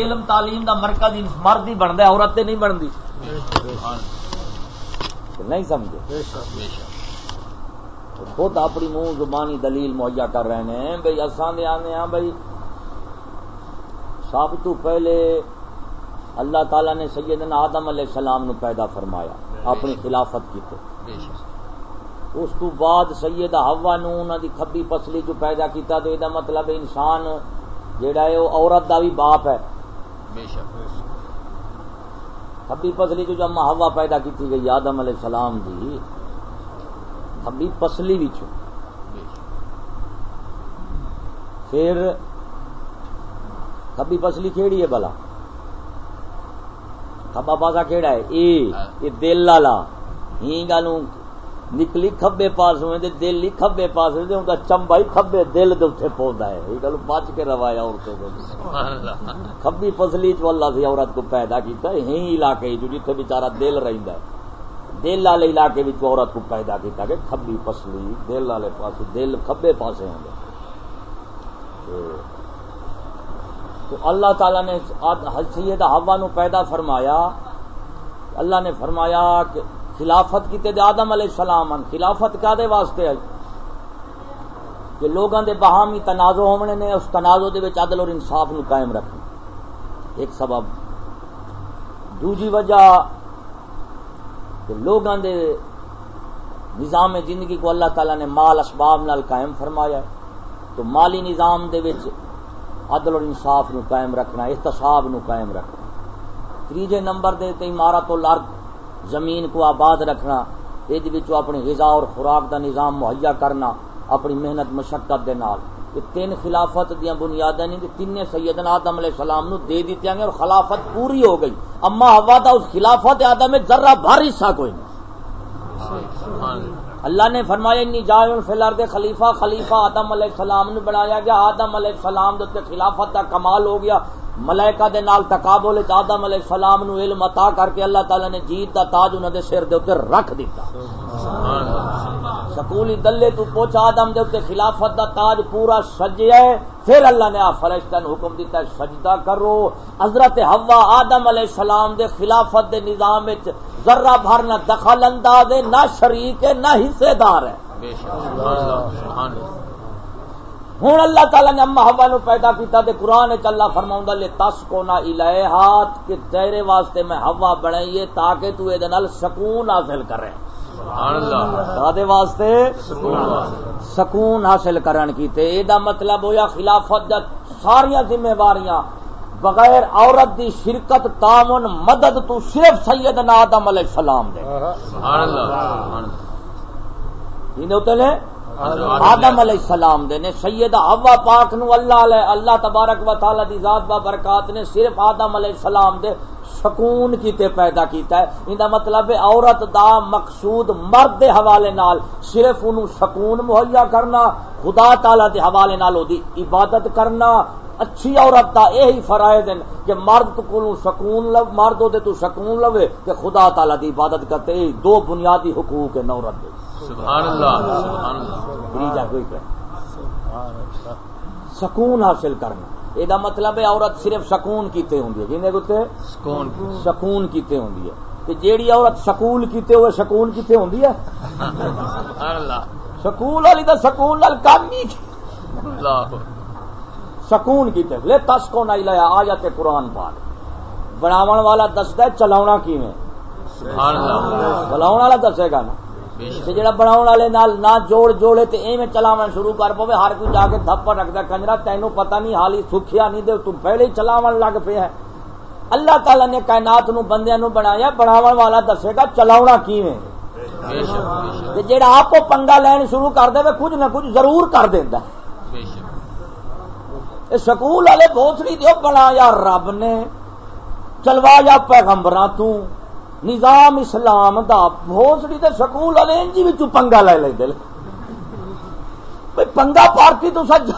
علم تعلیم دا مرکز مرد ہی بنتا ہے، عورت نہیں بنتی۔ نہیں سمجھے؟ خود اپنی منہ زبانی دلیل مہیا کر رہے ہیں بھائی اسان دے آنے ہاں بھائی سب تو پہلے اللہ تعالی نے سیدنا آدم علیہ السلام نو پیدا فرمایا، اپنی خلافت کی اس تو بعد سیدہ ہوا نو انہوں دی کھبی پسلی جو پیدا کیتا تو یہ مطلب انسان جیڑا ہے، وہ عورت دا بھی باپ ہے۔ کھبی پسلی جو جمع ہوا پیدا کی گئی، آدم علیہ السلام دی۔ کھبی پسلی بھی پھر کھبی پسلی کھیڑی ہے بلا کھبا پاسا کہڑا ہے؟ اے یہ دل والا۔ ہی گالوں نکلی کھبے پاس ہوئے دے دل ہی کھبے پاس ہوئے ان کا چمبا ہی کھبے دل دے اتنے پودا ہے۔ یہ گل بچ کے روایا عورتوں کو۔ کھبی فصلی چ اللہ سے عورت کو پیدا کیتا ہے ہی علاقے جو جتنے بیچارہ دل رہندا ہے۔ دل والے علاقے وچ عورت کو پیدا کیتا کہ کھبی فصلی دل والے پاس دل کھبے پاسے ہوں تو اللہ تعالی نے سید ہوا نو پیدا فرمایا اللہ نے فرمایا کہ خلافت کی تے آدم علیہ السلام خلافت کیا دے واسطے ہے کہ لوگوں دے باہمی تنازع ہونے نے اس تنازع دے وچ عدل اور انصاف نو قائم رکھنا۔ ایک سبب۔ دوجی وجہ کہ لوگوں دے نظام زندگی کو اللہ تعالی نے مال اسباب نال قائم فرمایا ہے۔ تو مالی نظام دے وچ عدل اور انصاف نو قائم رکھنا، احتساب نو قائم رکھنا۔ تیجے نمبر دے تے عمارت الارض زمین کو آباد رکھنا یہ اپنی غذا اور خوراک دا نظام مہیا کرنا، اپنی محنت مشقت دے نال۔ یہ تین خلافت دیا بنیادیں نہیں تین سیدنا آدم علیہ السلام نو دے دیتی گے اور خلافت پوری ہو گئی۔ اما ہوا تھا اس خلافت آدم میں ذرہ بھاری حصہ کوئی نہیں۔ اللہ نے فرمایا، انی جائن فلر دے خلیفہ خلیفہ آدم علیہ السلام نے بنایا گیا۔ آدم علیہ السلام دے خلافت کا کمال ہو گیا۔ ملائکہ دے نال تقابل آدم علیہ السلام نو علم عطا کر کے اللہ تعالی نے جیت دا تاج انہاں دے سر دے اوتے رکھ دیتا سکولی دلے تو پوچھ آدم دے اوتے خلافت دا تاج پورا سجیا ہے، پھر اللہ نے آ فرشتہ نے حکم دیتا ہے، سجدہ کرو۔ حضرت حوا آدم علیہ السلام دے خلافت دے نظام وچ ذرہ بھر نہ دخل انداز ہے، نہ شریک ہے، نہ حصے دار ہے۔ بے شک۔ ہوں اللہ تعالی نے اما ہوا نو پیدا کیتا تے قرآن چ اللہ فرماؤں لے تس کو نہ الہات کہ تیرے واسطے میں ہوا بنائیے تاکہ تو اے نال سکون حاصل کرے۔ دے واسطے؟ سکون حاصل کرن کیتے۔ اے دا مطلب ہویا خلافت دا ساریاں ذمہ واریاں بغیر عورت دی شرکت تعاون مدد تو صرف سیدنا آدم علیہ السلام دے۔ سبحان اللہ۔ سبحان اللہ۔ آدم علیہ السلام دے نے، سیدہ ہوا پاک نو اللہ علیہ اللہ تبارک و تعالی دی ذات با برکات نے صرف آدم علیہ السلام دے سکون کیتے پیدا کیتا ہے۔ ان دا مطلب ہے عورت دا مقصود مرد دے حوالے نال، صرف انہوں سکون مہیا کرنا، خدا تعالی دے حوالے نال دی عبادت کرنا۔ اچھی عورت دا یہی فرائض ہیں کہ مرد کو سکون لو، مرد دے تو سکون لوے کہ خدا تعالی دی عبادت کرتے۔ دو بنیادی حقوق ہیں عورت دے۔ سبحان اللہ سبحان اللہ۔ کوئی کہ سکون حاصل کرنا۔ یہ مطلب ہے عورت صرف سکون کیتے ہوں کہنے کتے سکون کیتے۔ ہوں جیڑی عورت سکول کیتے ہوئے سکون کیتے ہوں سکول والی تو سکون لال کام نہیں سکون کیتے۔ لے تس کو نہیں لایا آ جاتے قرآن پاک۔ بناو والا دستا ہے چلاونا کیویں؟ بلاؤ والا دسے گا نا۔ جڑا بناؤ والے نال نہ جوڑ جوڑے تے ایویں چلاون شروع کر پوے ہر کوئی جا کے تھپڑ رکھدا کنجرا تینوں پتہ نہیں حالی سکھیا نہیں دے تو پہلے ہی چلاون لگ پیا ہے اللہ تعالی نے کائنات نو بندیاں نو بنایا بناون والا دسے گا چلاونا کیویں؟ جڑا آپ کو پنگا لین شروع کر دے کچھ نہ کچھ ضرور کر دیندا سکول والے بوسڑی دیو بنایا رب نے چلوایا پیغمبراں تو نظام اسلام دا بھوسڑی تے سکول والے انجی بھی پنگا لے لے دل پنگا پارٹی تو سج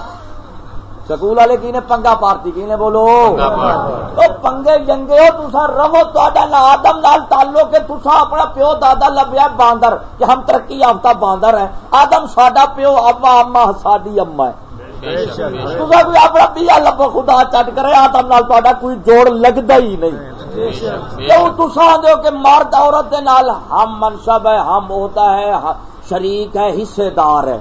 سکول والے کی نے پنگا پارٹی؟ کی نے بولو تو پنگے جنگے ہو تسا رہو تا نہ آدم نال تعلق ہے تسا اپنا پیو دادا لبیا باندر۔ کہ ہم ترقی یافتہ باندر ہیں۔ آدم ساڈا پیو ابا اما ساڈی اما ہے۔ کوئی اپنا بیا لبو خدا چٹ کرے آدم نال تا کوئی جوڑ لگتا ہی نہیں۔ تصا دو کہ مرد عورت دے نال ہم منصب ہے ہم ہوتا ہے شریک ہے حصے دار ہے۔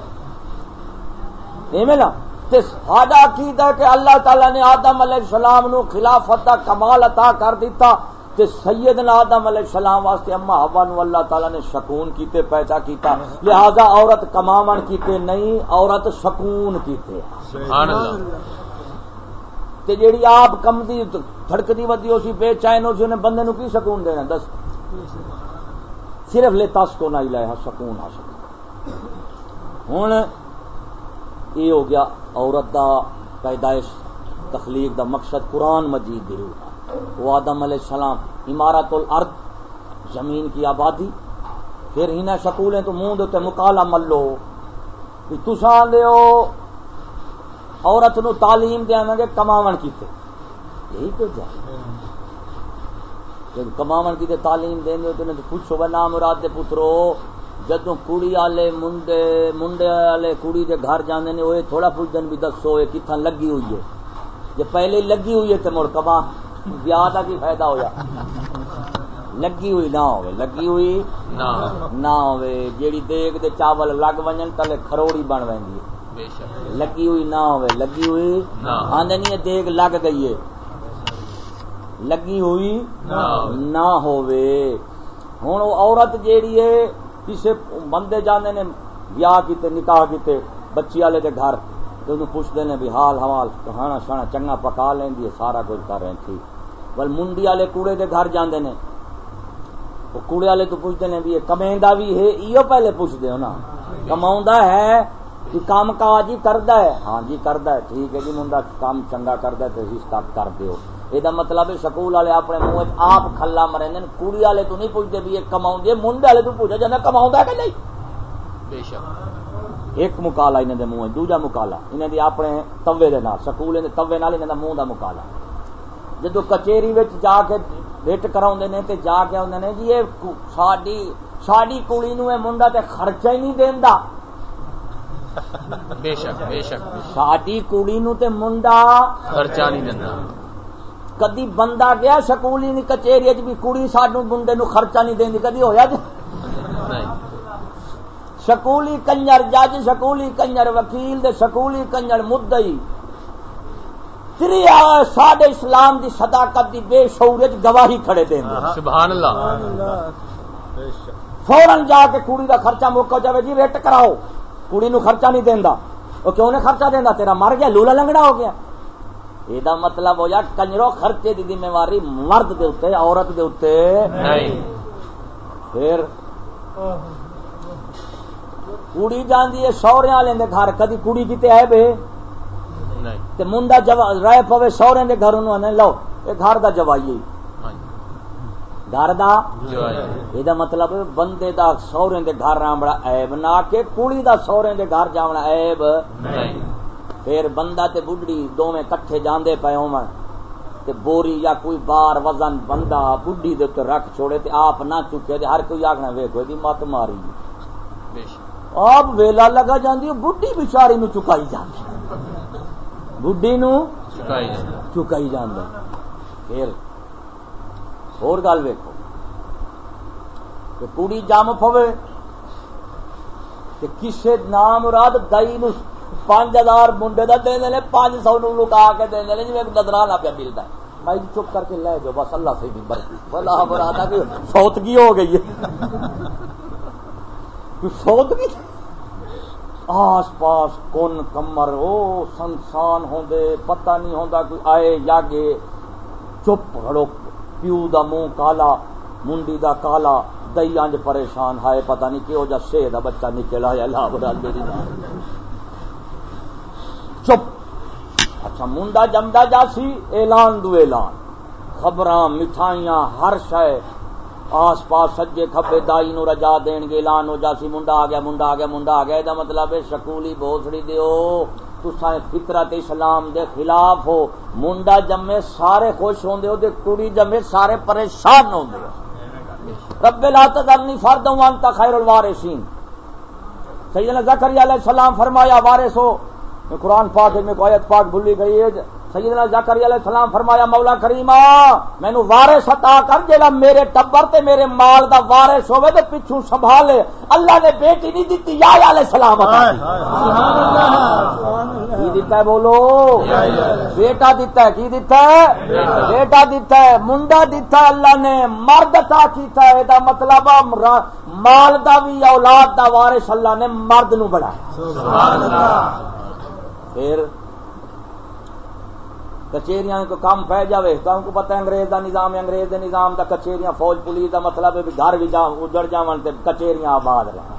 نا ساڈا عقید ہے کہ اللہ تعالی نے آدم علیہ السلام نو خلافت کا کمال عطا کر دیتا تے سیدنا آدم علیہ السلام واسطے اما ہوا نو اللہ تعالی نے سکون کیتے پیدا کیتا۔ لہذا عورت کماون کیتے نہیں عورت سکون کیتے۔ سبحان اللہ۔ تے جیڑی آپ کم دی دھڑکدی ودی اسی بے چین اسی نے بندے نو کی سکون دینا دس۔ صرف لے تس کو نہ لائے سکون حاصل۔ ہوں یہ ہو گیا عورت دا پیدائش، تخلیق دا مقصد قرآن مجید دی روح۔ وہ آدم علیہ السلام عمارت الارض، زمین کی آبادی۔ پھر ہی نہ سکولیں تو منہ دے مکالا ملو۔ تسان دے عورت نو تعلیم دیا گے کماون کیتے؟ یہی تو جا۔ جب کماون کیتے تعلیم دیں گے تو پوچھو بھائی نام مراد دے پترو جدو کڑی والے منڈے منڈے والے کڑی دے گھر جانے نے وہ تھوڑا پوچھتے بھی دسو یہ کتنا لگی ہوئی ہے۔ جب پہلے لگی ہوئی ہے تو مڑ کما بیاہ کا کی فائدہ ہوا لگی ہوئی نہ ہوئے لگی ہوئی نہ ہوئے۔ جیڑی دیکھ دے چاول لگ ونجن تلے کھروڑی بن ویندی لگی ہوئی نہ ہوئے لگی ہوئی آندے نہیں دیکھ لگ گئی ہے۔ لگی ہوئی نہ ہوئے۔ ہوں عورت جیڑی ہے کسی بندے جانے نے بیاہ کیتے نکاح کیتے بچی والے دے گھر پوچھتے ہیں بھی حال حوال کہانا شانا چنگا پکا لینی سارا کچھ کر رہے تھی بل منڈی والے کوڑے دے گھر جاندے نے۔ کوڑے والے تو پوچھتے ہیں بھی یہ کمیندا بھی ہے ایو پہلے پوچھتے ہو نا۔ کما ہے کہ کام کاج کردا ہے۔ ہاں جی کردا ہے ٹھیک ہے جی منڈا کام چنگا کردا ہے تو اسی سٹارٹ کر دیو۔ یہ مطلب ہے سکول والے اپنے منہ آپ کھلا مرے کڑی والے تو نہیں پوچھتے بھی یہ کما منڈے والے تو پوچھا جانا کما کہ نہیں؟ بے شک۔ ایک مکالا انہوں دے منہ دوجا مکالا انہوں نے اپنے توے دے نال سکول توے نال انہوں منہ دا مکالا۔ جدو کچہری جا کے بٹ کرا نے تے جا کے آدھے نے جی یہ ساری کڑی نو منڈا تے خرچہ ہی نہیں دینا بے شک بے شک۔ ساری کڑی نو تے منڈا خرچہ نہیں دینا۔ کدی بندہ گیا سکول ہی کچہری بھی کڑی سانو منڈے نو خرچہ نہیں دینی کدی ہویا جی؟ سکولی کنجر جج سکولی کنجر وکیل دے سکولی کنجر مدئی ساڈے اسلام دی صداقت دی بے شعورج گواہی کھڑے دیں سبحان اللہ۔ فورن جا کے کڑی دا خرچہ موقع جائے جی ریٹ کراؤ۔ کڑی نو خرچہ نہیں دینا وہ کیوں نے خرچہ دینا تیرا مر گیا لولا لنگڑا ہو گیا۔ یہ مطلب ہو جا کنجرو خرچے دی ذمہ داری مرد دے اتنے عورت دے اتنے پھر کڑی جاندی ہے سورے والے گھر کدی کڑی کتنے ہے بے؟ منڈا رہ پوے سورے دے گھر لو یہ گھر دا جوائی گھر دا یہ مطلب بندے دا سورے دے گھر بڑا عیب نہ کہ کڑی دا سورے دے گھر جانا عیب۔ پھر بندہ تے بڈڑی دونوں کٹھے جاندے پے ہو تے بوری یا کوئی بار وزن بندہ بڈھی دے رکھ چھوڑے تے آپ نہ چکے تے ہر کوئی آخنا ویکو دی مت ماری۔ آپ ویلا لگا جاندی بڈھی بچاری نو چکائی جاندی۔ بڈی نو چکائی جانا پھر اور گل ویکو کہ کڑی جم پوے کسے نام مراد دئی پانچ ہزار منڈے کا دے دیں پانچ سو نو لکا کے دے دیں جی نظرانہ پہ ملتا ہے بھائی چپ کر کے لے جاؤ بس اللہ سے نہیں برتی بلا مراد سوتگی ہو گئی ہے سوتگی آس پاس کن کمر او سنسان ہوں پتہ نہیں ہوں کوئی آئے جاگے چپ ہڑو پیو دا منہ کالا، منڈی دا کالا دئی انج پریشان، ہائے پتہ نہیں کہ جا شے دا بچہ نکلا ہے اللہ بڑا میری چپ۔ اچھا منڈا جمدا جاسی اعلان دو اعلان۔ خبراں، مٹھائیاں، ہر شے۔ آس پاس سجے کھبے دائی نو رجا دین گے، اعلان ہو جاسی منڈا آ گیا، منڈا آ گیا، منڈا آ گیا۔ دا مطلب ہے شکولی بوسڑی دیو۔ تساں فطرت اسلام دے خلاف ہو، منڈا جمے سارے خوش ہوندے ہو دے کڑی جمے سارے پریشان ہوندے۔ ہو رب لا تذرنی فردا وانت خیر الوارثین۔ سیدنا زکریا علیہ السلام فرمایا، وارث ہو۔ قرآن پاک میں کو آیت پاک بھولی گئی ہے۔ سیدنا زکری علیہ السلام فرمایا مولا کریما مینو وارث عطا کر جڑا میرے ٹبر تے میرے مال دا وارث ہوے تے پچھوں سنبھالے اللہ نے بیٹی نہیں دتی یا علیہ السلام کی۔ دیتا ہے بولو؟ بیٹا دیتا ہے کی دیتا ہے؟ بیٹا۔ دیتا ہے منڈا دیتا ہے اللہ نے مرد عطا کیتا ہے۔ دا مطلب مال دا بھی اولاد دا وارث اللہ نے مرد نو بڑا پھر کچہریاں کو کام پہ جاوے تو ہم کو پتہ انگریز دا نظام ہے انگریز دے نظام دا کچہریاں، فوج، پولیس دا مطلب ہے گھر بھی جا، اجڑ جاون تے کچہریاں آباد رہن۔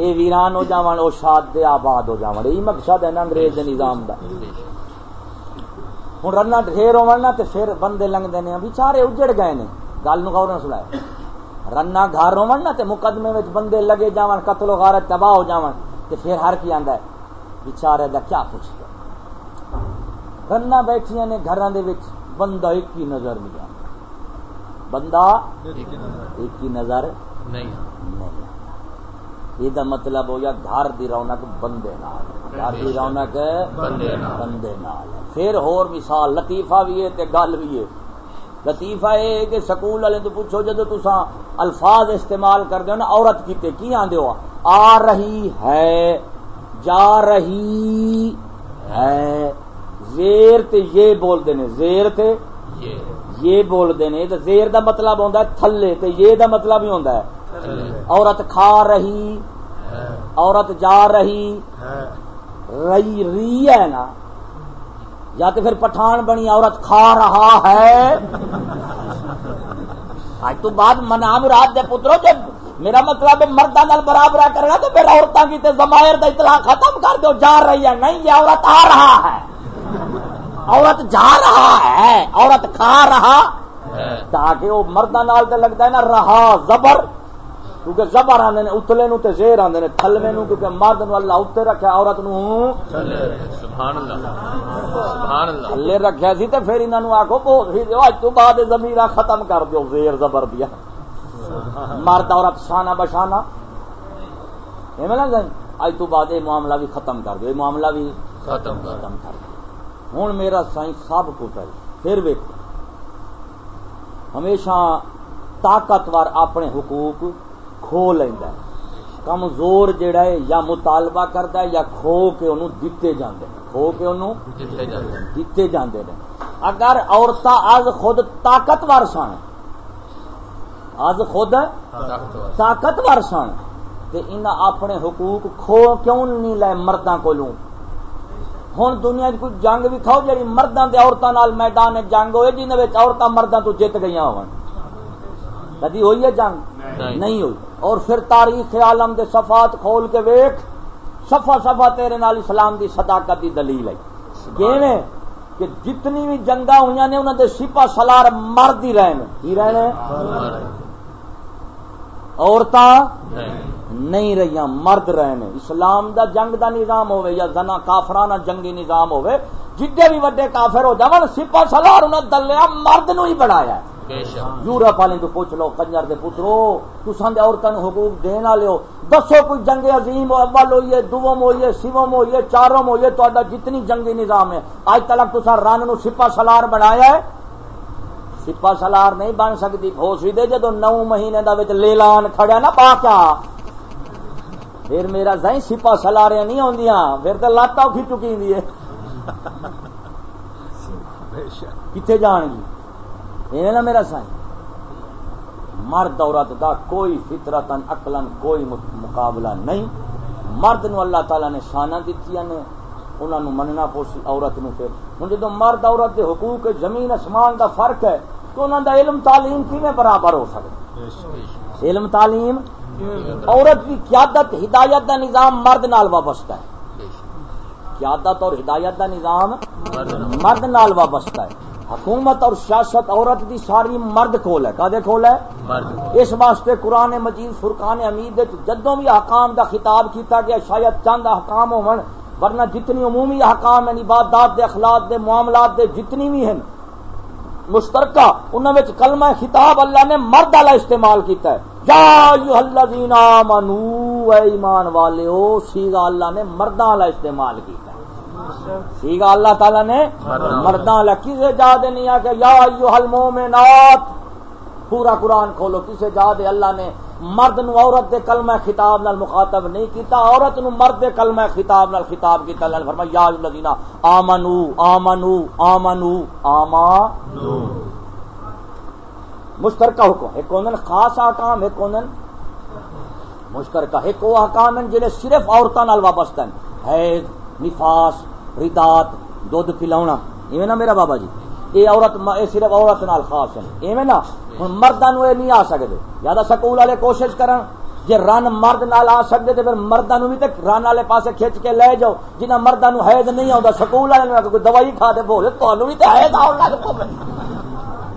اے ویران ہو جاون، او شاد دے آباد ہو جاون۔ ای مقصد ہے نا انگریز دے نظام دا۔ ہن رنا ڈھیر ہون نا تے پھر بندے لنگدے نے، بیچارے اجڑ گئے نے۔ گل نو غور نہ سنائے۔ رنا گھر ہون نا تے مقدمے وچ بندے لگے جاون، قتل و غارت، تباہ ہو جاون۔ تے پھر ہر کی آندا ہے، بیچارے دا کیا پوچھ رنا بیٹھیا نے گھر بندہ ایک ہی نظر نہیں آتا بندہ ایک ہی نظر۔ نہیں یہ مطلب ہو گیا گھر دی رونق بندے نال۔ گھر دی رونق بندے نال۔ پھر ہور مثال لطیفہ بھی ہے تے گل بھی ہے۔ لطیفہ یہ کہ سکول والے تو پوچھو جدو تسا الفاظ استعمال کر دو نا عورت کیتے کی آدھے ہو؟ آ رہی ہے جا رہی ہے۔ زیر تے یہ بول دینے زیر تے یہ۔ بول دینے تے زیر دا مطلب ہوندا ہے تھلے تے یہ دا مطلب ہی ہوندا ہے۔ عورت کھا رہی عورت جا رہی رئی ری ہے نا۔ یا تو پھر پٹھان بنی عورت کھا رہا ہے۔ آج تو بعد منا مراد دے پترو جب میرا مطلب ہے مردہ نال برابر کرے گا تو پھر عورتوں کی زمائر دا اطلاع ختم کر دو جا رہی ہے نہیں یہ عورت آ رہا ہے۔ عورت جا رہا ہے عورت کھا رہا تاکہ وہ مردہ نال تے لگتا ہے نا رہا زبر کیونکہ زبر آدھے نے اتلے نو تے زیر آدھے نے تھلوے نو کیونکہ مرد نو اللہ اتنے رکھا عورت نو تھلے رکھا سی تے پھر انہوں آخو اج تو بعد زمین ختم کر دیو زیر زبر دیا۔ مرد عورت شانہ بشانہ۔ اج تو بعد یہ معاملہ بھی ختم کر دو یہ معاملہ بھی ختم کر دو ہوں میرا سائنس سب کچھ ہے۔ پھر ویک ہمیشہ طاقتور اپنے حقوق کھو لینا کمزور جڑا ہے یا مطالبہ کرتا ہے یا کھو کے انہوں دیتے جاندے کھو کے انہوں دیتے جاندے ہیں۔ اگر عورتیں آج خود طاقتور سن آج خود طاقتور۔ سن تو انہیں اپنے حقوق کھو کیوں نہیں لے؟ مردوں کو ہوں دنیا کوئی جنگ بھی کھاؤ جی مردوں کے عورتوں میدان جنگ ہوئے جن عورتیں مردوں تو جیت گئی ہو کدی ہوئی ہے جنگ؟ نہیں۔ ہوئی۔ اور پھر تاریخ عالم دے صفات کھول کے ویخ سفا سفا تیرے نال اسلام دی صداقت دی دلیل ہے۔ کہ کہ جتنی بھی جنگا ہوئی نے انہوں دے سپا سلار مرد ہی رہے ہی رہے عورتیں نہیں۔ رہی مرد رہے نے۔ اسلام دا جنگ دا نظام ہوے یا زنا کافرانہ جنگی نظام ہوے جڈے بھی وڈے کافر ہو جاون سپا سلار انہوں دلیا مرد نو ہی بڑھایا یورپ والے تو پوچھ لو کنجر دے پترو تسان دے عورتوں حقوق دین والے ہو۔ دسو کوئی جنگ عظیم اول ہوئیے دوم ہوئیے سیوم ہوئیے چارم ہوئیے تو جتنی جنگی نظام ہے۔ آج تک تسا رن نو سپا سلار بنایا ہے سپا سلار نہیں بن سکتی ہو دے جدو نو مہینے دا وچ لیلان کھڑا نا پا کیا پھر میرا سائیں سپا سلارے نہیں آدیاں پھر تو لاتا اٹھی چکی ہے۔ کتنے جان گی؟ یہ نا میرا سائیں مرد عورت دا کوئی فطرتن اقلن کوئی مقابلہ نہیں۔ مرد نو اللہ تعالی نے شانہ دیتی نے۔ انہوں نے مننا پوسی عورت نو پھر۔ ہوں جدو مرد عورت دے حقوق زمین اسمان دا فرق ہے تو انہوں دا علم تعلیم کیویں برابر ہو سکتا علم تعلیم عورت کی قیادت ہدایت دا نظام مرد نال وابستہ ہے۔ قیادت اور ہدایت دا نظام مرد نال۔ وابستہ ہے۔ حکومت اور سیاست عورت دی ساری مرد کھول ہے۔ کدے کھول ہے؟ اس واسطے قرآن مجید فرقان امید جدوں بھی حکام دا خطاب کیتا گیا شاید چند حکام ہون ورنہ جتنی عمومی حکام ہیں عبادات دے اخلاق دے معاملات دے جتنی بھی ہیں مشترکہ انہوں کلمہ خطاب اللہ نے مرد والا استعمال کیتا ہے۔ یا منو ایمان والے سیگا اللہ نے مردہ والا استعمال کیتا ہے۔ ہے اللہ تعالیٰ نے مرداں کسے جا دے نہیں آ کہ یا ایوہ المومنات پورا قرآن کھولو، کسے جا دے اللہ نے مرد نو عورت دے کلمہ خطاب نال مخاطب نہیں کیتا، عورت نو مرد دے کلمہ خطاب نال خطاب کیتا، اللہ نے فرمایا، یا الذین آمنو آمنو آمنو آمنو۔ مشترکہ حکم، ایک کونن خاص احکام، ایک کونن مشترکہ۔ ایک وہ احکام ہیں جڑے صرف عورتاں نال وابستہ ہیں۔ حیض نفاس ردات دودھ پلاونا، ایویں نا میرا بابا جی؟ یہ عورت اے صرف عورت نال خاص ہیں۔ ایویں نا مرداں نو اے نہیں آ سکدے۔ یا سکول والے کوشش کرن جے رن مرد نال آ سکدے تے پھر مرداں نو بھی تے رن والے پاسے کھچ کے لے جاؤ۔ جنہاں مرداں نو حیض نہیں آوندا سکول والے کوئی دوائی کھا دے بول بھی تے حیض آون لگ پے۔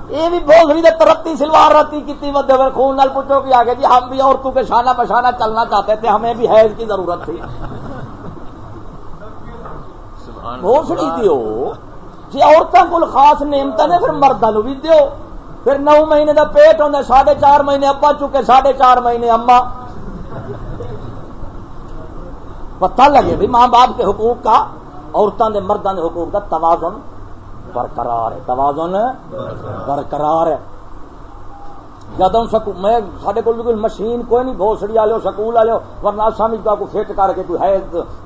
یہ بھی بوگڑی نے ترقی سلوار رتی کی ودے ہوئے خون نال پوچھو کہ آگے جی ہم بھی عورتوں کے شانہ بشانہ چلنا چاہتے تھے ہمیں بھی حیض کی ضرورت تھی۔ بوسڑی دیو جی عورتوں کو خاص نعمت نے پھر مردوں بھی دیو۔ پھر نو مہینے دا پیٹ ہوتا ساڑھے چار مہینے ابا چکے ساڑھے چار مہینے اما پتہ لگے بھی ماں باپ کے حقوق کا عورتوں کے مردوں کے حقوق کا توازن برقرار ہے۔ توازن برقرار ہے۔ جد میں سارے کو کوئی مشین کوئی نہیں، بھوسڑی والے سکول والے ورنہ سمجھ کو فٹ کر کے کوئی ہے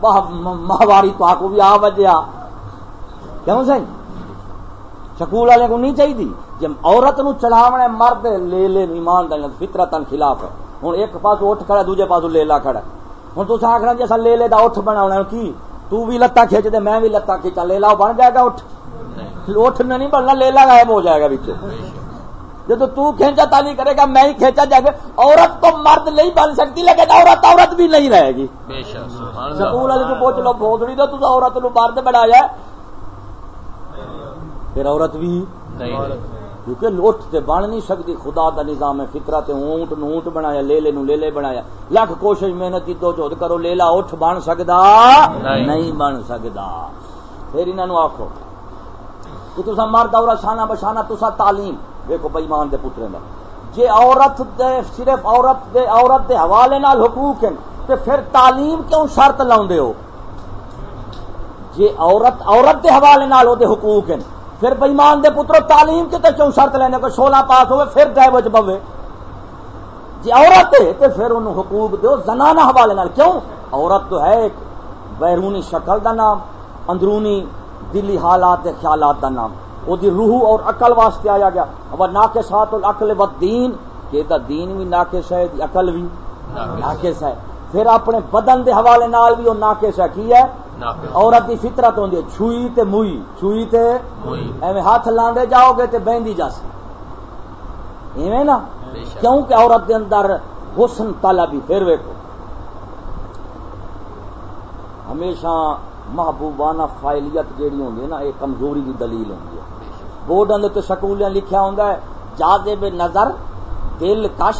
ماہواری تو آپ بھی آ بجیا کیوں سی سکول والے کو نہیں چاہیے جب عورت نو چلاونا مرد لے لے ایمان دن فطرتن خلاف۔ ہے ہوں ایک پاس اٹھ کھڑا دوجے پاس لے لا کھڑا ہوں تو آخنا جیسا لے لے دا اٹھ بنا کی؟ تو بھی لتا کھچ دے میں بھی لتا کھچا لے لا بن جائے گا اٹھ۔ اٹھ نہیں بننا لے لا غائب ہو جائے گا بچے جب تو کھینچا تالی کرے گا میں ہی کھینچا جائے گا۔ عورت تو مرد نہیں بن سکتی لیکن عورت عورت بھی نہیں رہے گی۔ سکول والے کو پوچھ لو بہت تو عورت نو مرد بنایا پھر عورت بھی کیونکہ لوٹ تے بن نہیں سکتی خدا دا نظام ہے فکرا تے اونٹ نو اونٹ بنایا لے لے نو لے لے بنایا۔ لکھ کوشش محنت کی دو چود کرو لے لا اٹھ بن سکتا نہیں۔ بن سکتا پھر انہوں آخو کہ تسا مرد عورت شانہ بشانہ تسا تعلیم۔ دیکھو بئیمان دے پترے دا جے عورت دے صرف عورت دے عورت دے حوالے نال حقوق ہیں تے پھر تعلیم کیوں شرط لاؤندے ہو؟ جے عورت عورت دے حوالے نال او دے حقوق ہیں۔ پھر بئیمان دے پترو، تعلیم کے کیوں شرط لینے؟ کو سولہ پاس ہوئے، پھر ڈائیو بوے۔ جی عورت ہے تو پھر انہوں حقوق دو زنانہ حوالے نال۔ کیوں؟ عورت تو ہے ایک بیرونی شکل دا نام، اندرونی دلی حالات خیالات دا نام۔ وہ روح اور عقل واسطے آیا گیا۔ وہ ناقص ساتھ العقل و دین کہ دا دین بھی ناقص ہے عقل بھی ناقص ہے۔ پھر اپنے بدن دے حوالے نال بھی وہ ناقص ہے کی ہے؟ عورت کی فطرت ہوندی ہے چھوئی تے موئی چھوئی تے ایویں ہاتھ لاندے جاؤ گے تے بہندی جاسی ایویں نا؟ کیونکہ عورت دے اندر حسن طلبی پھر ویکھو۔ ہمیشہ محبوبانہ فائلیت جیڑی ہوندی ہے نا یہ کمزوری کی دلیل ہوندی ہے۔ بورڈ اندر تو سکولیاں لکھیا ہوندا ہے جاذب نظر دل کش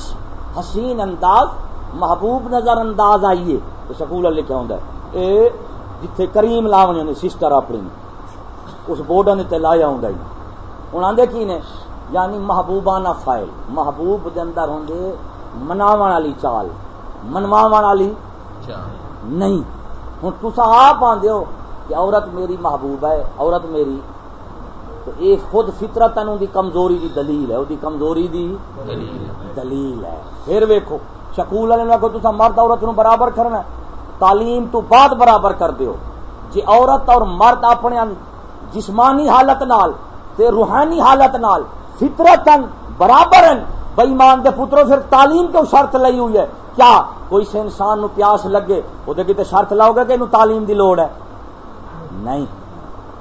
حسین انداز محبوب نظر انداز آئیے تو سکول لکھا ہوندا ہے۔ اے جتھے کریم لاونے نے سسٹر اپنی اس بورڈ نے تے لایا ہوندا ہے۔ ہن آندے کی نے؟ یعنی محبوبانہ فائل۔ محبوب دے اندر ہوندے مناون والی چال۔ منواون والی نہیں۔ ہوں تسا آپ آدھے ہو کہ عورت میری محبوب ہے عورت میری۔ تو یہ خود فطرت دی کمزوری دی دلیل ہے وہ کمزوری دی دلیل ہے۔ پھر ویکو سکول والے کو تصا مرد عورت نو برابر کرنا تعلیم تو بعد برابر کر دیو۔ جی عورت اور مرد اپنے جسمانی حالت نال تے روحانی حالت نال فطرتن برابر بئیمان دے پتروں پھر تعلیم کیوں شرط لئی ہوئی ہے؟ کیا کوئی سے انسان نو پیاس لگے؟ وہ کتنے شرط لاؤ گے کہ انہوں تعلیم دی لوڑ ہے؟ نہیں۔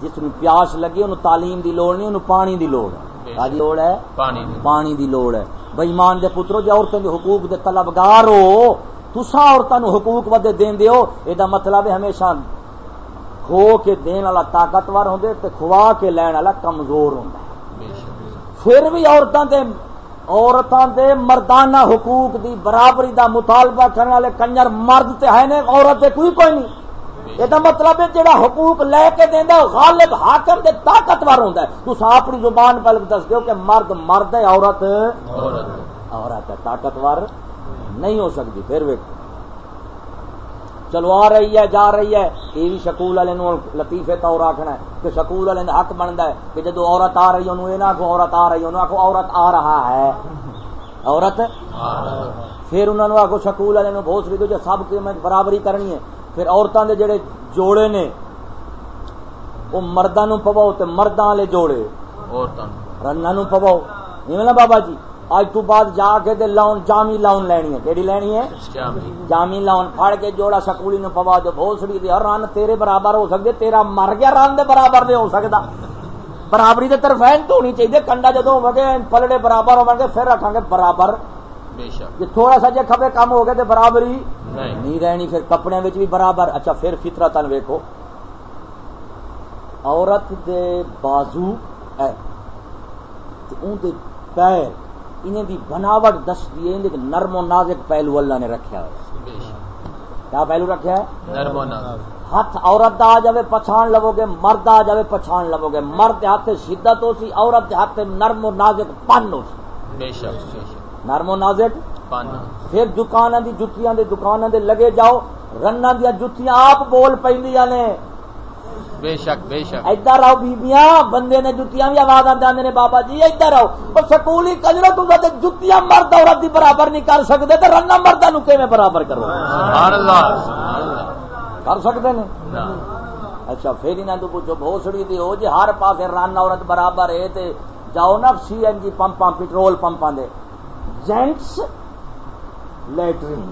جس نو پیاس لگے انہوں تعلیم دی لوڑ نہیں انہوں پانی دی لوڑ ہے۔ لوڑ ہے۔ پانی دی لوڑ ہے۔ بئیمان دے پترو جی عورتوں کے حقوق دے طلبگار ہو تسا عورتوں حقوق ودے دین دیو یہ مطلب ہے ہمیشہ کھو کے دین والا طاقتور ہوں تے کھوا کے لین والا کمزور ہوں پھر بھی عورتوں کے عورتوں دے مردانہ حقوق دی برابری دا مطالبہ کرنے والے کنجر مرد تے ہے نے، عورت کوئی کوئی نہیں۔ یہ مطلب ہے جہاں حقوق لے کے دینا غالب حاکم دے طاقتور ہوتا ہے تو اپنی زبان پہ دس دو کہ مرد مرد ہے عورت عورت ہے طاقتور نہیں ہو سکتی پھر ویک چلو آ رہی ہے جا رہی ہے یہ بھی سکول والے لطیفے طور آخنا ہے کہ سکول والے حق بنتا ہے کہ جدو عورت آ رہی ہے یہ آخو عورت آ رہی ہے آخو عورت آ رہا ہے عورت؟ پھر انہوں نے آخو سکول والے بہت سی جو سب کی برابری کرنی ہے۔ پھر عورتوں کے جڑے جوڑے نے وہ مردوں پواؤ تو مردوں والے جوڑے۔ رنگ پواؤ۔ نہیں بابا جی اج تو بعد جا کے دے لاؤن جامی لاؤن لینی ہے۔ کیڑی لینی ہے؟ جامی۔ لاؤن پھڑ کے جوڑا سکولی نے پوا جو بھوسڑی دے رن تیرے برابر ہو سکتے تیرا مر گیا رن دے برابر دے ہو سکتا برابری دے طرف تو ہونی چاہیے کنڈا جدو ہو گے پلڑے برابر ہو گے پھر رکھا گے برابر۔ جی تھوڑا سا جی کھبے کم ہو گئے تو برابری نہیں۔ رہنی پھر کپڑے بھی برابر۔ اچھا پھر فطرا تن ویکو عورت دے بازو پیر انہیں دی بناوٹ دس دیے لیکن نرم و نازک پہلو اللہ نے رکھا ہے کیا پہلو رکھا ہے؟ نرم و نازک۔ ہاتھ عورت دا آ جائے پچھان لو گے مرد آ جائے پچھان لو گے مرد ہاتھ شدت ہو سی عورت ہاتھ نرم و نازک پن ہو سی نرم و نازک؟ پھر دکان دی جتیاں دے دکان دے لگے جاؤ رنا دیا جتیاں آپ بول پہ نے۔ بے شک بے شک۔ ادھر آؤ بیبیاں بندے نے جتیاں بھی آواز آتے نے بابا جی ادھر آؤ اور سکولی کجرو تو جتیاں مرد عورت دی برابر نہیں کر سکتے تو رنا مرد نو کہ برابر کرو؟ کر سکتے نے؟ اچھا پھر انہوں نے پوچھو بھوسڑی دی ہو جی ہر پاس رن عورت برابر ہے تے جاؤ نا سی این جی پمپاں پٹرول پمپاں دے۔ Gents latrine.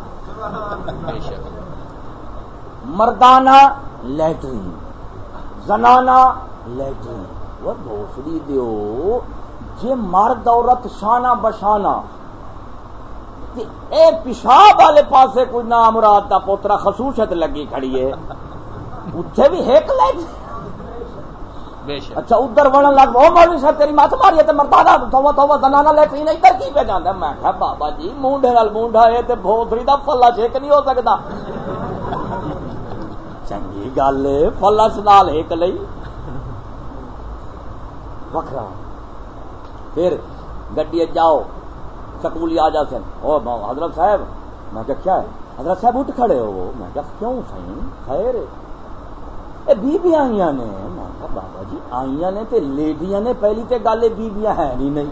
مردانہ لیٹرین۔ زنانا لیٹرین وہ دوسری دیو جی مرد عورت شانہ بشانہ اے پیشاب والے پاسے کوئی نام مراد کا پوترا خصوصیت لگی کھڑی ہے۔ اتنے بھی ایک لائٹ اچھا ادھر بڑھن لگ وہ مولوی صاحب تیری مت ماری تو مردانہ تو تو زنانا لیٹرین ادھر کی پہ جانا میں کہا بابا جی مونڈے نال مونڈا ہے تے بھوسڑی دا پلا چیک نہیں ہو سکتا چنگی گل فلس نال ایک لئی وکرا پھر گڈی جاؤ سکولی آ جا سن او حضرت صاحب میں کیا کیا ہے حضرت صاحب اٹھ کھڑے ہو میں کیا کیوں سی خیر اے بیبیاں آئی نے میں کہا بابا جی آئی نے تے لیڈیاں نے پہلی تے گل بیبیاں ہے نہیں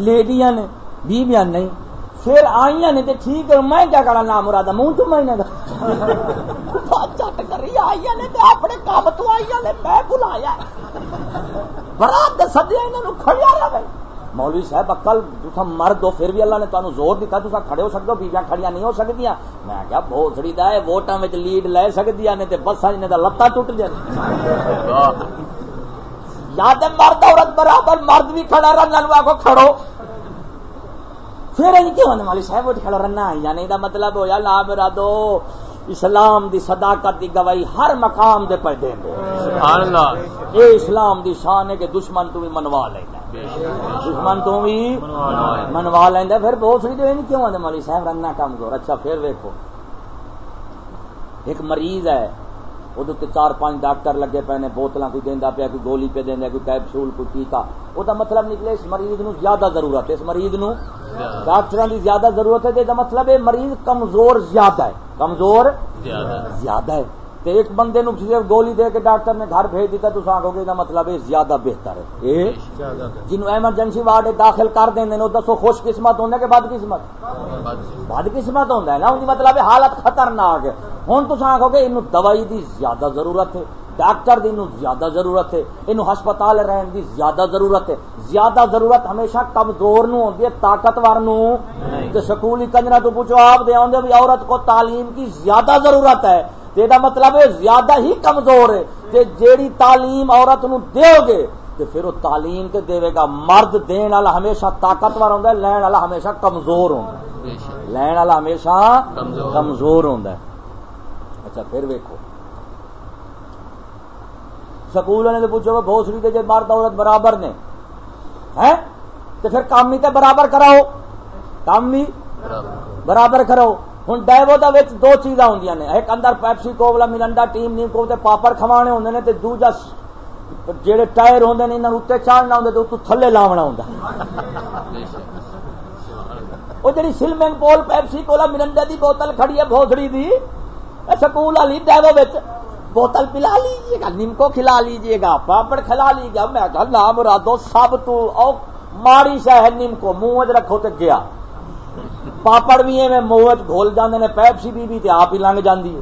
لیڈیاں نے بیبیاں نہیں پھر آئی نے ٹھیک ہے میں کیا کرا نام مراد منہ تو میں چٹ کری آئی نے اپنے کام تو آئی نے میں بلایا۔ برات سدیا انہوں کھڑیا رہے۔ مولوی صاحب اکل تصا مرد ہو پھر بھی اللہ نے تمہیں زور دیتا تصا کھڑے ہو سکتے ہو بیویاں کھڑیاں نہیں ہو سکتی میں کیا بہت دا ہے ووٹاں لیڈ لے سکتی نے بسا نے لتاں ٹوٹ جائے۔ یاد مرد عورت برابر مرد بھی کھڑا رہا کو کھڑو۔ پھر کیوں ہونے والی صاحب اٹھ کھڑا رہنا یعنی دا مطلب ہو یا لا میرا دو اسلام دی صداقت دی گواہی ہر مقام دے پر دیں دے۔ سبحان اللہ۔ اے اسلام دی شان ہے کہ دشمن تو بھی منوا لینا دشمن تو بھی منوا لینا پھر بہت سی جو کیوں ہونے والی صاحب رننا کام کرو۔ اچھا پھر دیکھو ایک مریض ہے وہ چار پانچ ڈاکٹر لگے پے نے بوتل کوئی دینا پیا کوئی گولی پہ دینا کوئی کیپسول کوئی ٹیکا وہ مطلب نکلے اس مریض نو زیادہ ضرورت ہے اس مریض نو ڈاکٹر کی زیادہ ضرورت ہے تو مطلب ہے مریض کمزور زیادہ ہے کمزور زیادہ ہے تو ایک بندے نو صرف گولی دے کے ڈاکٹر نے گھر بھیج دیتا تو آگو گے مطلب ہے زیادہ بہتر ہے۔ جنوب ایمرجنسی وارڈ داخل کر دیں دسو خوش قسمت ہونے کے بعد قسمت؟ بد قسمت ہوتا ہے نا مطلب حالت خطرناک ہے۔ ہوں تو آخو گے یہ دوائی دی زیادہ ضرورت ہے ڈاکٹر دی زیادہ ضرورت ہے یہ ہسپتال رہن دی زیادہ ضرورت ہے۔ زیادہ ضرورت ہمیشہ کمزور نو ہوتی ہے طاقتور نو سکولی کنجرا تو پوچھو آپ دے آدھے بھی عورت کو تعلیم کی زیادہ ضرورت ہے۔ یہ مطلب ہے زیادہ ہی کمزور ہے کہ جیڑی تعلیم عورت نو دے گے تو پھر وہ تعلیم کے دے گا۔ مرد دین والا ہمیشہ طاقتور ہوں لین والا ہمیشہ کمزور ہوں لین والا ہمیشہ کمزور۔ ہوں اچھا پھر ویکو سکول والے پوچھو بھوسری دے جی مرد عورت برابر نے تو پھر کام ہی تو برابر کراؤ۔ کام بھی برابر۔ کرو ہوں ڈائبو دو چیزاں ہوں نے، ایک اندر Pepsi cola Mirinda, team name کو پاپڑ کھوانے ہوں نے دوجا جہے ٹائر ہوں اتنے چاڑنا ہوں تو تھلے لاونا ہوں وہ جی swimming pool Pepsi cola Mirinda دی بوتل کھڑی ہے، بھوسڑی دی سکول والی ڈیو بوتل پلا لیجیے گا، نمکو کھلا لیجیے گا، پاپڑ کھلا لیجیے گا۔ میں کہا، لا مرادو، سب تو او ماڑی سا ہے نمکو، منہ رکھو تو گیا۔ پاپڑ بھی میں منہ گھول جانے نے پیپسی بھی بھی تے آپ ہی لنگ جاندی ہے۔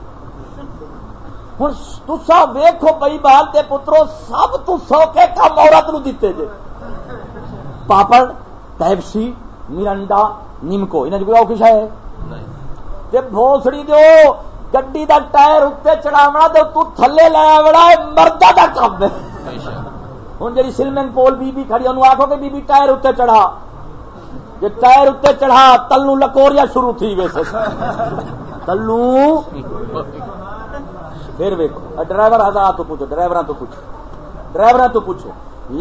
ہوں تسا ویکو بئی بال تے پترو سب تو سوکھے کم عورت نو دیتے جے۔ پاپڑ پیپسی مرنڈا نمکو انہیں کوئی اور کچھ ہے؟ بھوسڑی دو گڈی دا ٹائر اتنے چڑھاونا تو تو تھلے لایا بڑا مردہ دا کام ہے۔ جی سلمنگ پول بی بی کھڑی انہوں آخو کہ بی بی ٹائر اتنے چڑھا۔ جی ٹائر اتنے چڑھا تلو لکوریا شروع تھی ویسے۔ تلو پھر ویکو ڈرائیور ہاں، آزاد تو پوچھو ڈرائیور تو پوچھو۔ ڈرائیور تو پوچھو،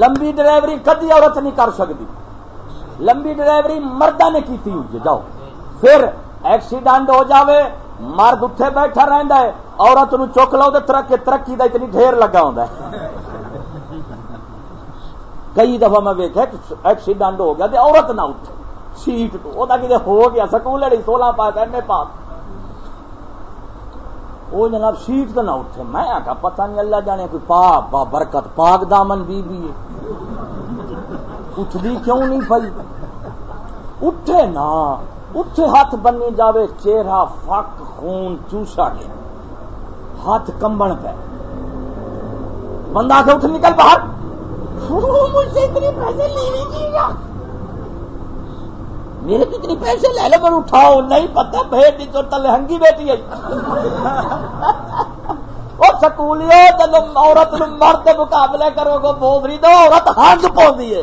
لمبی ڈرائیوری کدی عورت نہیں کر سکتی۔ لمبی ڈرائیوری مردہ نے کی ہوئی جاؤ۔ پھر ایکسیڈنٹ ہو جاوے، مرد اتنے بیٹھا رہتا ہے، عورت نو چک لو تو ترقی ترقی کا اتنی ڈھیر لگا ہوں کئی دفعہ میں ویک ایکسیڈنٹ ہو گیا عورت نہ اٹھے۔ سیٹ تو وہ کتنے ہو گیا، سکول لڑی سولہ پاس ایم اے پاس وہ جناب سیٹ تو نہ اٹھے۔ میں آ پتہ نہیں اللہ جانے کوئی پا با برکت، پاک دامن بی بی اٹھتی کیوں نہیں پی اٹھے نا، اٹھے ہاتھ بننے جاوے، چہرہ فک خون چوسا گیا۔ ہاتھ کمبن پہ بندہ کے اٹھ نکل باہر۔ مجھ سے اتنے پیسے لے لیجیے گا میرے کتنی پیسے لے لے پر اٹھاؤ نہیں پتا بھیٹ دی تو تلہنگی بیٹی ہے۔ وہ سکولی جب عورت مرد مقابلے کرو گے بوزری دو عورت ہنگ پوندی ہے۔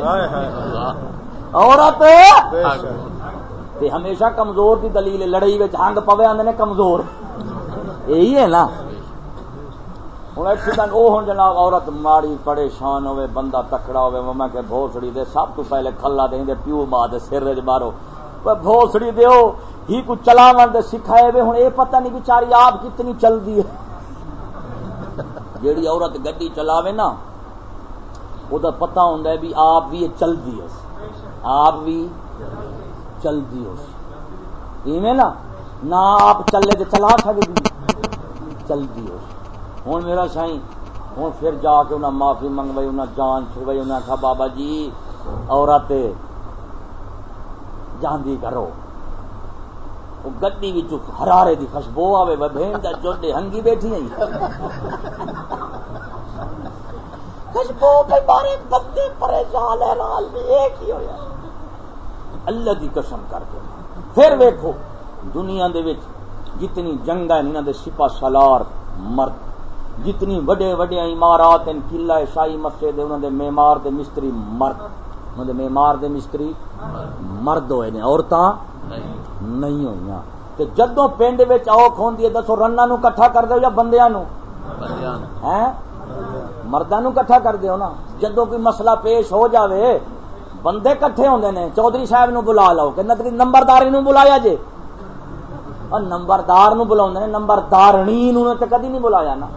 عورت ہمیشہ کمزور کی دلیل لڑائی ہنگ پوے آدھے کمزور۔ یہی ہے نا۔ ہوں ایکسیڈنٹ وہ ہوں جناب عورت ماڑی پریشان ہوئے بندہ تکڑا ہوئے میں کہ بھوسڑی دے سب تو پہلے کھلا دیں دے پیو ماں دے سر مارو۔ بھوسڑی دیو، ہی کو چلاو دے سکھائے وے ہوں یہ پتہ نہیں بیچاری آپ کتنی چل دی ہے۔ جیڑی عورت گڈی چلاوے نا وہ پتا ہوں بھی آپ بھی چل دی ہے۔ آپ بھی چل دی ہو نا، نہ آپ چلے تو چلا سکتی چل دی ہو ہوں میرا سائی ہوں پھر جا کے انہیں معافی منگوائی انہیں جان چھڑوائی انہیں آخا بابا جی عورت جاندی کرو۔ گڈی ہرارے دی خوشبو آئے بہن کا جوڈے ہنگی بیٹھی ہیں۔ خوشبو کے بارے بندے پریشان ہے، لال بھی ایک ہی ہوا اللہ کی قسم کر کے۔ پھر ویکو دنیا دے وچ جتنی جنگ ہے انہوں دے سپا سالار مرد، جتنی وڈے وڈے عمارات ہیں، قلعہ شاہی مسجد انہوں دے معمار دے مستری مرد۔ دے معمار دے مستری مرد ہوئے نے عورتاں نہیں ہوئی تے جدوں پنڈ وچ اوکھ ہوندی ہے دسو رنا نو کٹھا کر دو یا بندیاں نو ہیں؟ مرداں نو کٹھا کر دیو نا۔ جدوں کوئی مسئلہ پیش ہو جاوے بندے کٹھے ہوندے نے چودھری صاحب نو بلا لو کہ نمبرداری نو بلایا جے۔ نمبردار نو بلا نمبردارنی تو کدی نہیں بلایا نا۔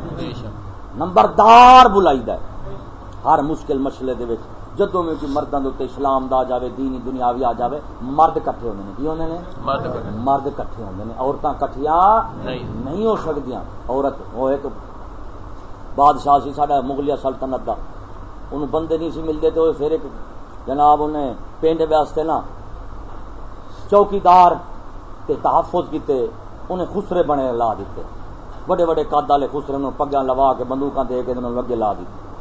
نمبردار بلائی دا ہر مشکل مسئلے دے وچ۔ جدوں میں مردوں کے اسلام دا جاوے دینی دنیاوی آ جاوے مرد کٹھے ہوندے نے۔ کی ہوندے نے؟ مرد کٹھے۔ ہوندے نے۔ عورتاں کٹھیاں نہیں۔ ہو سکدیاں۔ عورت وہ ایک بادشاہ سی ساڈا مغلیہ سلطنت دا۔ انہوں بندے نہیں سی ملتے تو پھر ایک جناب انہیں پنڈ واسطے نا چوکیدار تے تحفظ کیتے انہیں خسرے بنے لا دیتے۔ بڑے بڑے قد والے خسرے پگا لوا کے بندوق دے کے لگے لا دیتے۔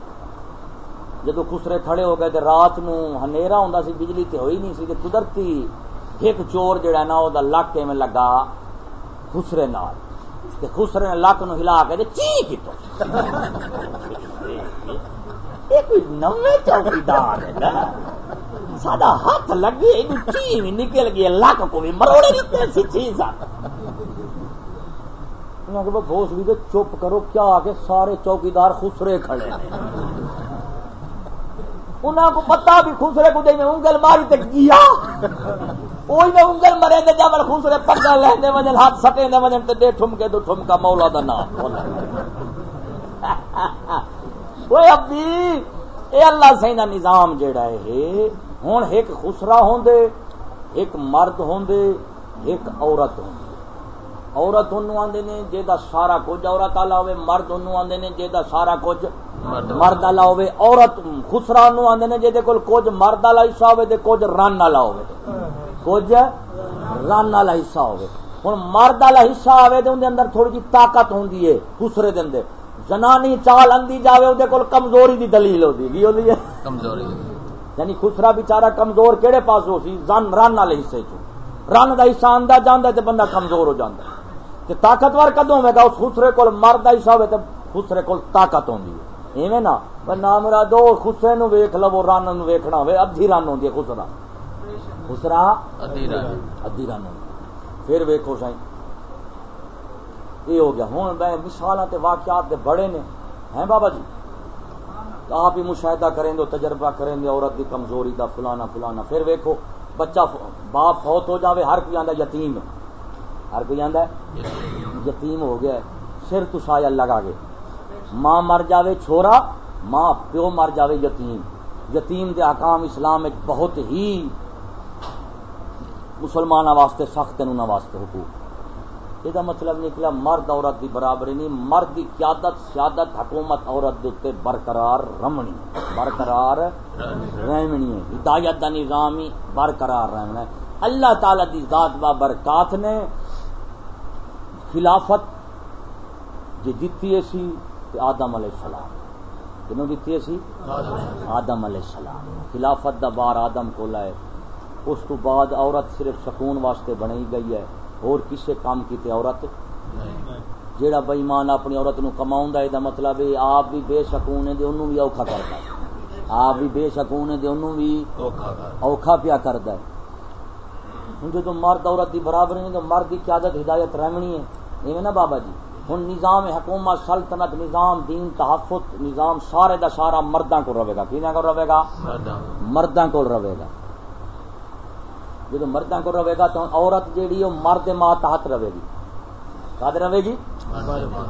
جدو خسرے کھڑے ہو گئے تے رات نو ہنیرا ہوں سی، بجلی تے ہوئی نہیں سی تے قدرتی ایک چور جڑا نا وہ لک میں لگا خسرے نال۔ تے خسرے نے لک نو ہلا کے چی کیتو کوئی چوکیدار ہے نا۔ ساڈا ہاتھ لگے چی نکل گیا لک کو بھی مروڑے سی چپ کرو، کیا آ کے سارے چوکیدار خسرے کھڑے انہوں کو پتا بھی خسرے کو دے میں انگل ماری تے گیا۔ وہی میں انگل مرے دے جب خسرے پگا لینے وجن ہاتھ سٹے نے وجن تے دے ٹھمکے دو ٹھمکا مولا دا نام۔ وہ ابھی اے اللہ سی نظام جیڑا ہے ہوں ایک خسرا ہوں دے ایک مرد ہوں ایک عورت ہوں عورت انہوں آندے نے جیدا سارا کچھ عورت والا ہوئے، مرد انہوں آندے نے جیدا سارا کچھ مرد والا ہوئے عورت خسرا انہوں آندے نے کول کچھ مرد والا حصہ ہوئے تے کچھ رن والا کچھ رن والا حصہ ہوئے. ہن مرد والا حصہ آوے تے اندے اندر تھوڑی جی طاقت ہوندی ہے خسرے دے اندر. زنانی چال اندی جاوے اودے کول کمزوری دی دلیل ہوندی کی ہوندی ہے؟ کمزوری یعنی خسرا بیچارہ کمزور کیڑے پاس ہو سی زن رن والے حصے چ رن دا حصہ آندا جاندا تے بندہ کمزور ہو جاندا طاقتور کدوں ہوئے گا؟ اس خسرے کو مرد حصہ ہوئے تو خسرے کو طاقت ہوندی ہے. ایویں نا؟ نہ میرا دو خسرے نو ویکھ لو رن نو ویکھنا ہوئے ادھی رن ہوندی ہے خسرا۔ خسرا؟ ادھی رن۔ ادھی رن پھر ویکھو سائیں یہ ہو گیا۔ ہوں میں مثالاں تے واقعات دے بڑے نے۔ ہیں بابا جی؟ آپ ہی مشاہدہ کریں دو تجربہ کریں گے عورت دی کمزوری دا فلانا فلانا۔ پھر ویکھو بچہ باپ فوت ہو جاوے ہر کوئی آندا یتیم ہے۔ ہر کوئی آدھا یتیم۔ ہو گیا سر تو سایہ لگا گے ماں مر جاوے چھوڑا ماں پیو مر جاوے یتیم۔ یتیم دے احکام اسلام بہت ہی مسلمان واسطے سخت انہوں واسطے حقوق۔ یہ مطلب نکلا مرد عورت دی برابری نہیں، مرد دی قیادت، سیادت حکومت عورت دے برقرار رمنی برقرار رحمنی ہے۔ ہدایت دا نظامی برقرار رہنا ہے۔ اللہ تعالی دی ذات با برکات نے خلافت جی دیتی ہے سی آدم علیہ السلام۔ کنوں دیتی سی؟ آدم علیہ السلام۔ خلافت دا بار آدم کو لائے۔ اس تو بعد عورت صرف سکون واسطے بنائی گئی ہے۔ اور کسے کام کیتے عورت؟ جیڑا بےمان اپنی عورت نو کماؤں دا دا مطلب ہے آپ بھی بے سکون ہے انہوں بھی اوکھا کرتا ہے۔ آپ بھی بے سکون ہے انہوں بھی اوکھا پیا کرتا ہے۔ ہوں جب مرد عورت دی برابر نہیں تو مرد کی قیادت ہدایت رہنی ہے۔ ایویں نا بابا جی؟ ہوں نظام حکومت سلطنت نظام دین تحفظ نظام سارے دا سارا مرداں کو رہے گا۔ کہنا کو رہے گا؟ مرداں کو رہے گا۔ جب مرداں کو رہے گا تو عورت جیڑی وہ مرد ماں تحت رہے گی۔ کد رہے گی؟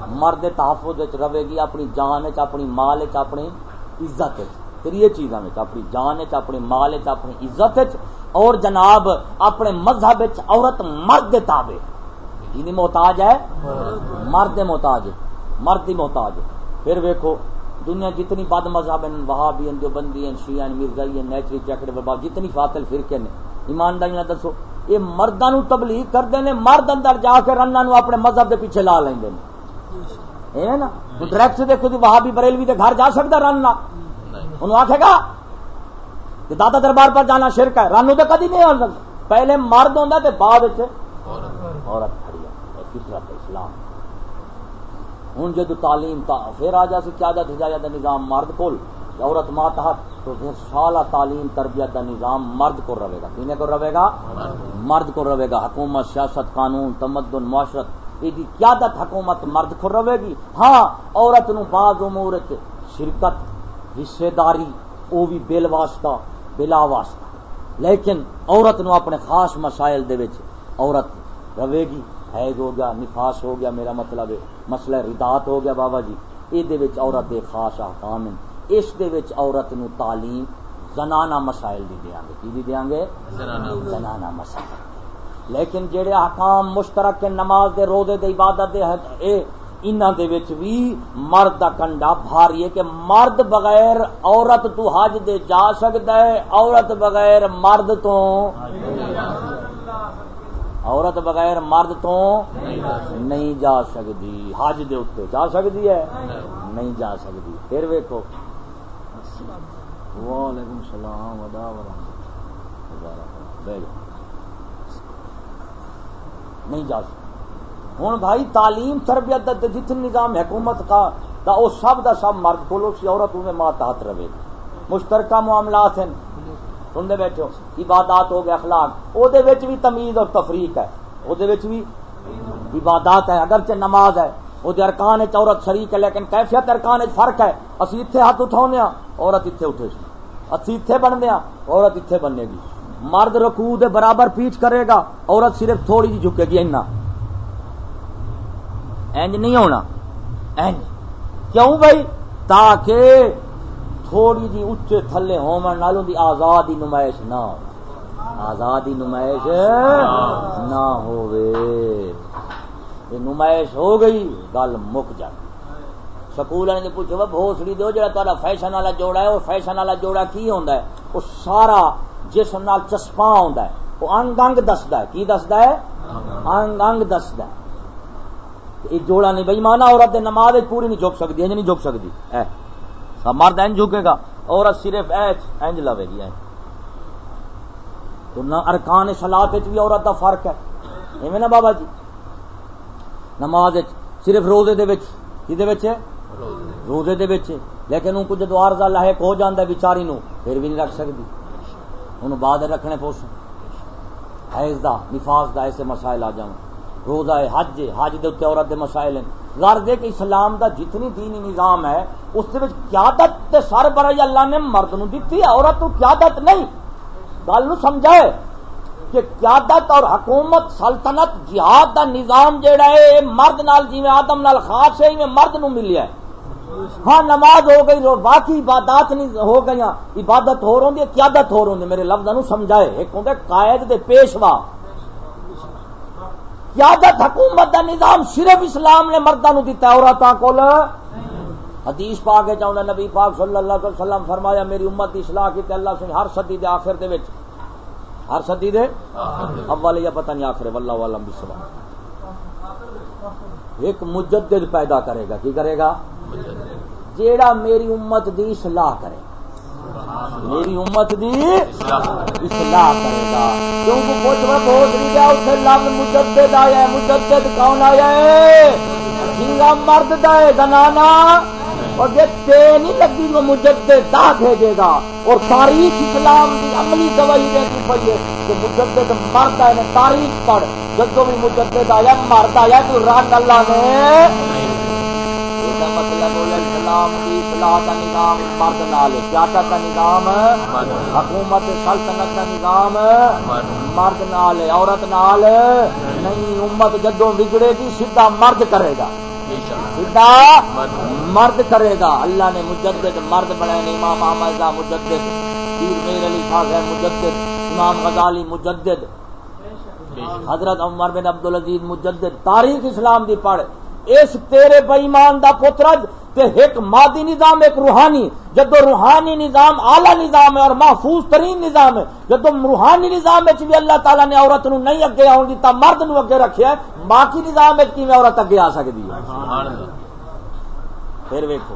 مرد تحفظ رہے گی اپنی جان چ اپنی مال چ اپنی عزت تری چیزاں اپنی جان چ اپنی مال چ اپنی عزت اور جناب اپنے مذہب عورت مرد تابے یعنی محتاج ہے، مرد محتاج مرد محتاج پھر ویکو دنیا جتنی بد مذہب ہیں، وہابی ہیں جو بندی ہیں، شیعہ ہیں، مرزائی ہیں، نیچری چکڑے بابا جتنی فاطل فرقے نے ایمانداری دسو، یہ مردوں نو تبلیغ کرتے ہیں مرد اندر جا کے رنا نو اپنے مذہب کے پیچھے لا لیں گے نا؟ ڈائریکٹ دیکھو جی وہابی بریلوی دے گھر جا سکتا رن انہوں آخے گا کہ دادا دربار پر جانا شرک ہے رنو تو کدی نہیں ہو سکتا۔ پہلے مرد ہوتا تو بعد عورت۔ فطرت اسلام۔ ہوں جد تعلیم تا، پھر آ جا سی قیادت ہدایت نظام مرد کو عورت ماتحت تو پھر سالہ تعلیم تربیت کا نظام مرد کو رہے گا۔ کینے کو رہے گا؟ مرد کو رہے گا۔ حکومت، سیاست، قانون، تمدن، معاشرت، یہ قیادت حکومت مرد کو رہے گی۔ ہاں عورت نو بعض امور شرکت، حصے داری وہ بھی بل واسطہ، بلا واسطہ۔ لیکن عورت نو اپنے خاص مسائل دے وچ عورت رہے گی۔ حیض ہو گیا نفاس ہو گیا میرا مطلب ہے مسئلہ ردات ہو گیا بابا جی۔ یہ عورت دے خاص احکام ہیں۔ اس دے وچ عورت نو تعلیم زنانہ مسائل بھی دیا گے کی بھی دیا گے زنانہ مسائل۔ لیکن جڑے احکام مشترک کے نماز دے روزے دے عبادت دے اے انہاں دے وچ بھی مرد دا کنڈا بھاری ہے کہ مرد بغیر عورت تو حج دے جا سکتا ہے عورت بغیر مرد تو عورت بغیر مرد تو نہیں جا سکتی۔ حج دے اتنے جا سکتی ہے، نہیں جا سکتی۔ پھر ویکو وعلیکم السلام ودا نہیں جا سکتی۔ ہوں بھائی تعلیم، تربیت جتنے نظام حکومت کا، دا او سب دا سب مرد بولو سی عورت انہیں ماں تحت رہے۔ گی مشترکہ معاملات ہیں۔ سنتے بیٹھو عبادات ہو گیا اخلاق۔ وہ بھی تمیز اور تفریق ہے۔ وہ بھی عبادات ہے۔ اگرچہ نماز ہے۔ وہ ارکان عورت شریک ہے، لیکن کیفیت ارکان فرق ہے۔ اسی اتنے ہاتھ اٹھاؤنے ہاں، عورت اتنے اٹھے سی اسی اتنے بننے ہاں، عورت اتنے بننے گی۔ مرد رکو دے برابر پیچھ کرے گا، عورت صرف تھوڑی جی جھکے گی اینا اینج نہیں ہونا۔ اینج۔ کیوں بھائی؟ تاکہ تھوڑی جی اچے تھلے ہومن نالوں دی آزادی نمائش نہ ہو۔ آزادی نمائش نہ ہوئے نمائش ہو گئی، گل مک جائے سکول والے نے پوچھو بھوسڑی دو جا تا فیشن والا جوڑا ہے وہ فیشن والا جوڑا کی ہوندا ہے؟ وہ سارا جسم نال چسپاں ہوندا ہے۔ وہ انگ انگ دسدا ہے۔ کی دسدا ہے؟ انگ انگ دسدا ہے۔ یہ جوڑا نہیں، بھائی، مانا عورت نماز پوری نہیں جھک سکتی انج نہیں جھک سکتی اے۔ مرد اینج جھکے گا، عورت صرف ایچ اینج لوے گی تو نہ ارکان سلاد بھی عورت دا فرق ہے۔ ایویں نا بابا جی؟ نماز صرف روزے دے وچ کی دے وچ روزے دے وچ لیکن ان کو جدو عارضہ لاحق ہو جاندا ہے بیچاری نو، پھر بھی نہیں رکھ سکتی انہوں بعد رکھنے پوس حیض دا نفاس دا ایسے مسائل آ جاؤں۔ روزہ ہے حج ہے حج دے اتنے عورت دے مسائل ہیں۔ غرض ہے کہ اسلام دا جتنی دینی نظام ہے، اس دے وچ قیادت تے سر برائی اللہ نے مرد نو دیتی ہے، عورت تو قیادت نہیں۔ گل نو سمجھائے کہ قیادت اور حکومت، سلطنت، جہاد دا نظام جیڑا ہے مرد نال جی آدم نال خاص ہے میں مرد نو ملیا ہے۔ ہاں نماز ہو گئی، باقی عبادات نہیں ہو گئی عبادت ہو رہی قیادت ہو رہی میرے لفظ نو سمجھائے ایک ہوں قائد دے پیشوا۔ قیادت حکومت دا نظام صرف اسلام نے مردہ نو دیتا ہے عورتوں کو حدیث پا کے چاہتا نبی پاک صلی اللہ علیہ وسلم فرمایا، میری امت کی اصلاح کی اللہ سے ہر صدی دے آخر دے وچ۔ ہر صدی دے؟ اول یا پتہ نہیں آخر، واللہ والم بسوا ایک مجدد پیدا کرے گا، کی کرے گا؟ جیڑا میری امت دی اصلاح کرے گا۔ میری امت دی اصلاح کرے گا۔ کیونکہ کچھ میں بہت نہیں گیا، اسے لفظ مجدد آیا ہے مجدد کون آیا ہے؟ جھینگا مرد دے زنانا اور یہ تے نہیں لگی وہ مجدد دا بھیجے گا۔ اور تاریخ اسلام کی عملی گواہی دیتی پئی ہے کہ مجدد مرد ہے تاریخ پڑھ۔ جب بھی مجدد آیا، مرد آیا تو رنگ اللہ نے مطلب اسلام کی اصلاح کا نظام مرد نال. سیاست کا نظام حکومت سلطنت کا نظام مرد نال عورت نال نہیں امت جدو بگڑے گی سیدھا مرد کرے گا. سیدھا مرد کرے گا. اللہ نے مجدد مرد بنائے امام احمد مجدد پیر میر علی خاص ہے مجدد امام غزالی مجدد حضرت عمر بن عبد العزیز مجدد. تاریخ اسلام دی پڑھ اس تیرے بئیمان دا پترج تے ایک مادی نظام ایک روحانی جدو روحانی نظام اعلی نظام ہے اور محفوظ ترین نظام ہے جدو روحانی نظام بھی اللہ تعالیٰ نے عورت نو نہیں اگے آن دیتا مرد نو اگے رکھیا ہے۔ باقی نظام کی عورت اگے آ سکتی ہے؟ پھر ویکو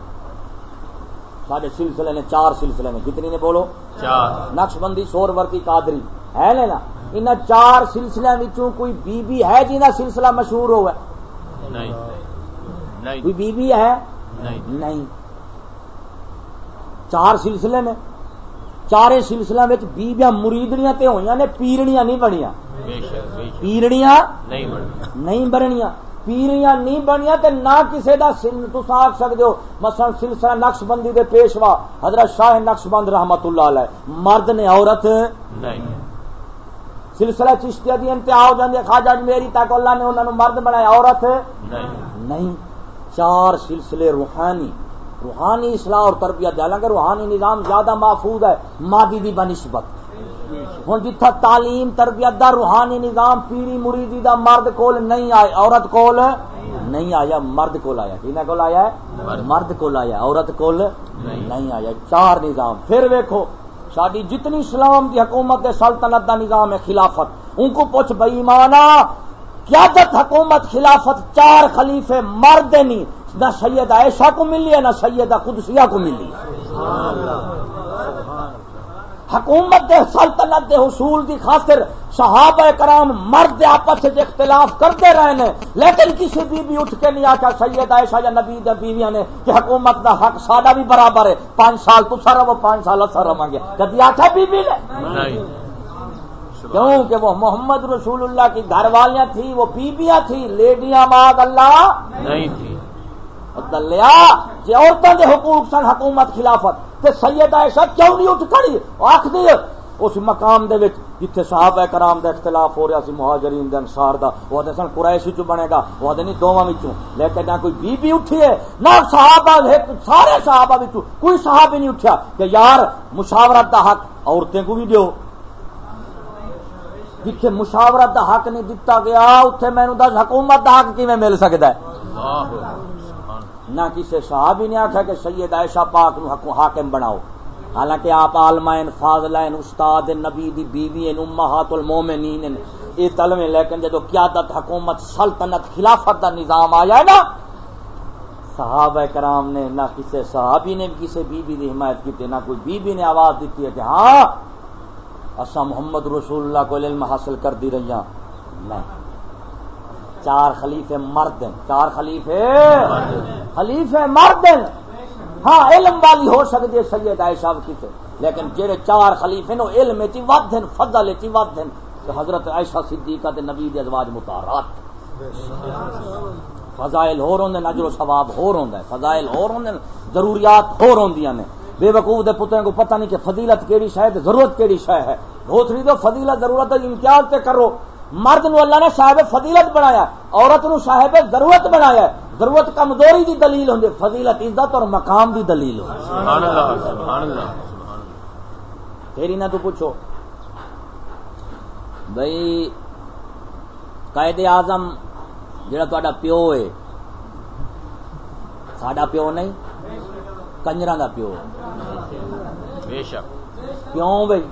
سارے سلسلے نے چار سلسلے نے کتنی نے بولو؟ چار۔ نقش بندی سور ورتی قادری۔ ہے نا؟ ان چار سلسلے کوئی بی بی ہے جنہ سلسلہ مشہور ہوا کوئی بیوی ہے؟ نہیں. چار سلسلے میں. چارے سلسلے میں بیبیاں مریدنیاں تے ہوئی نے پیرنیاں نہیں بنیا پیرنیاں نہیں بننیاں پیریاں نہیں بنیا تے نہ کسے دا تو آخ سکتے ہو۔ مثلا سلسلہ نقش بندی دے پیشوا حضرت شاہ نقش بند رحمت اللہ علیہ مرد نے عورت؟ نہیں. سلسلہ چشتیا دی انتہا ہو جاتی ہے۔ خواجہ میری تک اللہ نے انہوں نے مرد بنایا عورت نہیں۔ چار سلسلے روحانی۔ روحانی اصلاح اور تربیت حالانکہ روحانی نظام زیادہ محفوظ ہے مادی دی بنسبت ہوں جتھا تعلیم تربیت دا روحانی نظام پیڑی مریدی دا مرد کول نہیں آئے عورت کول نہیں آیا مرد کول آیا۔ کہنا کول آیا ہے؟ مرد۔ کول آیا عورت کول نہیں آیا۔ چار نظام۔ پھر ویکھو ساری جتنی اسلام کی حکومت سلطنت کا نظام ہے خلافت، ان کو پوچھ بئی مانا قیادت حکومت خلافت چار خلیفے مرد نہیں، نہ سید عائشہ کو ملی ہے، نہ سیدہ قدسیہ کو ملی حکومت دے سلطنت دے حصول دی خاطر صحابہ کرام مرد آپس سے اختلاف کرتے رہے نے لیکن کسی بی بی اٹھ کے نہیں آتا سید عائشہ یا نبی دے بیویاں نے کہ حکومت دا حق سادہ بھی برابر ہے پانچ سال تو سر وہ پانچ سال اثر رہا گے۔ کبھی آتا بی بی نے کیوں کہ وہ محمد رسول اللہ کی گھر والیاں تھی وہ بیبیاں تھی لیڈیاں ماں اللہ نہیں تھی۔ لیا جی عورتوں کے حقوق سن حکومت خلافت۔ تے سید ایسا کیوں نہیں اٹھ کھڑی؟ آخ اس مقام دے وچ جتھے صحابہ کرام دا اختلاف ہو رہا سی، مہاجرین دے انصار دا، وہ تے سن قریش وچ بنے گا، وہ تے نہیں دوواں وچوں۔ لیکن نہ کوئی بی بی اٹھی ہے، نہ صحابہ سارے صحابہ وچوں، کوئی صحابی نہیں اٹھیا کہ یار، مشاورت دا حق عورتیں کو بھی دیو۔ جتھے مشاورت دا حق نہیں دتا گیا اتنے مینو دس، حکومت دا حق کیویں مل سکتا ہے؟ نہ کسی صحابی نے آخیا کہ سید عائشہ پاک نو حاکم بناؤ۔ حالانکہ آپ عالمائن فاضلائن استاد نبی دی بیوی امہات المومنین یہ تلویں، لیکن جدو قیادت حکومت، سلطنت، خلافت دا نظام آیا ہے نا، صحابہ کرام نے نہ کسی صحابی نے، کسی بی بی دی حمایت کی نہ کوئی بی بی نے آواز دیتی ہے کہ ہاں اصا محمد رسول اللہ کو علم حاصل کر دی رہی ہاں۔ نہیں۔ چار خلیفے مرد ہیں، چار خلیفے خلیفے مرد ہیں۔ ہاں علم والی ہو سکتی ہے سید عائشہ کسی لیکن جہے چار خلیفے نو علم چی ود ہیں، فضل چی ود ہیں۔ تو حضرت عائشہ صدیقہ تے نبی دے ازواج متارات فضائل ہور ہوندے نجر و ثواب ہور ہوندا ہے فضائل ہور ہوندے ضروریات ہور ہوندیاں نے بے وقوف دے پتروں کو پتہ نہیں کہ فضیلت کیڑی شے ہے، ضرورت کیڑی شے ہے۔ دھوتری دو، فضیلت، ضرورت امتیاز تے کرو۔ مرد نو اللہ نے صاحب فضیلت بنایا عورت نو صاحب ضرورت بنایا۔ ضرورت کمزوری دی دلیل ہوندی فضیلت عزت اور مقام دی دلیل ہوندی۔ سبحان اللہ سبحان اللہ۔ تیری نہ تو پوچھو بھائی قائد اعظم جڑا تا پیو ہے ساڈا پیو نہیں کنجر دا پیو بے شک۔ کیوں بھائی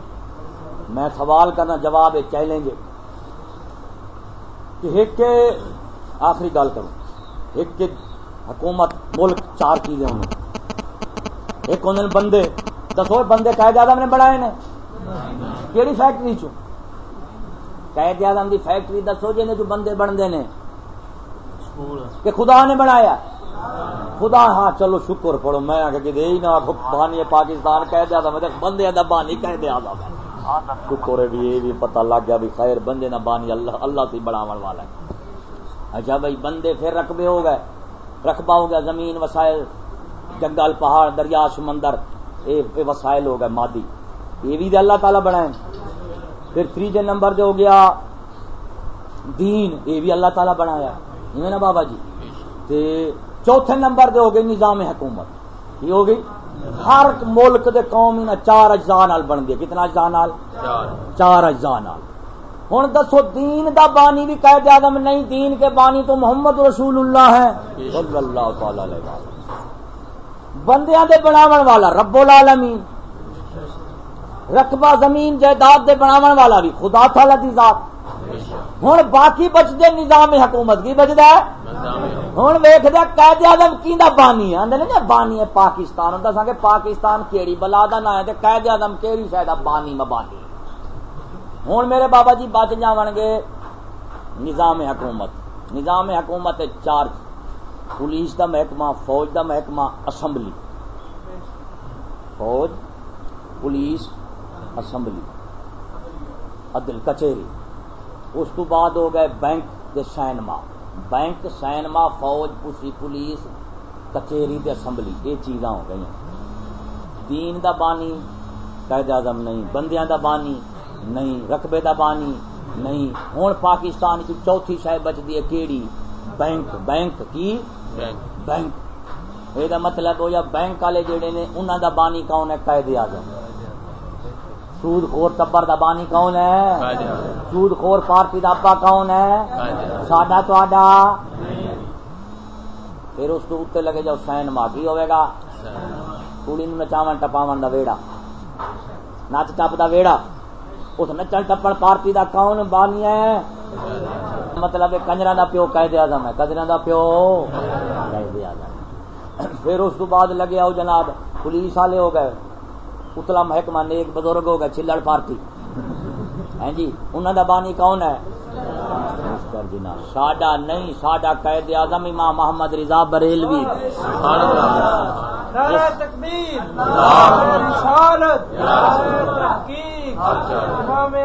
میں سوال کرنا جواب چیلنج کہ ایک آخری گل کروں ایک حکومت ملک چار چیزیں انہوں ایک انہوں بندے دسو بندے قائد اعظم نے بنائے نے۔ کہڑی فیکٹری چو قائد اعظم دی فیکٹری دسو جی جو بندے بنتے ہیں کہ خدا نے بنایا۔ خدا ہاں چلو شکر پڑھو میں آ کے دے نہ بانی پاکستان تھا میں بندے دا بانی کہہ دیا تھا شکر بھی، یہ بھی پتہ لگ گیا بھی خیر بندے نہ بانی اللہ اللہ سے بڑھاون والا ہے۔ اچھا بھائی، بندے پھر رقبے ہو گئے۔ رقبہ ہو گیا زمین، وسائل، جنگل، پہاڑ، دریا، سمندر، اے وسائل ہو گئے مادی۔ یہ بھی اللہ تعالی بنائے پھر تیجے نمبر جو ہو گیا، دین، یہ بھی اللہ تعالی بنایا نا بابا جی؟ تے چوتھے نمبر دے ہو گئی نظام حکومت۔ یہ ہو گئی۔ ہر ملک دے قوم چار اجزاء نال بن گیا کتنا اجزاء نال؟ چار۔ اجزاء نال۔ ہوں دسو دین دا بانی بھی قید اعظم نہیں دین کے بانی تو محمد رسول اللہ ہے صلی اللہ تعالی علیہ بندیاں دے بناون والا رب العالمین۔ رقبہ زمین جائیداد دے بناون والا بھی۔ خدا تعالی دی ذات۔ ہوں باقی بچتے نظام حکومت کی بچتا ہے؟ ہوں ویخ دیا قید اعظم کی بانی آدھے نا بانی ہے پاکستان، ہوں دسا کہ پاکستان کیڑی بلا کا نا ہے قید اعظم کہڑی شاید بانی مبانی ہوں میرے بابا جی بچ جان گے نظام حکومت۔ نظام حکومت چار پولیس دا محکمہ، فوج دا محکمہ، اسمبلی۔ فوج، پولیس، اسمبلی۔ عدل کچہری۔ اس تو بعد ہو گئے بینک دے سینما۔ بینک سینما فوج پوسی پولیس کچہری دے اسمبلی یہ چیزاں ہو گئی دین دا بانی قید اعظم نہیں بندیاں دا بانی نہیں رقبے دا بانی نہیں۔ ہوں پاکستان کی چوتھی شاید بچتی ہے کیڑی؟ بینک۔ بینک کی؟ بینک۔ یہ مطلب ہو یا بینک والے جڑے نے انہوں دا بانی کون ہے؟ قید اعظم۔ سود خور ٹبر دا بانی کون ہے؟ سود خور پارٹی دا ابا کون ہے؟ ساڈا تا پھر اس کو اتنے لگے جاؤ سین ماگی ہوئے گا۔ کڑی نچاو ٹپاو دا ویڑا۔ نچ ٹپ دا ویڑا۔ اس نچن ٹپن پارٹی دا کون بانی ہے؟ مطلب کنجرا دا پیو قید اعظم ہے۔ کنجرا دا پیو قید اعظم۔ پھر اس بعد لگے آؤ جناب پولیس والے ہو گئے۔ اتلا محکمہ نیک بزرگ ہو گئے چلڑ پارٹی ہیں جی انہوں دا بانی کون ہے ساڈا نہیں ساڈا قید اعظم امام محمد رضا بریلوی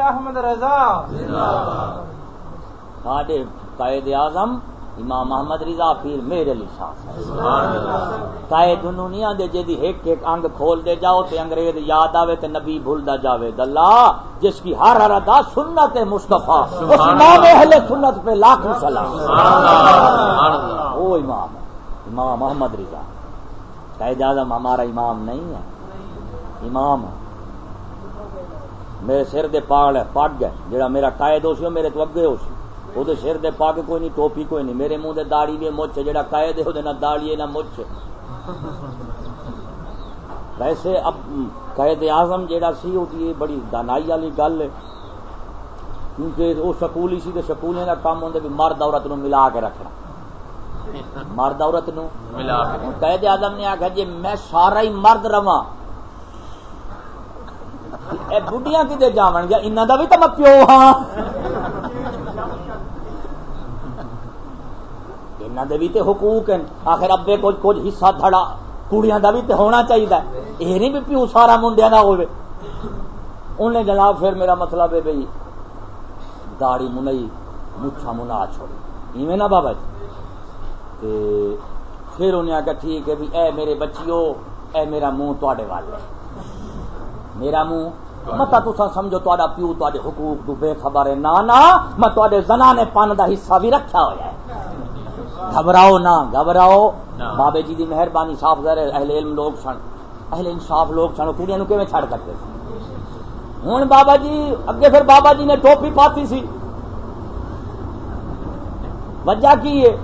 احمد رضا ساڈے قید اعظم امام محمد رضا پیر میرے علی شاہ تائے دنوں نہیں آدھے جی ایک ایک انگ کھول دے جاؤ تے انگریز یاد آوے تے نبی بھولدا جاوے۔ دلہ جس کی ہر ہر ادا سنت مصطفیٰ اس امام اہل سنت پہ لاکھوں سلام۔ وہ امام ہے امام محمد رضا۔ قائد اعظم ہمارا امام نہیں ہے۔ امام ہے میرے سر دے پاگ ہے پگ ہے جڑا میرا قائد ہو سی میرے تو اگے ہو سی۔ وہ سر دے پگ کوئی نہیں ٹوپی کوئی نہیں میرے منہ دے داڑی بھی مچھ جڑا قائد ہے وہ نہ ہے نہ مچھ ویسے اب قید اعظم جیڑا سی وہ بڑی دانائی والی گل ہے کیونکہ وہ سکول سی تو سکولیں کا کام ہوتا بھی مرد عورت نو ملا کے رکھنا مرد عورت نو قید اعظم نے آخیا جی میں سارا ہی مرد رواں بڑھیا کتنے جان گیا انہوں کا بھی تو میں پیو ہاں انہوں دے بھی تے حقوق ہیں۔ آخر ابے کچھ کچھ حصہ تھڑا کڑیاں دا بھی تے ہونا چاہیے یہ نہیں بھی پیو سارا منڈیا نہ ہوئے۔ انہیں جناب پھر میرا مطلب ہے بھائی داڑی منئی مچھا منا چھوڑی۔ ایویں نا بابا جی۔ پھر انہیں آخیا ٹھیک ہے بھی اے میرے بچیو، اے میرا منہ تے وال ہے۔ میرا منہ، متا تسا سمجھو تا پیو تے حقوق تو بے خبر ہے۔ نہ میں تے زنانے پن کا حصہ بھی رکھا ہوا ہے۔ گھبراؤ نہ گھبراؤ۔ بابے جی دی مہربانی صاف ظاہر اہل علم لوگ سن۔ اہل انصاف لوگ سن کڑیاں نو کیویں چھڑ کرتے ہوں بابا جی اگے پھر بابا جی نے ٹوپی پاتی سی۔ وجہ کی ہے؟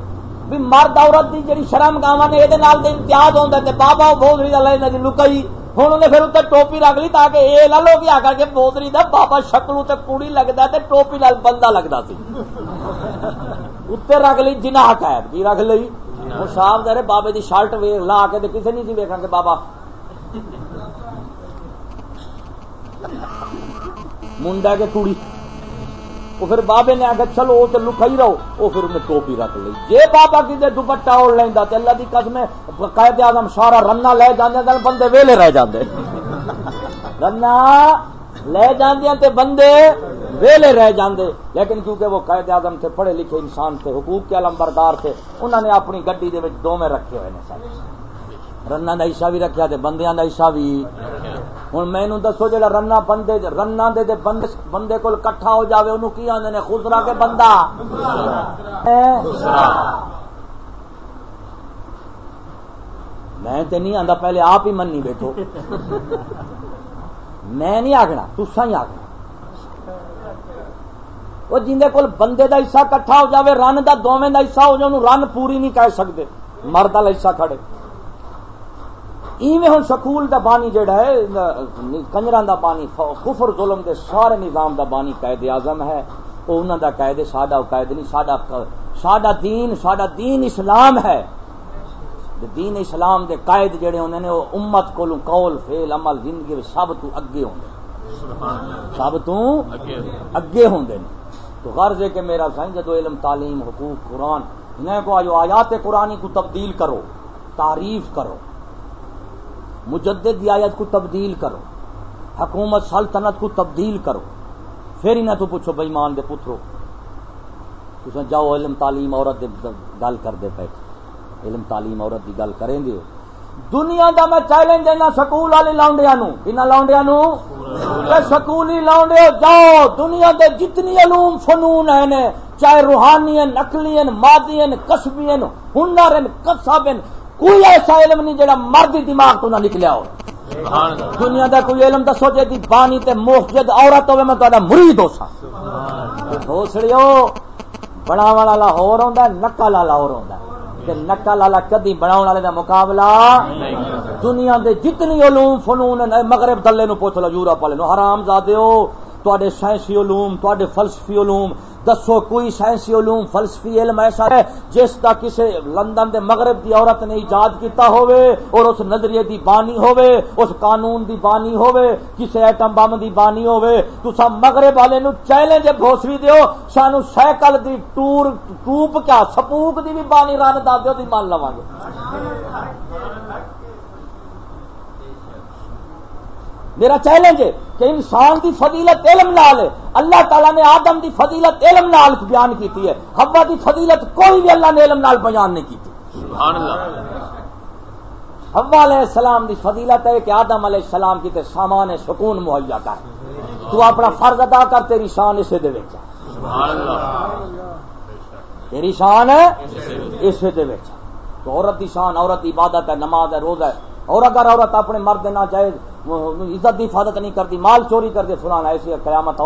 بھی مرد عورت دی جڑی شرم گاوا نے یہ امتیاز ہوتا ہے بابا بہت رہی لکئی۔ ہوں انہیں پھر اتنے ٹوپی رکھ لی تاکہ یہ لو کہ آ کر کے بوتری دا بابا شکل اتنے کڑی لگتا ہے ٹوپی لال بندہ لگتا سی اتنے رکھ لی جنا ٹائپ کی رکھ لی صاف دے بابے دی شرٹ لا کے کسی نہیں سی ویکن کہ بابا منڈا کے کڑی وہ پھر بابے نے آگے چلو وہ تو لکھائی رہو۔ وہ پھر انہیں ٹوپی رکھ لی۔ جی بابا کسی دوپٹا اوڑ لینا تو اللہ کی قسم قائد آدم سارا رنا لے جانے بندے ویلے رہ جاندے۔ رنا لے جاندے تے بندے ویلے رہ جاندے۔ لیکن کیونکہ وہ قائد آدم تھے پڑھے لکھے انسان تھے حقوق کے علم بردار تھے انہوں نے اپنی گڈی دے دو میں رکھے ہوئے سب۔ رنا کا حصہ بھی رکھا بندیاں کا حصہ بھی ہوں مینو دسو جا رنا بندے رنا دے دے بندے بندے کو کٹھا ہو جاوے انہوں کی آدھے نے؟ خسرا کے بندہ۔ میں تے نہیں آتا پہلے آپ ہی منی بیٹھو۔ میں نہیں آگنا تسا ہی آگنا وہ جن کو بندے دا حصہ کٹھا ہو جاوے رن دا دونوں دا حصہ ہو جائے رن پوری نہیں کہہ سکتے مرد والا حصہ کھڑے۔ ایویں ہوں سکول دا بانی جڑا ہے کنجر دا بانی، کفر، ظلم دے سارے نظام دا بانی قائد اعظم ہے۔ وہ انہوں دا قائد، ساڈا قائد نہیں، ساڈا ساڈا دین ساڈا دین اسلام ہے۔ دین اسلام دے قائد جڑے ہوندے نے وہ امت کو قول، فعل، عمل، زندگی سب تو اگے ہوندے سب تو اگے ہوندے نے۔ تو غرض ہے کہ میرا سائن جدو علم، تعلیم، حقوق، قرآن، انہیں کو آیات قرآنی کو تبدیل کرو، تعریف کرو۔ مجدد آیت کو تبدیل کرو حکومت سلطنت کو تبدیل کرو پھر انہیں تو پوچھو بےمان دے پترو۔ تو جاؤ علم تعلیم عورت گل کر دے پہ علم تعلیم عورت کی گل کریں گے۔ دنیا دا میں چیلنج دینا سکول والے لاؤنڈیا نو۔ کن لاؤنڈیا نو؟ سکولی لاؤنڈے جاؤ دنیا دے جتنی علوم فنون ہیں چاہے روحانی نقلی مادی کسبی ہنر کسب کوئی ایسا علم نہیں جڑا مرد دماغ تو نہ نکلیا ہو دنیا دا کوئی علم دسو جی بانی تے موسجد عورت ہوے میں تا مرید ہو سا۔ دوسریو بنا والا لاہور آ نکا لالا اور نکا لالا کدی بنا والے دا مقابلہ دنیا دے جتنی علوم فنون مغرب دلے نو پوچھ لو یورپ والے نو حرام زادے ہو۔ تے سائنسی علوم تے فلسفی علوم، دسو کوئی سائنسی علوم، فلسفی علم ایسا ہے جس کا کسی لندن دے مغرب دی عورت نے ایجاد کیتا ہوئے اور اس نظریے دی بانی ہوئے اس قانون دی بانی ہوئے کسی ایٹم بم دی بانی ہوئے تو سب مغرب والے نو چیلنج گھوسوی دیو سانو سائیکل دی ٹور، ٹوپ کیا، سپوک دی بھی بانی رن دا دیو، دی مان لواں گے۔ میرا چیلنج ہے کہ انسان دی فضیلت علم نال ہے۔ اللہ تعالیٰ نے آدم دی فضیلت علم نال بیان کی ہے۔ ہوا دی فضیلت کوئی بھی اللہ نے علم نال بیان نہیں کی ہوا علیہ السلام دی فضیلت ہے کہ آدم علیہ السلام کی تے سامان سکون مہیا کر۔ تو اپنا فرض ادا کر تیری شان اسے دے تیری شان اسے دے تو عورت دی شان عورت عبادت ہے نماز ہے روزہ ہے۔ اور اگر عورت اپنے مرد نہ چاہے عزت کی حفاظت نہیں کرتی، مال چوری کر دے فلان ایسی قیامت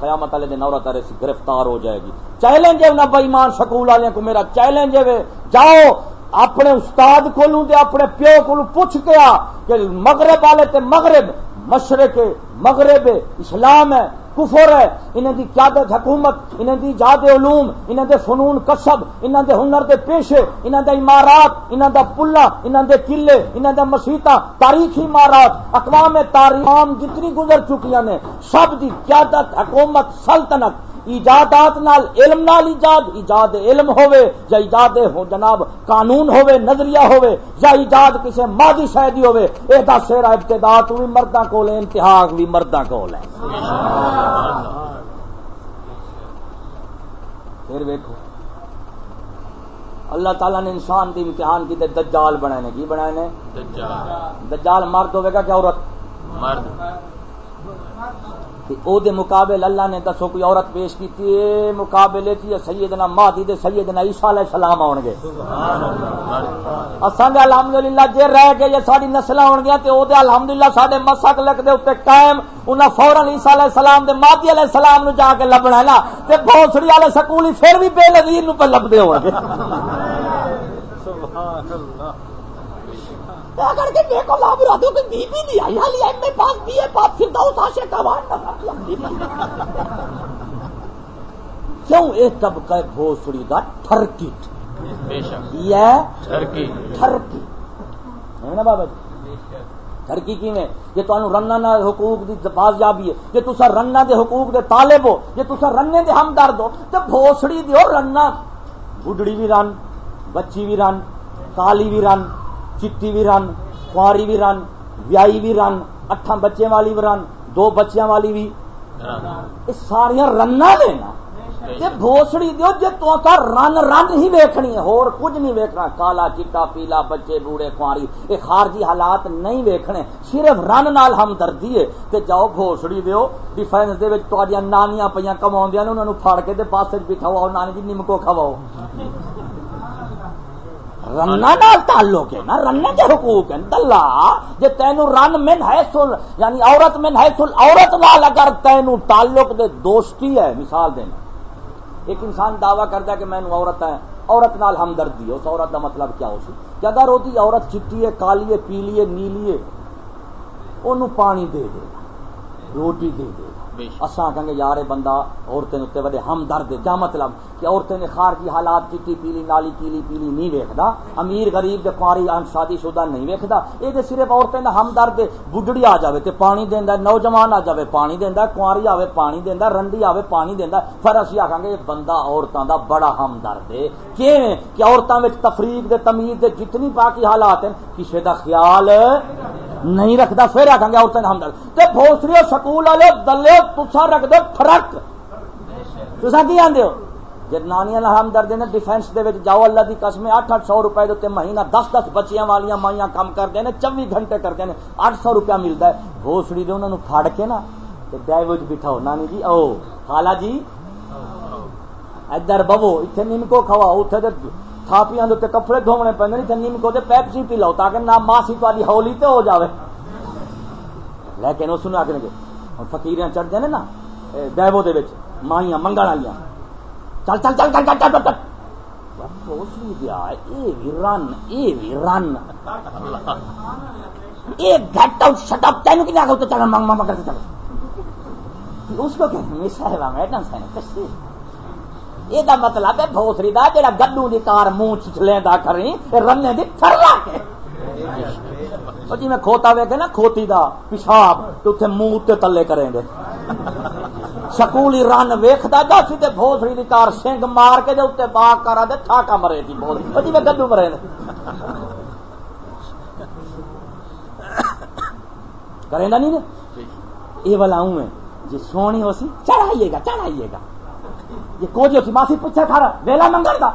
قیامت والے دن عورت ایسی گرفتار ہو جائے گی۔ چیلنج ہے نہ بئیمان سکول والے کو، میرا چیلنج ہے۔ جاؤ، اپنے استاد کو اپنے پیو کو پوچھ کے آ، کہ مغرب والے تے مغرب، مشرق، مغرب، اسلام ہے۔ کفر ہے۔ انہیں دی قیادت، حکومت انہوں دی جاد علوم انہیں دے فنون، کسب انہیں دے ہنر دے پیشے انہیں دے عمارات انہیں دا پلا انہیں دے قلعے انہیں دے مسیطا تاریخی عمارات، اقوام تاریخ جتنی گزر چکی نے، سب دی قیادت، حکومت، سلطنت ایجادات نال علم نال ایجاد ایجاد علم ہوئے یا ایجاد ہو جناب قانون ہوئے نظریہ ہوئے یا ایجاد کسی مادی شاہدی ہوئے اے دا سیرا ابتدا تو بھی مردہ کو لے انتہا بھی مردہ کو لے پھر ویکھو۔ اللہ تعالیٰ نے انسان دی امتحان کی دجال بنانے کی بنانے دجال۔ مرد ہوئے گا کیا عورت؟ مرد۔ او دے مقابل اللہ نے دسو کوئی عورت پیش کی مقابلے کی سیدنا مہدی دے سیدنا عیسیٰ علیہ السلام آن گے اساں دے الحمدللہ جے رہ گئے یہ ساری نسل آن گیا تے او دے الحمدللہ ساڈے مسک لک دے اوتے قائم انہاں فورن عیسیٰ علیہ السلام دے مہدی علیہ السلام نو جا کے لبنا ہے نا، تے بھوسڑی والے سکولی پھر بھی بے نظیر نو پہ لبدے ہون گے۔ سبحان اللہ۔ اگر کہ دیکھو بی بی نہیں آئی۔ حالی ایم پاس بی اے پاس پھر دو ساشے کیوں ایک طبقہ بھوسڑی دا یہ ٹھرکی۔ ٹھرکی۔ نا بابا جی؟ ٹھرکی کی میں یہ تو رنہ نہ حقوق دی بازیابی ہے۔ یہ تسا رنہ دے حقوق دے طالب ہو۔ یہ تسا رنے دے ہمدرد ہو۔ تے بھوسڑی دیو رنہ بڈڑی بھی رن بچی بھی رن کالی بھی رن۔ چٹی بھی رن کاری بھی رن ویائی بھی رن اٹھا بچے والی بھی رن دو بچیاں والی بھی۔ ساریا رن دینا بھوسڑی دیو جی تو رن رن ہی ویکنی ہے ہور کچھ نہیں ویکنا کالا چٹا پیلا بچے بوڑے کاری یہ خارجی حالات نہیں ویکنے صرف رن نال ہم دردی ہے۔ تے جاؤ گھوسڑی دیو ڈیفینس دے وچ تہاڈیاں نانیاں پیاں کماوندیاں نے انہاں نو پھڑ کے تے پاسے بٹھاؤ نانی جی نمکو کھواؤ۔ رنا نال تعلق ہے نا رن کے حقوق ہیں۔ دلہ جی تینو رن من ہے سل یعنی عورت من ہے سل عورت نال اگر تینو تعلق دے دوستی ہے، مثال دینا ایک انسان دعویٰ کرتا ہے کہ میں عورت ہے، عورت نال ہمدردی اس عورت کا مطلب کیا ہو سی؟ اگر ہوتی عورت چٹی ہے، کالی ہے، پیلی ہے، نیلی ہے انہوں پانی دے دے، روٹی دے دے۔ اصا کہ یار بندہ، عورتیں اتنے بڑے ہم درد کیا مطلب؟ کہ عورتیں نے خارجی حالات چیٹی پیلی، نالی پیلی پیلی نہیں ویکدا امیر غریب دے کاری شادی شدہ نہیں ویکدا یہ صرف عورتیں دا ہم درد بڈڑی آ جاوے تے پانی دیندا نوجوان آ جاوے پانی دیندا کاری آوے پانی دیندا رنڈی آوے پانی دیندا پھر اسی آکھاں گے بندہ عورتاں دا بڑا ہم درد ہے۔ کیویں؟ کہ عورتاں وچ تفریق دے، تمیز دے، جتنی باقی حالات ہیں، کسے دا خیال نہیں رکھتا پھر آخان گیا عورتیں ہمدرد۔ بھوسری سکول والے دلے تسا رکھ دو فرق۔ تسا کی آدھے ہو؟ جب نانی ہمدرد نے ڈیفینس دے جاؤ اللہ کی قسم اٹھ اٹھ سو روپئے دے مہینہ دس دس بچیاں والیاں مائیاں کام کرتے ہیں چوبی گھنٹے کرتے ہیں اٹھ سو روپیہ ملتا ہے۔ بھوسڑی دے انہوں پھڑ کے نا ڈائیوج بٹھاؤ۔ نانی جی او خالا جی ادھر ببو اتنے نمکو کھوا اتنے تھاپیاں دے کپڑے دھونے پہ نہیں نیم کو دے پیپسی پی لو تاکہ نہ ماسی تاری ہولی تے ہو جاوے۔ لیکن وہ اس نے آخر فکیر چڑھ جانے نا ڈیبو دے مائیاں منگن والیاں چل چل چل چل چل چل چل سوچی دیا اے بھی رن، اے بھی رن۔ اے گٹ آؤٹ شٹ اپ تینوں کی آگے چل مانگ مانگ کرتے چل اس کو کہ صاحب میڈم صاحب یہ مطلب ہے بھوسری کا جہاں گڈو کی کار منہ چلے کری رنے تھرلا کے جی میں کھوتا ویکے نا کھوتی دا پیشاب تو اتنے منہ تلے کریں گے سکولی رن ویختا سی بھوسری کی کار سنگ مار کے اتنے باغ کرا دے ٹھاکا مرے تھی بہت جی میں گڈو مرے کریں گا نہیں یہ والا ہوں جی سونی ہو سی چڑھائیے گا چڑھائیے گا یہ کوجی ہوتی ماسی پچھا کھا رہا ویلا منگل دا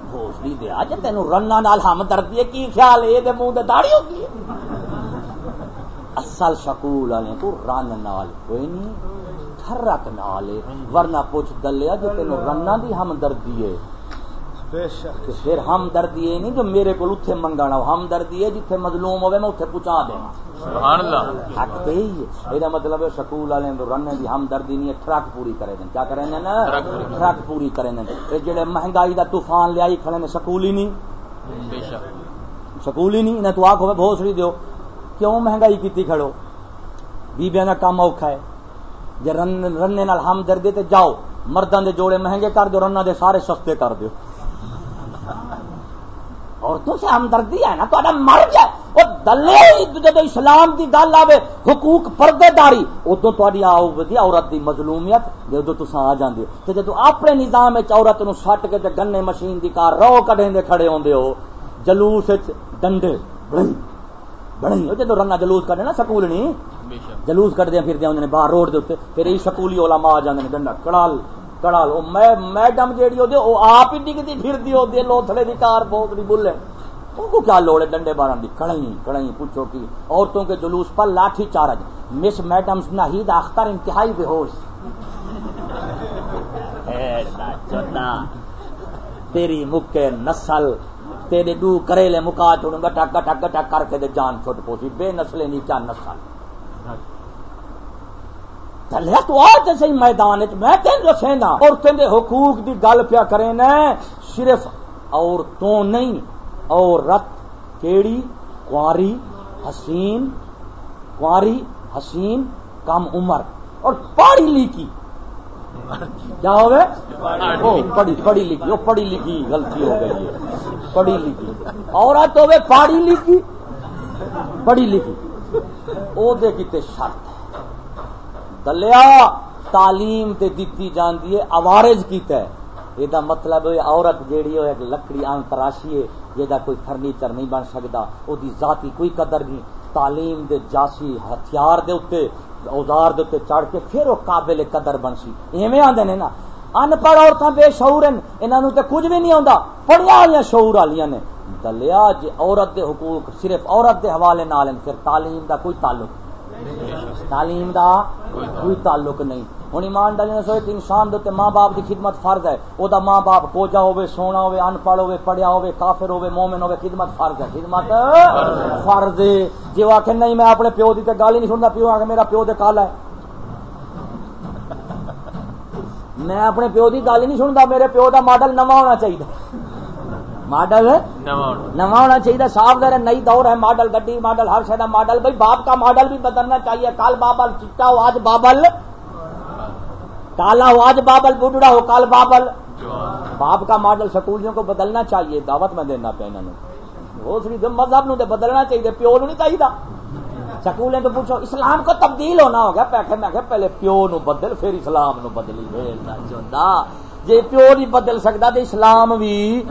بھوسڑی دیا جی تین رنا نال ہم درد ہے کی خیال ہے یہ منہ داڑی ہوتی ہے اصل سکول والے تو رن نال کوئی نہیں تھرک نال ورنہ پوچھ دلیا جی تینوں رنا دی ہے پھر ہمدردی یہ نہیں جو میرے کو اتنے منگا ہمدردی ہے جتنے مظلوم ہوئے میں اتنے پہنچا دینا۔ حق تو یہی ہے۔ یہ مطلب ہے سکول والے رن کی ہمدردی نہیں ہے ٹرک پوری کرے دیں کیا کریں نا ٹرک پوری کریں یہ جڑے مہنگائی دا طوفان لیا کھڑے نے سکول ہی نہیں۔ سکول ہی نہیں انہیں تو آخو بھوسڑی دیو۔ کیوں مہنگائی کیتی کھڑو؟ بیبیاں کا کام اوکھا ہے۔ جی رن رنے ہمدردی تے جاؤ مردوں دے جوڑے مہنگے کر دو رنا دے سارے سستے کر دو عورتوں سے ہمدردی ہے نا تو مر جائے۔ وہ دلے جب اسلام کی گل آئے حقوق پردے داری ادو تاری آؤ عورت کی مظلومیت جدو تسا آ جاندے۔ تو جدو اپنے نظام عورت نو سٹ کے گنے مشین کی کار رو دے کھڑے ہوندے ہو جلوس ڈنڈے بڑی بڑی جدو رنگا جلوس کٹے نا سکول نہیں جلوس کٹدے پھر دے باہر روڈ دے پھر یہ سکولی علماء آ جاندے ڈنڈا کڑال۔ کڑا لو میڈم جیڑی ہوتی وہ آپ ہی ڈگتی پھرتی ہوتی ہے لوتھڑے کی کار بوتری بولے ان کو کیا لوڑ ہے ڈنڈے بارن کی کڑئی کڑئی پوچھو کی عورتوں کے جلوس پر lathi charge miss madam Nahid Akhtar انتہائی بے ہوش تیری مکے نسل تیرے دو کریلے مکا چھوڑوں گٹا گٹا گٹا کر کے دے جان چھوٹ پوسی بے نسلے نہیں کیا نسل چلے تو آ جیسے میدان میں تین رسینا عورتوں کے حقوق کی گل پیا کرے نا، صرف عورتوں نہیں، عورت کیڑی کاری حسین کاری حسین، کم عمر۔ اور پڑھی لکھی۔ کیا ہوگی پڑھی پڑھی لکھی وہ پڑھی لکھی، غلطی ہو گئی پڑھی لکھی۔ عورت ہوگی پڑھی لکھی پڑھی لکھی۔ وہ دے کتے شرط دلیا تعلیم تے دیتی جاندی ہے اوارج کیتا ہے۔ یہ مطلب ہے عورت جیڑی ہو ایک لکڑی آن تراشی ہے جہاں کوئی فرنیچر نہیں بن سکتا وہ ذاتی کوئی قدر نہیں۔ تعلیم دے جاسی ہتھیار دے اتے اوزار دے اتے چڑھ کے پھر وہ قابل قدر بن سی ایویں آدھے نے نا۔ ان پڑھ عورتیں بے شعور ہیں انہوں تے کچھ بھی نہیں آتا پڑھیا والی شعور والی نے۔ دلیا جی عورت دے حقوق صرف عورت دے حوالے نال پھر تعلیم دا کوئی تعلق تعلیم دا کوئی تعلق نہیں۔ ہوں ایمانداری نے سوچ، انسان دے ماں باپ کی خدمت فرض ہے۔ وہ دا ماں باپ کوجا ہوے سونا ہوے ان پڑھ ہوے پڑھیا ہوے کافر ہوے مومن ہوے خدمت فرض ہے۔ خدمت فرض ہے۔ جی وہ آخر نہیں، میں اپنے پیو کی گل ہی نہیں سنتا پیو آ میرا پیو دے کالا ہے۔ میں اپنے پیو کی گل ہی نہیں سنتا میرے پیو دا ماڈل نواں ہونا چاہیے ماڈل نواں ہونا چاہیے صاف ذرا نئی دور ہے ماڈل گڈی ماڈل ہر شہر ماڈل بھائی باپ کا ماڈل بھی بدلنا چاہیے کال بابل چٹا ہو آج بابل کالا ہو آج بابل بڈڑا ہو کال بابل باپ کا ماڈل سکولیوں کو بدلنا چاہیے دعوت میں دینا پہ انہوں نے مذہب نو بدلنا چاہیے پیو نو نہیں چاہیے سکولیں تو پوچھو اسلام کو تبدیل ہونا ہوگا پیٹھے میں پہلے پیو نو بدل پھر اسلام نو بدلی جی پیو نہیں بدل سکتا تو اسلام بھی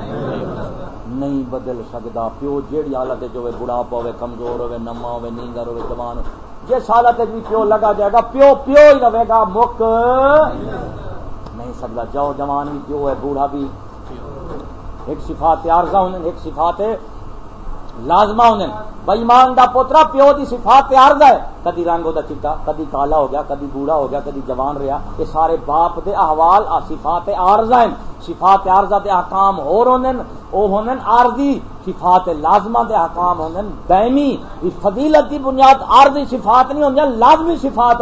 نہیں بدل سکتا پیو جیڑی حالت جو بڑھاپا ہوے کمزور ہوے نما ہوے نیندر ہوے جوان ہو جس حالت بھی جی پیو لگا جائے گا، پیو پیو ہی رہے گا، مک نہیں سکتا جاؤ جوان بھی پیو ہے بوڑھا بھی۔ ایک صفات عارضہ ہونے ایک صفات لازمہ ہونے بےمان دا پوترا، پیو دی صفات عارضہ ہے۔ کدی رنگ دا چٹا، کدی کالا ہو گیا، کدی بوڑھا ہو گیا، کدی جوان رہا یہ سارے باپ دے احوال صفات عارضہ ہیں۔ صفات عارضہ دے احکام اور ہونے او ہونے عارضی۔ صفات لازمہ دے احکام ہونے دائمی۔ فضیلت دی بنیاد عارضی صفات نہیں ہونے، لازمی صفات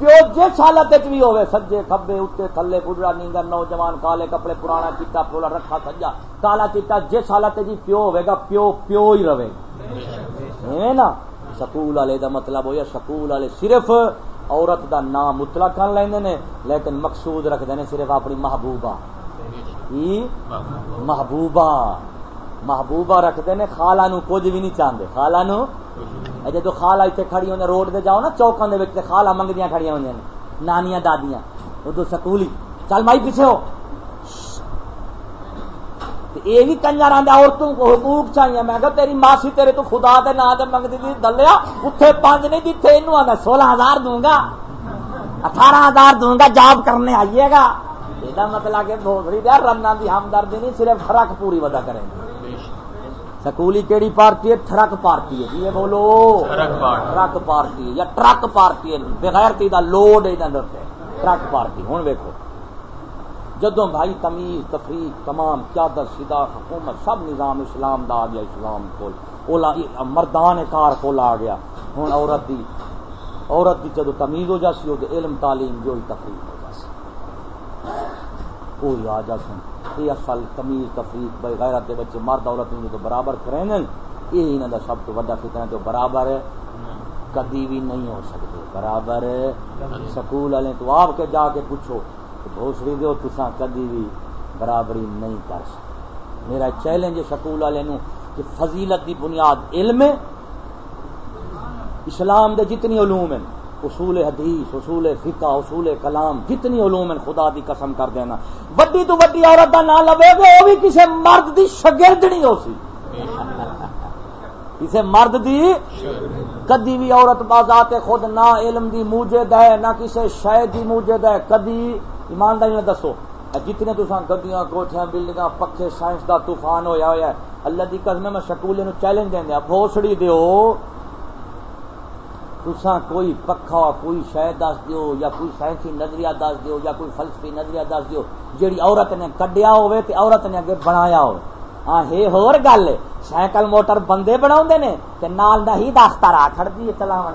ہونے پیو جس حالت بھی ہوئے سجے کبے اتنے تھلے بڑھا نیگر نوجوان، کالے کپڑے، پرانا چیٹا پولا رکھا، سجا کالا چیٹا جس حالت جی پیو ہوئے گا، پیو پیو ہی رہے۔ گا نا؟ سکول والے دا مطلب ہو یا سکول والے صرف عورت دا نام مطلق کر لیندے نے، لیکن مقصود رکھتے ہیں صرف اپنی محبوبہ۔ محبوبہ۔ محبوبہ رکھتے ہیں خالہ نو کچھ بھی نہیں چاہتے۔ خالہ نو جدو خالہ اتنے کھڑی ہونے روڈ دے جاؤ نا چوکوں کے خالہ منگدیاں کھڑی ہوئی نانیاں، دادیاں۔ ادو سکولی۔ چل مائی پیچھے ہو۔ یہ بھی کنجر آدھا عورتوں کو حقوق چاہیے۔ میں کہ تیری ماسی تیرے تو خدا دے نا دے منگتی تھی دلیا اتنے پانچ نہیں دیتے یہ آدھا سولہ ہزار دوں گا۔ اٹھارہ ہزار دوں گا جاب کرنے آئیے گا۔ یہ مطلب کہ بھوسڑی دیا رنا کی ہمدردی نہیں، صرف فرق پوری وجہ کریں گے سکولی کیڑی پارٹی ہے؟ ٹرک پارٹی ہے۔ جی بولو۔ Truck party. یا ٹرک پارٹی ہے؟ بغیر تی دا لوڈ ٹرک پارٹی۔ ہوں ویکو جدو بھائی تمیز تفریح تمام کیا سیدھا حکومت سب نظام اسلام دا آ گیا اسلام کو مردان کار کول آ گیا۔ ہوں عورت دی عورت دی جدو تمیز ہو جاسی ہو علم تعلیم جو تفریح ہو جاسی۔ کوئی آ جا سن۔ یہ اصل تمیز تفریح بھائی غیرت دے بچے مرد عورت تو برابر کریں گے، یہ انہوں کا سب تو بڑا فتنہ تو برابر ہے۔ کدی بھی نہیں ہو سکتے۔ برابر ہے۔ سکول والے تو آپ کے جا کے پوچھو بھوسڑی دو تسا کدی بھی برابری نہیں کر سکتے۔ میرا چیلنج سکول والے نو کہ فضیلت دی بنیاد علم ہے۔ اسلام دے جتنی علوم ہیں۔ اصول حدیث، اصول فقہ، اصول کلام، جتنی علوم ہیں، خدا دی قسم کر دینا۔ وڈی تو وڈی عورت کا نام لوے گا وہ بھی کسی مرد دی شگرد نہیں ہو سی۔ کسی مرد دی کدی بھی عورت بازات خود نہ علم دی موجد ہے، نہ کسی شاید دی موجد ہے۔ کدی، ایمانداری نے دسو۔ جتنے تو گڈیاں کوٹیاں بلڈنگ پکے سائنس دا طوفان ہویا ہوا ہے۔ اللہ دی قسم میں سکولے نو چیلنج دیں بھوسڑی دیو۔ تسا کوئی پکھا کوئی شاید دس دیو یا کوئی سائنسی نظریہ دس دیو یا کوئی فلسفی نظریہ دس دیو جیڑی عورت نے کڈیا ہوئے تے عورت نے اگے بنایا ہوئے ہاں یہ ہور گل سائیکل موٹر بندے بنا نے تے نال دا ہی داختہ را کھڑ دی چلاون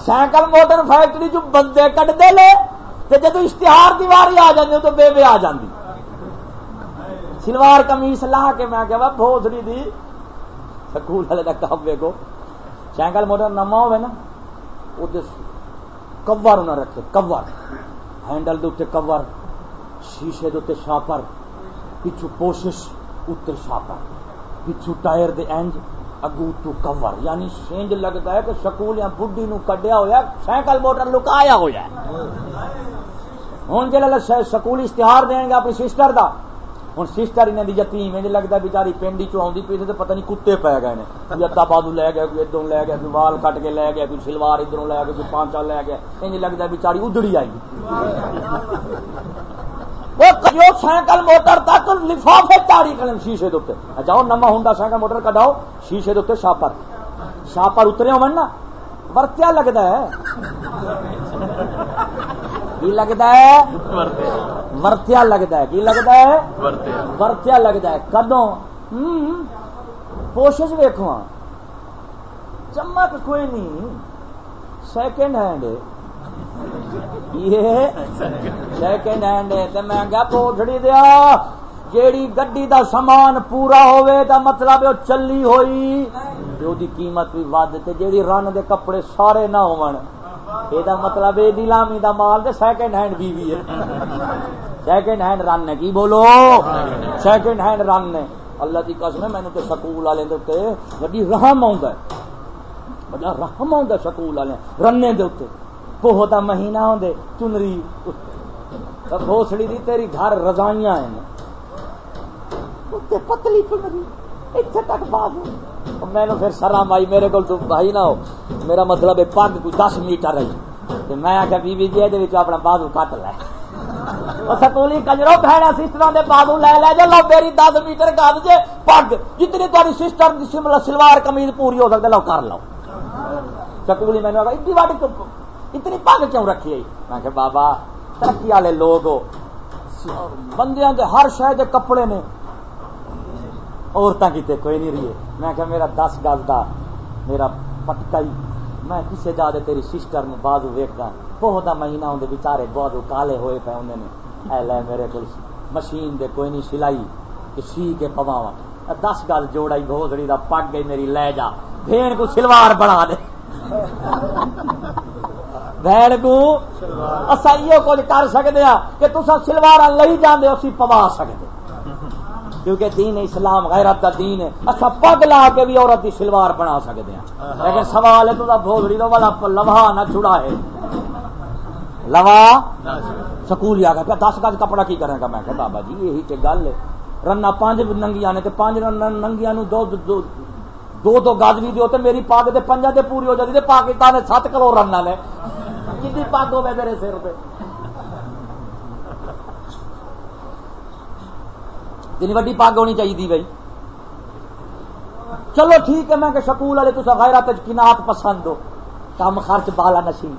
سائیکل موٹر فیکٹری جو بندے کٹ دے لے تے جدو اشتہار دیواری آ جاندی تو بے بے آ جاندی۔ سلوار کمیس لا کے میں کہ بھوسڑی دی سکول والے کا کام ویکو سائیکل موٹر نما ہوئے نا وہ کور انہیں رکھے کور ہینڈل دے کور شیشے دے شاپر پچھو پوشش اتر شاپر پچھو ٹائر دے اینج اگو تو کور یعنی سینج لگتا ہے کہ سکول یا بڈی نو کڈیا ہوا سائیکل موٹر لکایا ہوا ہوں جی سکول اشتہار دیں گے اپنی سسٹر کا ہوں سسٹر انہیں دی یتیم انج لگتا بچاری پنڈی چ آدھی پی تو پتہ نہیں کتے پی گئے نے کوئی ادا بادو لے گیا کوئی ادھر لے گیا کوئی وال کٹ کے لے گیا کوئی سلوار ادھر لے گیا کوئی پانچا لے گیا انج لگتا بچاری ادڑی آئی وہ سائیکل موٹر تک لفافے تاڑی کریں شیشے دے جاؤ نما ہوں سائیکل موٹر کڈاؤ شیشے دے شاپر شاپر اترے ہو نا ورتیا لگتا ہے کی لگتا ہے ورتیا لگتا ہے کی لگتا ہے ورتیا لگتا ہے کدو کوشش ویکو چمک کوئی نہیں سیکنڈ ہینڈ یہ سیکنڈ ہینڈ کیا پوچھڑی دیا جیڑی گڈی دا سامان پورا ہوئے دا مطلب وہ چلی ہوئی، تے او دی قیمت بھی ود تے جیڑی رن دے کپڑے سارے نہ ہون۔ یہ مطلب یہ نیلامی دا مال دے سیکنڈ ہینڈ بھی بھی ہے۔ سیکنڈ ہینڈ رن نے کی بولو؟ سیکنڈ ہینڈ رن نے اللہ کی قسم ہے مینو تو سکول والے دے تے وڈی رحم آ بڑا رحم آ سکول والے۔ رنے دے اتنے کوہ دا مہینہ آدھے چنری۔ بھوسڑی دی تیری گھر رضائیاں ہیں۔ تو پتلی چنری اتنے تک بات میں نے پھر سرام آئی، میرے کو بھائی نہ ہو، میرا مطلب ہے پگ کوئی دس میٹر رہی۔ میں آخیا بی بی جی یہ اپنا بازو کٹ لے۔ سکولی کجرو بہنا سسٹر کے بازو لے لے جا لو میری دس میٹر کر جے پگ، جتنی تاری سسٹر سلوار کمیز پوری ہو سکتے لو کر لو۔ سکولی میں نے اتنی واٹی اتنی پگ کیوں رکھی میں کہ بابا، ترقی والے لوگ ہو۔ بندیاں کے ہر شہر کے کپڑے نے عورتیں کتنے کوئی نہیں رہی میں کہ میرا دس گز کا میرا پٹکا ہی۔ میں کسی جا تیری سسٹر نے بازو ویکتا بہت مہینہ ہوں بچارے بازو کالے ہوئے پے ہوں نے۔ اے لے میرے کو مشین دے کوئی نہیں سلائی کہ سی کے پواوا دس گل جوڑائی گھوسڑی دا پگ گئی میری لے جا۔ بھین کو سلوار بنا دے۔ بہن کو اصا یہ کچھ کر سکتے ہیں کہ تصا سلوار لئی جانے اسی پوا سکتے کیونکہ دین اسلام غیرت کا دین ہے۔ اچھا پگ لا کے بھی عورت کی سلوار بنا سکتے ہیں لیکن سوال ہے تو بھوگڑی تو والا لوا نہ چھڑا ہے۔ لوا سکول آ گیا۔ دس گز کپڑا کی کرے گا؟ میں کہ بابا جی یہی تو گل ہے۔ رنا پانچ ننگیا نے پانچ ننگیا دو دو دو گز بھی دو میری پاگ دے پنجا دے پوری ہو جاتی پاکستان سات کروڑ رن نے۔ جی پگ ہو میرے سر پہ جنی وڈی پگ ہونی چاہیے بھائی۔ چلو ٹھیک ہے، میں کہ سکول والے تو غیرت کنات پسند ہو۔ کم خرچ بالا نسی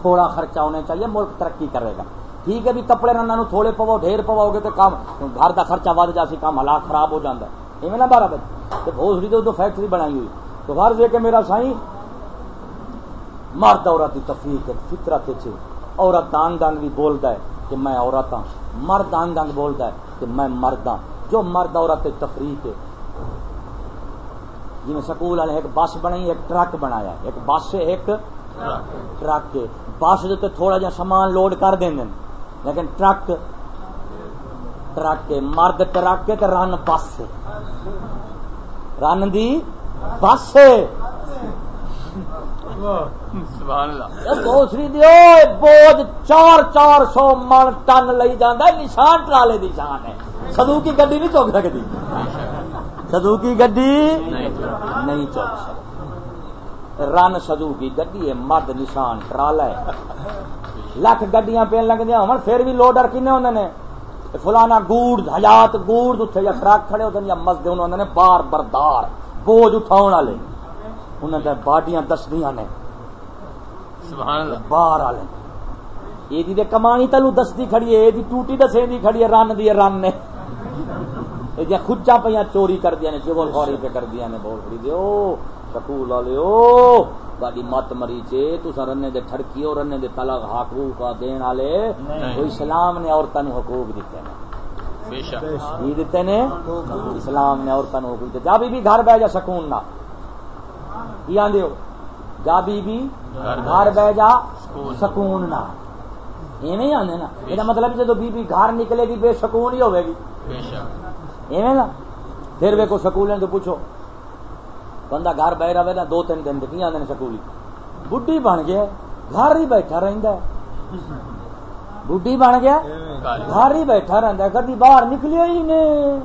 تھوڑا خرچہ ہونا چاہیے، ملک ترقی کرے گا۔ ٹھیک ہے بھی کپڑے رنگ تھوڑے پو ڈھیر پواؤ گے تو کام، گھر کا خرچہ ود جا سی کام حالات خراب ہو جاتا ہے ایویں نہ بارہ بجے۔ تو بھوسڑی تو فیکٹری بنائی ہوئی۔ تو فرض ہے کہ میرا سائی مرد عورت کی تفریح فطرت عورت دانگ دانگ بھی بولتا ہے کہ میں عورت ہوں مرد دانگ دانگ بولتا ہے۔ کہ میں مرد ہوں جو مرد عورت تفریح کے جی میں سکول والے ایک بس بنائی، ایک ٹرک بنایا۔ ایک بس سے ایک ٹرک بس جو تھوڑا جا سامان لوڈ کر دیں لیکن ٹرک ٹرک مرد ٹرک تو رن بس رن دی بس دوسری بوجھ چار چار سو من ٹن لئی جانا نشان ٹرالے دی شان ہے۔ سدو کی گڈی نہیں چوک سکتی سدو کی گڈی نہیں چوک سکتی رن سدو کی گڈی ہے مرد نشان ٹرالا ہے۔ لکھ گڈیاں پین لگدیا ہو پھر بھی لوڈر کنے ہوندے نے؟ فلانا گوڑ حیات گوڑ اتنے یا ٹرک کھڑے ہوتے ہیں یا مسجد انہوں نے؟ بار بردار، بوجھ اٹھاؤ والے۔ انہوں نے باڈیاں دسدیاں نے۔ باہر والے یہ کمانی تلو دستی کھڑی ہے یہ ٹوٹی دسے دی کھڑی ہے رن دی رن نے۔ یہ خچا پہ چوری کر دیا نے چگل خوری پہ کر دیا نے بول دیو سکول والے گاڑی مت مری چے تو رنے دے ٹھڑکی اور رنے دے تلق حقوق دین والے وہ اسلام نے عورتوں نے۔ حقوق دیتے ہیں دیتے نے؟ اسلام نے عورتوں نے حقوق دیتے جا بھی گھر بہ جا سکون نہ یہ آدھے ہو۔ جا بی بی گھر بہ جا سکون۔ نہ۔ ایویں آنے نا۔ یہ مطلب جب بی بی گھر نکلے گی بے سکون ہی ہوے گی۔ ایویں نا۔ پھر وے کو سکول تو پوچھو۔ بندہ گھر بہ رہے نا دو تین دن کی آدھے سکولی بڈی بن گیا گھر ہی بیٹھا رہتا ہے۔ بڈی بن گیا گھر ہی بیٹھا رہتا ہے۔ کدی باہر نکلے ہی نہیں۔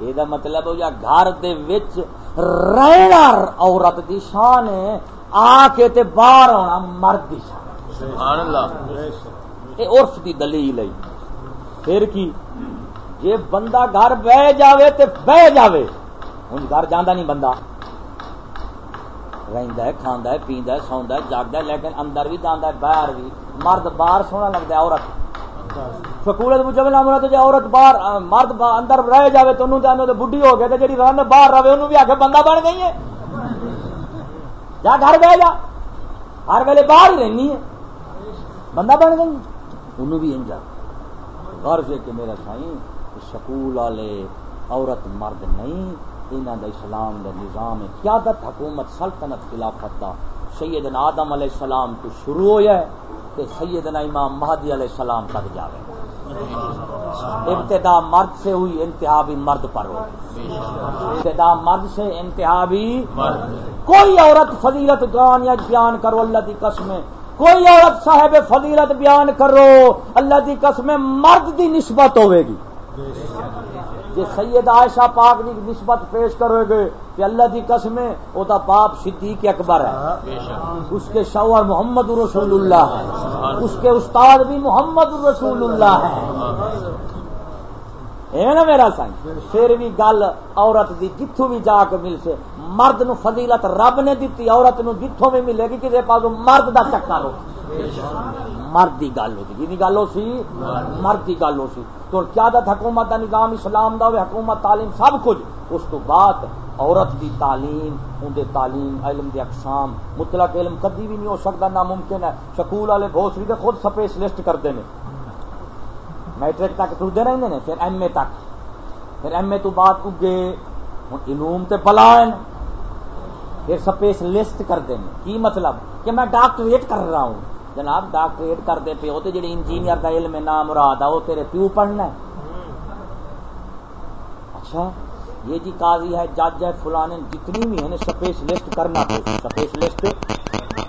یہ مطلب یا گھر دے وچ رہنا عورت دی شان ہے آ کے تے باہر آنا مرد دی شان۔ یہ عرف دی دلیل ہے۔ پھر کی؟ جی بندہ گھر بہ جاوے تے بہ جاوے ہوں گھر جانا نہیں بندہ۔ رہتا ہے کھانا ہے پیندا ہے سوندا ہے لیکن اندر بھی جانا ہے باہر بھی مرد باہر سونا لگتا ہے عورت۔ سکول پوچھو نام تو جی عورت باہر مرد اندر رہ جائے تو انہوں جانے تو بڈھی ہو گیا جی رن باہر رہے انہوں بھی آ کے بندہ بن گئی ہے۔ جا گھر بہ جا، ہر ویلے باہر ہی رہنی ہے۔ بندہ بن گئی۔ انہوں بھی انجا۔ غور سے کہ میرا سائی سکول والے عورت مرد نہیں انہوں دا اسلام دا نظام قیادت حکومت سلطنت خلافت دا سیدنا آدم علیہ السلام تو شروع ہو جائے کہ سیدنا امام مہدی علیہ السلام تک جاوے۔ ابتدا مرد سے ہوئی، انتہا بھی مرد پر ہو ابتدا مرد سے، انتہا بھی کوئی عورت فضیلت گان یا بیان کرو، اللہ کی قسم کوئی عورت صاحب فضیلت بیان کرو، اللہ کی قسم مرد کی نسبت ہوئے گی۔ کہ سید عائشہ پاک کی نسبت پیش کرو گے کہ اللہ کی قسمیں، وہ تو باپ صدیق اکبر ہے اس کے شوہر محمد رسول اللہ ہے اس کے استاد بھی محمد رسول اللہ ہے نا میرا سنگ، پھر بھی گل عورت دی جتوں بھی جا کے مل سے مرد نو فضیلت رب نے دیتی عورت نو جتوں بھی ملے گی کسی پاس مرد دا چکر ہو۔ مرد کی گل ہوتی جی گل ہو سی؟ مرد کی گل ہو سی۔ تو قیادت، حکومت کا نظام، اسلام دا ہوئے، حکومت، تعلیم، سب کچھ۔ اس تو بعد عورت دی تعلیم، ان دے تعلیم، علم دے اقسام۔ مطلق علم کدی بھی نہیں ہو سکتا، ناممکن ہے۔ سکول والے بہت سی خود سپیشلسٹ کرتے ہیں میٹرک تک ٹرتے رہتے ہیں پھر ایم اے تک۔ پھر ایم اے تو بعد اگے ہوں علوم تے بلا پھر سپیشلسٹ کرتے ہیں کی مطلب؟ کہ میں ڈاکٹریٹ کر رہا ہوں۔ جناب ڈاکٹریٹ کرتے پیو تو جی انجینئر کا علم نام مراد ہے وہ تیرے پیو پڑھنا ہے۔ اچھا۔ یہ جی قاضی ہے، جج ہے فلانے جتنی بھی ہیں سپیشلسٹ کرنا سپیشلسٹ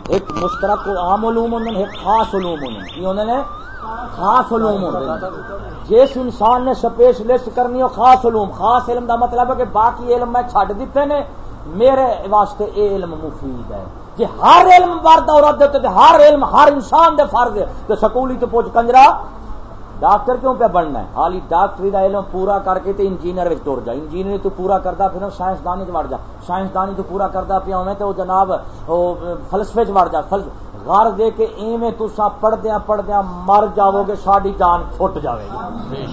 ایک مشترک عام علوم انہوں نے خاص علوم انہوں نے انہوں نے خاص علوم جس انسان نے سپیشلسٹ کرنی ہو خاص علوم، خاص علم دا مطلب ہے کہ باقی علم میں چھڈ دیتے نے، میرے واسطے اے علم مفید ہے۔ کہ ہر علم مرد عورت دیتے ہر علم ہر انسان دے فرض ہے۔ تو سکولی تو پوچھ کنجرا ڈاکٹر کیوں پہ بننا ہے؟ حالی ڈاکٹری دا علم پورا کر کے تے انجینئر وچ ٹر جا۔ انجینئر تو پورا کردا پھر سائنسدانی وچ وڑ جا۔ سائنسدانی تو پورا کردا پیا ہوے تے او جناب او فلسفے وچ وڑ جا۔ غر دے کے ایویں تسا پڑھدیا پڑھدیا مر جاؤ گے ساری جان چھٹ جاوے گی۔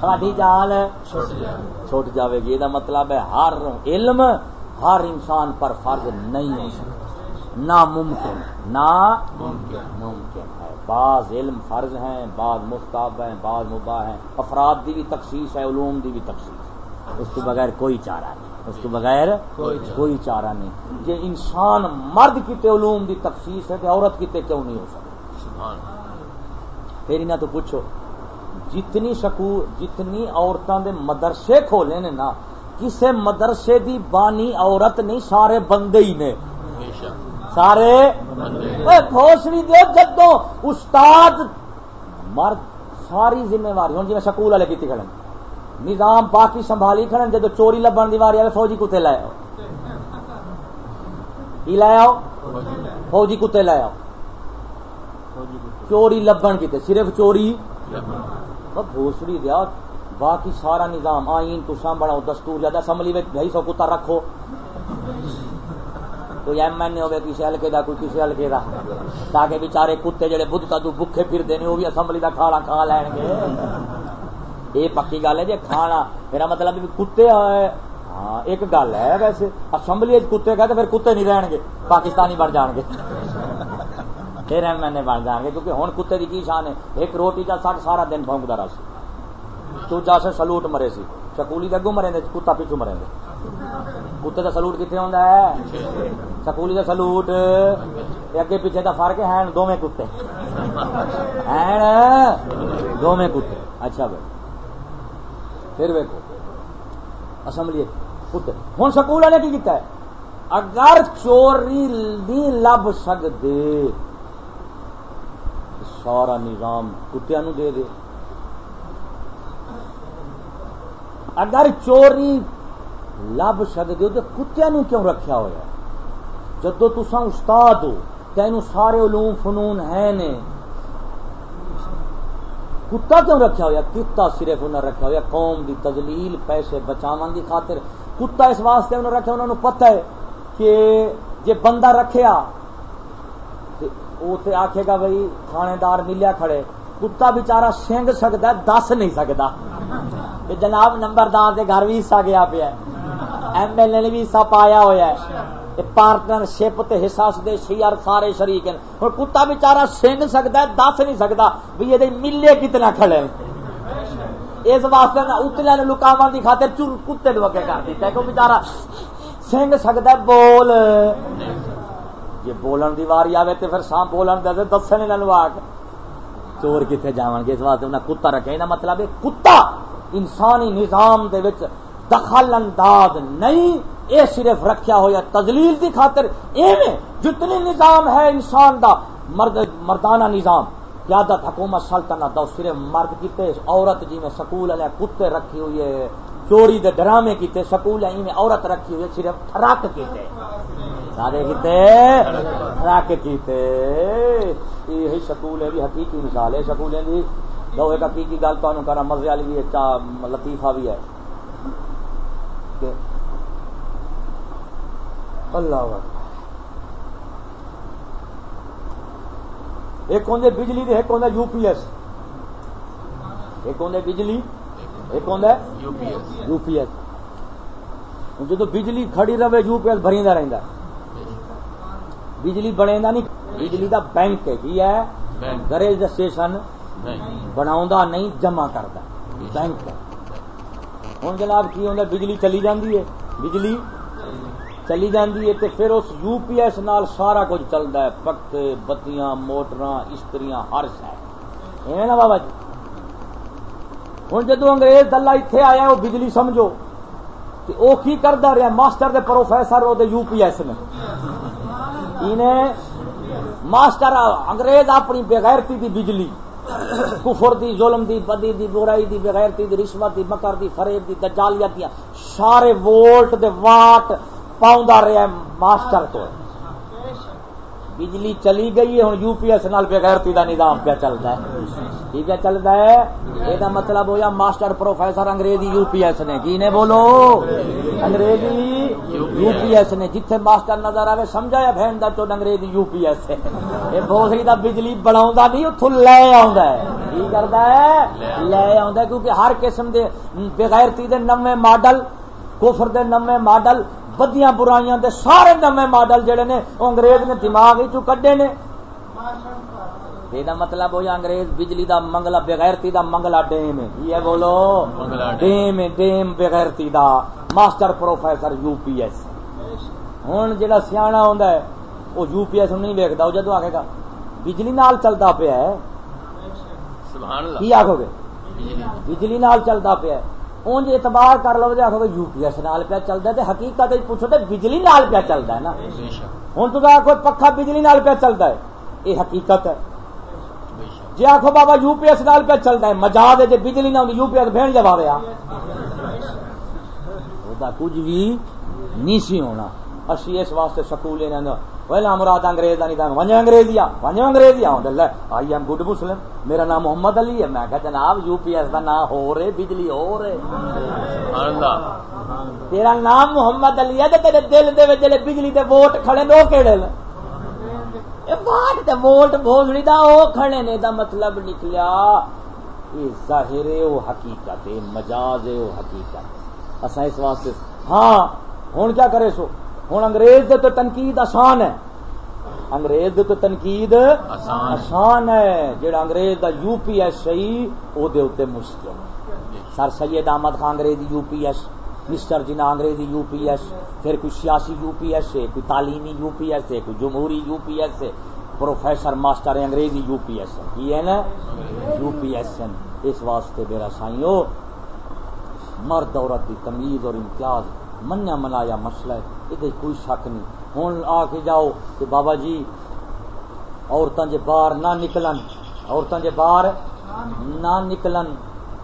ساری جان چھٹ جاوے گی۔ یہ مطلب ہے ہر علم ہر انسان پر فرض نہیں ہو سکتا۔ ناممکن ناممکن ہے بعض علم فرض ہیں بعض مستاب ہیں بعض مباح ہیں۔ افراد دی بھی تخصیص ہے علوم دی بھی تخصیص۔ اس کے بغیر کوئی چارہ نہیں۔ اس کے بغیر کوئی چارہ نہیں۔ یہ انسان مرد کتے علوم دی تخصیص ہے کہ عورت کتے کیوں نہیں ہو سکتی پھر انہیں تو پوچھو جتنی سکو جتنی عورتوں دے مدرسے کھولے نے نا کسے مدرسے دی بانی عورت نہیں سارے بندے ہی نے۔ سارے گھوسڑی دو جدو استاد مرد ساری ذمہ واری ہوں جی میں سکول والے کی کھڑے نظام باقی سنبھالی کھڑے جدو چوری لبن دی واری آئے فوجی کتے لائے آؤ۔ کی لائے آؤ؟ فوجی کتے لائے آؤ۔ چوری لبن کتے صرف چوری؟ بھوسڑی دیا باقی سارا نظام۔ آئین تو سام بڑا دستور زیادہ اسمبلی میں بھائی سو کتا رکھو۔ کوئی ایم این اے ہوگا کسی ہلکے کا کوئی کسی ہلکے کا تاکہ بےچارے کتے جڑے بدھ تدو بکھے پھر دینے وہ بھی اسمبلی کا کھانا کھا لین گے۔ یہ پکی گل ہے جی کھانا، میرا مطلب بھی کتے ہاں ایک گل ہے ویسے، اسمبلی کتے کا تو پھر کتے نہیں رہن گے، پاکستانی بن جان گے۔ پھر ایم این اے بن جان گے، کیونکہ ہوں کتے کی کی شان ہے؟ ایک روٹی کا سٹ سارا دن بھونکتا رہا سی۔ تو جا سے سلوٹ مرے سی۔ سکولی کے اگوں مرے کتا پیچھو مرے کتے کا سلوٹ کتنے ہوتا ہے؟ سکولی کا سلوٹ۔ اگے پیچھے کا فرق ہے دونوں کتے۔ دونوں کتے۔ اچھا بھائی۔ پھر ویکو اسمبلی کتے۔ ہوں سکول والے کی کیتا ہے؟ اگر چوری نہیں لب سکتے سارا نظام کتیا نو دے دے۔ اگر چوری لب سکتے ہو تو کتیا نو کیوں رکھیا ہوا جدو تسا استاد ہو تین سارے علوم فنون ہے نے۔ کتا کیوں رکھا ہوا کتا صرف انہیں رکھا ہوا قوم دی تجلیل پیسے بچاون دی خاطر۔ کتا اس واسطے انہیں رکھا انہوں پتہ ہے کہ جے بندہ رکھیا، تے آکھے گا بھائی تھانے دار ملیا کھڑے۔ کتا بچارا سنگ سکتا ہے، دس نہیں سکتا کہ جناب نمبردار دے گھر بھی حصہ گیا پیا ایم ایل اے نے بھی حصہ پایا ہوا ہے۔ پارٹنر شپ تے حصہ دے شیئر سارے شریک ہیں۔ اور کتا بچارا سنگ سکتا ہے، دس نہیں سکتا بھی یہ ملے کتنا کھڑے اس واسطے اتنے نے لکاو کی خاطر چور کتے ڈوکے کر دیتا ہے کہ بچارا سنگ سکتا ہے، بول۔ جی بولن دی واری آئے تو پھر سام بولن دے دسن انہوں آ چور کتنے جا گے، اس واسطے انہیں کتا رکھے یہ مطلب ہے کتا انسانی نظام دے وچ دخل انداز نہیں، اے صرف رکھیا ہوا تدلیل کی خاطر، ایویں جتنی نظام ہے انسان دا، مرد، مردانہ نظام۔ قیادت حکومت سلطنت دا، صرف مرد کیتے، عورت جی میں سکول والے کتے رکھی ہوئی ہے، چوری دے ڈرامے کیتے، سکول میں عورت رکھی ہوئی ہے، صرف تھرک کیتے۔ سارے کیتے تھرک کیتے۔ یہی سکول ہے بھی حقیقی مثال ہے، سکول ہے دی دو ایک حقیقی گل تو کرا، مزے والی بھی ہے لطیفہ بھی ہے۔ اللہ ایک ہوں بجلی دے ایک ہوں یو پی ایس۔ ایک ہوں بجلی ایک ہوں یو پی ایس۔ جدو بجلی کھڑی رہے یو پی ایس بری رہتا بجلی بنے نہیں بجلی دا بینک ہے۔ کی ہے گریج اسٹیشن بنا نہیں۔ جمع کرتا بینک ہوں جناب کی ہوں بجلی چلی جاتی ہے، بجلی چلی جاتی ہے تو پھر اس یو پی ایس نال سارا کچھ چلتا ہے پکے بتیاں موٹر استری ہر شہر۔ نا بابا جی؟ ہوں جدو انگریز دلہ اتنے آیا وہ بجلی سمجھو وہ کی کرتا رہا ماسٹر دے پروفیسر وہ یو پی ایس میں ماسٹر انگریز اپنی بغیرتی دی بجلی کفر دی، ظلم دی، بدی دی، برائی دی، بغیرتی دی، رشوت دی، مکر دی، فریب دی، دجالیت دی، سارے وولٹ دے واٹ پاؤں رہا ماسٹر کو بجلی چلی گئی ہے ہوں یو پی ایس نال بغیرتی دا نظام پہ چلتا ہے۔ ٹھیک ہے چلتا ہے۔ یہ مطلب ہوا ماسٹر پروفیسر انگریزی یو پی ایس نے۔ کی نے بولو؟ انگریزی۔ یو پی ایس نے جتھے ماسٹر نظر آئے سمجھایا بہن دا چوٹ انگریزی یو پی ایس ہے۔ یہ بوسری دا بجلی بنا نہیں اتو لے آ کرتا ہے؟ لے آ کیونکہ ہر قسم دے بغیرتی دے نمے ماڈل، کفر دے نمے ماڈل، بدیاں برائیاں دے سارے نمے ماڈل جڑے نے انگریز نے دماغ چو کڈے نے۔ یہ مطلب ہو انگریز بجلی دا منگلا بغیرتی دا منگلا ڈیم ہے یہ بولو ڈیم ڈیم بغیرتی دا master professor U P S ہوں جا سیا ہے وہ یو پی ایس نہیں ویکتا وہ جدو آگے گا بجلی نال چلتا پیا ہے کی آخو گے بجلی نال چلتا پیا ہے اونج اعتبار کر لو آخو گے یو پی ایس نال پیا چلتا ہے حقیقت پوچھو تو بجلی نال پیا چلتا ہے نا ہوں تو آخو پکا بجلی نال پیا چلتا ہے یہ حقیقت ہے جی آخو بابا یو پی ایس نال پہ چلتا ہے مجا دے جی بجلی نہ یو پی ایس بہن جب رہا کچھ بھی نہیں سی ہونا۔ اسی اس واسطے سکول پہلا مراد انگریز نہیں تھا ونجو انگریزیا ونجو انگریزیا آئی ایم گڈ مسلم میرا نام محمد علی ہے۔ میں کہ جناب یو پی ایس کا نام ہو رہے بجلی ہو رہے۔ تیرا نام محمد علی ہے تیرے دل دے جلے بجلی دے ووٹ کھڑے دو کہڑے ووٹ بوجڑی دا او کھڑے نے دا مطلب نکلیا۔ یہ ظاہر ہے وہ حقیقت ہے مجاز ہے وہ حقیقت۔ اصا اس واسطے ہاں ہوں کیا کرے سو؟ ہوں انگریز دے تو تنقید آسان ہے۔ انگریز دے تو تنقید آسان ہے۔ جڑا انگریز دا یو پی ایس سی او دے مشکل سر سید احمد خان انگریز یو پی ایس۔ مسٹر جی جنا انگریزی یو پی ایس، پھر کوئی سیاسی یو پی ایس ہے کوئی تعلیمی یو پی ایس ہے کوئی جمہوری یو پی ایس ہے پروفیسر ماسٹر انگریزی یو پی ایس کی ہے نا یو پی ایس اس واسطے میرا سائیو، مرد عورت کی تمیز اور امتیاز منیا منایا مسئلہ ہے۔ یہ کوئی شک نہیں۔ ہوں آ کے جاؤ کہ بابا جی عورتیں جی باہر نہ نکلن۔ عورتیں جی باہر نہ نکلن۔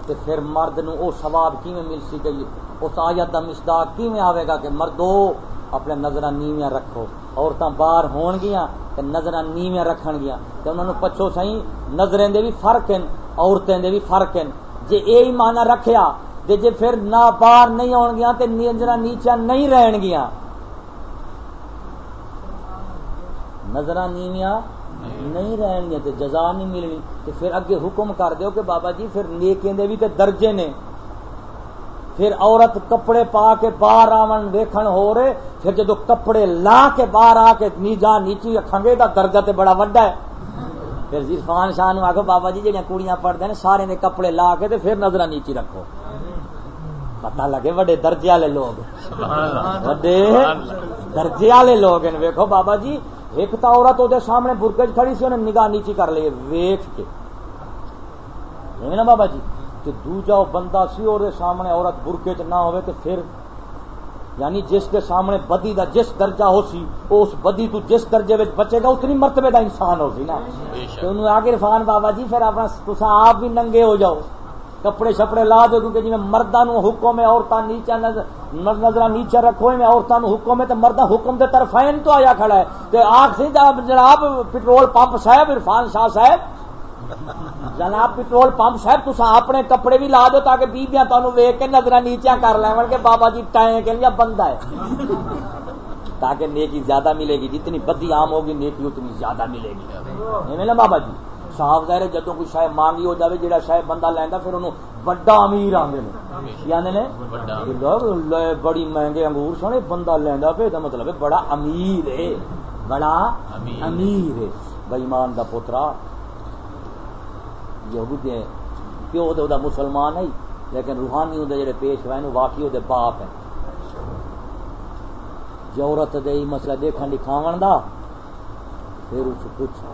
تو پھر مرد نو او ثواب کی مل سی گئی؟ اس آیت کا مسداق کی میں آئے گا کہ مردو اپنے نظر نیویاں رکھو۔ عورتیں باہر ہون گیا کہ نظر نیویاں رکھن گیا تو انہوں نے پچھو سی نظریں دے بھی فرق ہیں عورتیں دے بھی فرق ہیں جے اے ہی مانا رکھیا دے جے پھر نہ باہر نہیں آن گیا تے نظر نیچا نہیں رہن گیا نظر نیویاں نہیں رہن گیا تے جزا نہیں ملنی۔ تے پھر اگے حکم کر دیو کہ بابا جی پھر نیکیں دے بھی تے درجے نے۔ پھر عورت کپڑے پا کے باہر آن دیکھن ہو رہے پھر جدو کپڑے لا کے باہر آ کے نیجا نیچی رکھیں تو درجہ تے بڑا وڈا ہے۔ پھر عرفان شاہ نو آخو بابا جی جہاں کڑیاں پڑھتے ہیں سارے نے کپڑے لا کے تے پھر نظر نیچی رکھو۔ پتا لگے وڈے درجے والے لوگ۔ وڈے درجے والے لوگ ہیں۔ ویکو بابا جی ایک تو عورت وہ سامنے برکج کھڑی سی انہیں نگاہ نیچی کر لی ویخ کے۔ نا بابا جی؟ کہ دوجا بندہ سی اور سامنے عورت برکے چ نہ ہوئے تو پھر یعنی جس کے سامنے بدی دا جس درجہ ہو سی اس بدی تو جس درجے میں بچے گا اتنی مرتبے دا انسان ہو سی نا۔ تو انہوں آگے رفان بابا جی پھر اپنا تسا آپ بھی ننگے ہو جاؤ۔ کپڑے شپڑے لا دو کیونکہ جی میں مردہ نو حکم ہے عورتاں نیچے نظر نیچے رکھو میں عورتاں نو حکم ہے تو مردہ حکم دے طرف تو آیا کھڑا ہے۔ تو آخ سی جناب پٹرول پمپ صاحب عرفان شاہ صاحب جناب پٹرول پمپ صاحب تصا اپنے کپڑے بھی لا دو تاکہ بیبیاں تمہیں ویک کے نظر نیچے کر لیں کہ بابا جی ٹائیں کہ بندہ ہے۔ تاکہ نیکی زیادہ ملے گی جتنی بدی عام ہوگی نیکی اتنی زیادہ ملے گی۔ نا بابا جی؟ صاف ظاہر جدو کوئی شاید مانگی ہو جائے جہاں شاید بندہ لینا پھر انہوں بڑا امیر آدھے نے۔ بڑی مہنگے انگور سونے بندہ لینا پہ مطلب ہے بڑا امیر ہے۔ بڑا امیر۔ ہے۔ بئیمان کا پوترا یہودی پیو دے مسلمان ہے لیکن روحانی ہوں جڑے پیش ہوئے واقعی وہ باپ ہے جی عورت دے مسئلہ دیکھن دکھاون دا پھر اس پوچھ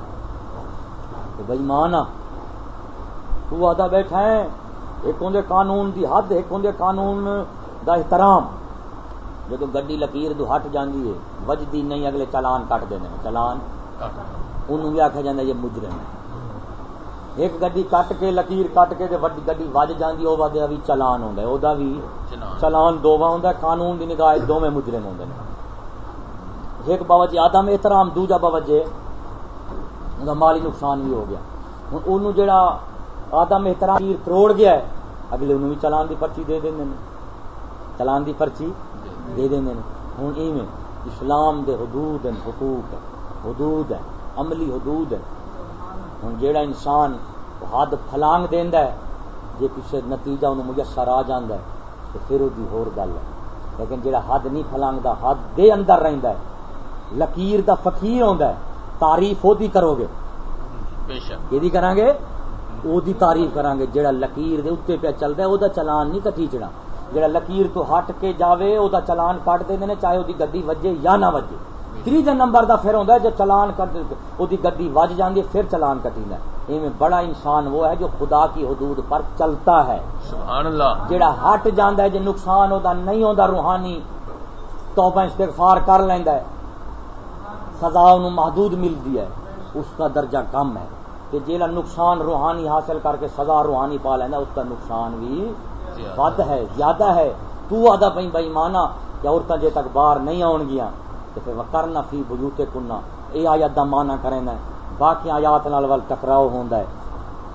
بھائی مان تو آدھا بیٹھا ہے ایک ہوں قانون دی حد ایک ہوں قانون دا احترام۔ جب گڈی لکیر دو ہٹ جاندی ہے وجدی نہیں اگلے چلان کٹ دینے چلان انہوں بھی آخیا جانا یہ مجرم ہے۔ ایک گڈی کٹ کے لکیر کٹ کے وڈی گڈی وج جاندی او بھی چلان ہوندا ہے او دا بھی چلان دوواں ہوندا ہے قانون دی نگاہ دوویں مجرم ہوندے نے ایک باوجہ آدم احترام دوجا باوجہ ان مالی نقصان بھی ہو گیا۔ ہوں انہوں جڑا آدم احترام کروڑ گیا ہے اگلے انہوں بھی چلان دی پرچی دے دیں چلان دی پرچی دے دیں ہوں ایویں اسلام دے حدود ہیں حقوق حدود ہے عملی حدود ہے ہوں جیڑا انسان حد فلانگ دینا ہے جی کسی نتیجہ انہوں میسر آ جانا ہے تو پھر وہ ہور گل ہے۔ لیکن جیڑا حد نہیں فلانگتا حد دے اندر رہندا ہے۔ لکیر دا فقیر ہوندا ہے۔ تعریف وہ کرو گے۔ یہ کریں گے؟ وہ تعریف کریں گے۔ جیڑا لکیر دے اتنے پہ چلتا ہے وہ چلان نہیں کٹیچنا جڑا لکیر تو ہٹ کے جاوے او دا چلان کٹ دے چاہے وہ گڈی وجے یا نہ وجے۔ تیجے نمبر دا پھر ہوندا ہے جو چلان کٹ وہ گڈی وج جاندی ہے پھر چلان کٹیندا ہے۔ ایویں بڑا انسان وہ ہے جو خدا کی حدود پر چلتا ہے۔ سبحان اللہ۔ جڑا ہٹ جاندا ہے جو نقصان ہوتا نہیں ہوندا روحانی توبہ استغفار کر لیندا ہے۔ سزا انہوں محدود ملتی ہے۔ اس کا درجہ کم ہے۔ کہ جیلا نقصان روحانی حاصل کر کے سزا روحانی پا لینا اس کا نقصان بھی ود ہے زیادہ ہے۔ تو آدھا پہ بھائی مانا کہ عورتیں جے تک باہر نہیں آن گیا تو پھر کرنا فی بجوتے کننا یہ آیات کا مانا کریں باقی آیات نال ٹکراؤ ہوندا ہے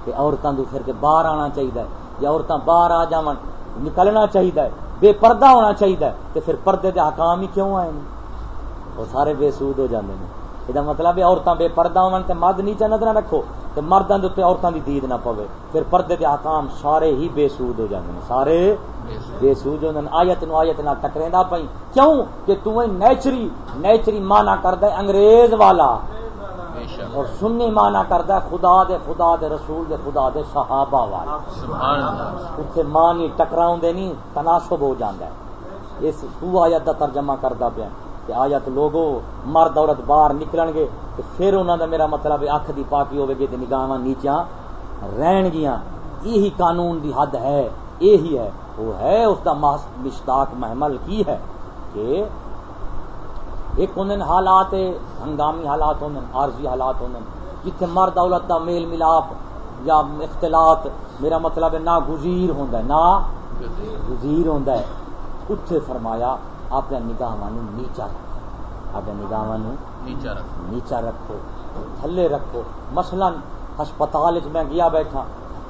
کہ عورتوں کو پھر کے باہر آنا چاہیے یا عورتیں باہر آ جاون، نکلنا چاہیے بے پردہ ہونا چاہیے تو پھر پردے دے حکام ہی کیوں آئے وہ سارے بے سود ہو جاندے ہیں یہ مطلب ہے عورتیں بے پردہ ہون تے مرد نیچے نظر رکھو تے مردوں کے اتنے عورتوں کی دید نہ پوے پھر پردے کے حکام سارے ہی بے سود ہو جاندے ہیں سارے بے سود ہو آیت نو آیت نہ ٹکریندا پئی کیوں کہ تو نیچری نیچری مانا کردا ہے انگریز والا اور سنی مانا کردا ہے خدا دے خدا دے رسول دے خدا دے صحابہ والا سبحان اللہ اتنے مانی ٹکراؤں دے نہیں تناسب ہو جاندا ہے اس تو آیت دا ترجمہ کردا پیا کہ آیا تو لوگوں مرد عورت باہر نکلن گے تو پھر انہوں دا میرا مطلب اکھ دی پاکی ہوے گی تے نگاہاں نیچاں رہن گیاں۔ یہی قانون دی حد ہے، یہی ہے۔ وہ ہے اس دا مشتاق محمل کی ہے کہ ایک ہوں حالات ہنگامی حالات ہوں عارضی حالات ہوں جتھے مرد عورت دا میل ملاپ یا اختلاط، میرا مطلب ہے نہ گزیر ہوندا ہے نہ گزیر ہوندا ہے۔ اتھے فرمایا اپنے نگاہ نیچا رکھو۔ اپنے نگاہ نیچا رکھو۔ تھلے رکھو۔ مثلا ہسپتال میں گیا بیٹھا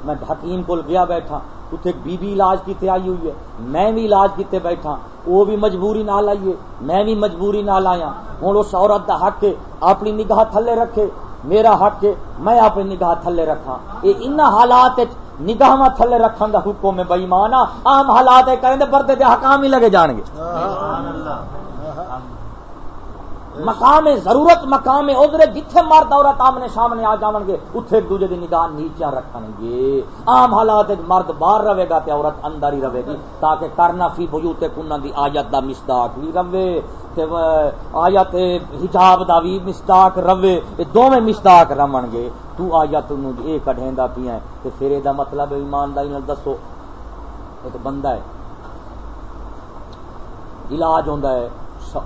میں حکیم کو گیا بیٹھا اتنے بی بی علاج کیتے آئی ہوئی ہے میں بھی علاج کیتے بیٹھا وہ بھی مجبوری نہ لائیے میں بھی مجبوری نہ لایا ہوں اس عورت کا حق ہے اپنی نگاہ تھلے رکھے۔ میرا حق ہے میں اپنی نگاہ تھلے رکھا یہ ان حالات نگاہ تھلے رکھن دا حکم ہے بئی مانا عام حالات کریں پردے دے حکام ہی لگے جان گے مقام ضرورت، مقام ادھر جتھے مرد عورت آمنے سامنے آ جان گے، اتھے ایک دوجے دی نگاہ نیچے رکھن گے۔ عام حالات مرد باہر رہے گا تے عورت اندر ہی رہے گی، تاکہ کرنا فی بجوتے کنہ دی آیت دا مصداق بھی رہے۔ تے آیت حجاب دا بھی مصداق رہے۔ یہ دوویں مصداق رمن گے۔ تو آیت نو اے کڈھیندا پیا تے پھر دا مطلب ایمانداری نال دسو۔ ایک بندہ ہے۔ علاج ہوندا ہے۔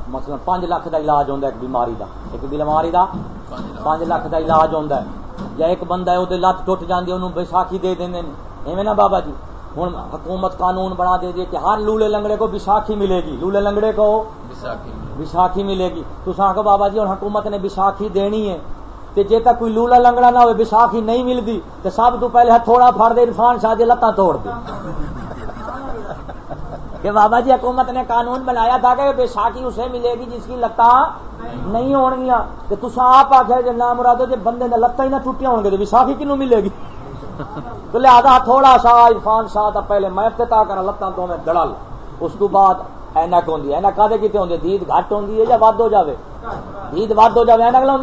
مثلا پانچ لاکھ دا علاج ہوتا ہے ایک بیماری دا۔ ایک بیماری دا پانچ لاکھ دا علاج ہوتا ہے۔ یا ایک بندہ ہے وہ لت ٹوٹ جاتی انہوں بساخی دے دیں ایویں نا بابا جی۔ ہوں حکومت قانون بنا دے دی کہ ہر لولے لنگڑے کو بساخی ملے گی۔ لولے لنگڑے کو بساخی ملے گی۔ تو آخو بابا جی ہوں حکومت نے بساخی دینی ہے۔ تے جے تک کوئی لولا لنگڑا نہ ہوئے بساخی نہیں ملتی تو سب تو پہلے تھوڑا پھڑ دے عرفان شاہ دی لتاں توڑ دے۔ کہ بابا جی حکومت نے قانون بنایا تھا کہ بیساکھی اسے ملے گی جس کی لتاں نہیں ہون گیا تو تصا آپ آخر جی نام مرادو جی بندے نے لتاں ہی نہ ٹوٹیاں ہو گے تو بیساکھی کنو ملے گی؟ تو لہٰذا تھوڑا سا عرفان شاہ تھا پہلے میں افتتاح کرا، لتاں تو میں دڑل۔ اس تو بعد اینک ہوں اینک کدے کتنے ہوں دید گھٹ ہوں یا ود ہو جائے دید ود ہو جائے اینک لاؤ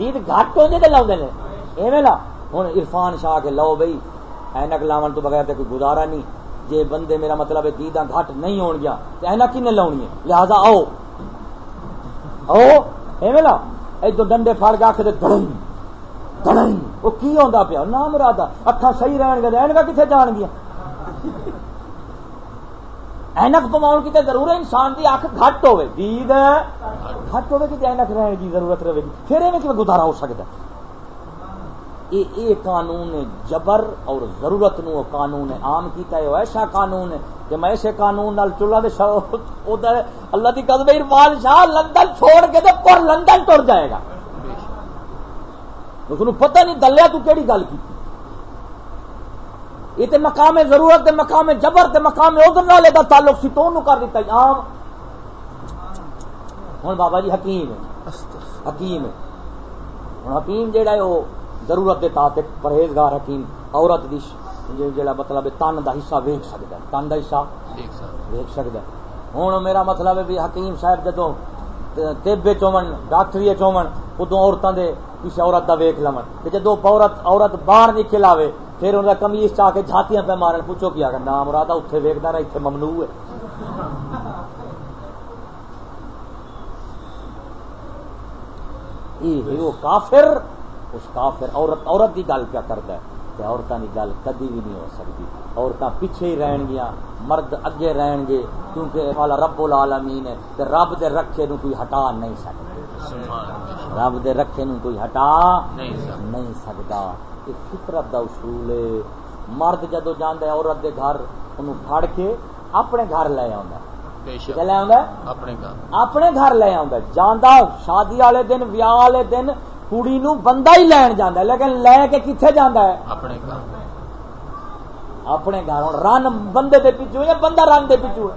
دید گھٹ ہوں تو لاؤ ایویں لا ہوں عرفان شاہ کے لو بھائی اینک لاون تو بغیر تو کوئی گزارا نہیں۔ جے بندے میرا مطلب ہے دیداں گھٹ نہیں ہون گیا تے اینا کنے لاونی ہے؟ لہذا آؤ۔ آؤ؟ ایویں لا ادو ڈنڈے پھڑ کے آکھے دڑن۔ دڑن۔ او کی ہوندا پیا؟ نا مرادا اکھاں صحیح رہن گے اینکا کتے جان گیا اینک پواؤن کی تے ضرور ہے، انسان دی اکھ گھٹ ہوے دید گھٹ ہوے کہ جی اینک رہن کی ضرورت رہے گی۔ پھر ایویں کہ گزارا ہو سکتا ہے؟ اے قانون جبر اور ضرورت نو قانون عام کیتا ہے ایسا قانون ہے کہ میں ایسے قانون نال چلا دے ادھر اللہ کی قدم ارفان شاہ لندن چھوڑ کے تو پر لندن ٹر جائے گا۔ اس پتہ نہیں دلیا تو کیڑی گل کی یہ تے مقام ضرورت تے مقام جبر تے مقام ادھر والے دا تعلق سی تو انہوں کر دیتا عام۔ ہوں بابا جی حکیم ہے۔ حکیم ہے۔ ہوں حکیم جہا ہے وہ ضرورت دے تحت پرہیزگار حکیم عورت دی جڑا مطلب ہے تن دا حصہ ویک سکتا ہے۔ تن دا حصہ ویک سکتا ہے۔ ہوں میرا مطلب ہے بھی حکیم صاحب جدو تیبے چومن ڈاکٹری چومن ادو عورتوں دے کسی عورت دا ویک لو جدو عورت عورت باہر نکل آئے پھر انہیں کمیز چاہ کے جھاتیاں پہ مارن، پوچھو کیا کرنا نام مراد اتنے ویکتا رہا اتنے ممنوع ہے۔ وہ کافر، اس کافر عورت عورت کی گل کیا کرتا ہے؟ کہ عورتوں کی گل کدی بھی نہیں ہو سکتی۔ عورتیں پیچھے ہی رہن گیا مرد اگے رہن گے کیونکہ والا رب العالمین ہے کہ رب دے رکھے نو کوئی ہٹا نہیں سکتا۔ رب دے رکھے نو کوئی ہٹا نہیں سکتا۔ یہ فطرت دا اصول ہے۔ مرد جدو جانا ہے عورت دے گھر انہوں پھڑ کے اپنے گھر لے آ اپنے گھر۔ لے آ جانا شادی والے دن ویاہ والے دن کڑی نو بندہ ہی لین جانا لیکن لے کے کتنے جانا ہے؟ اپنے گھر۔ اپنے گھر ہوں رن بندے دے پیچھو یا بندہ رن دے پیچھو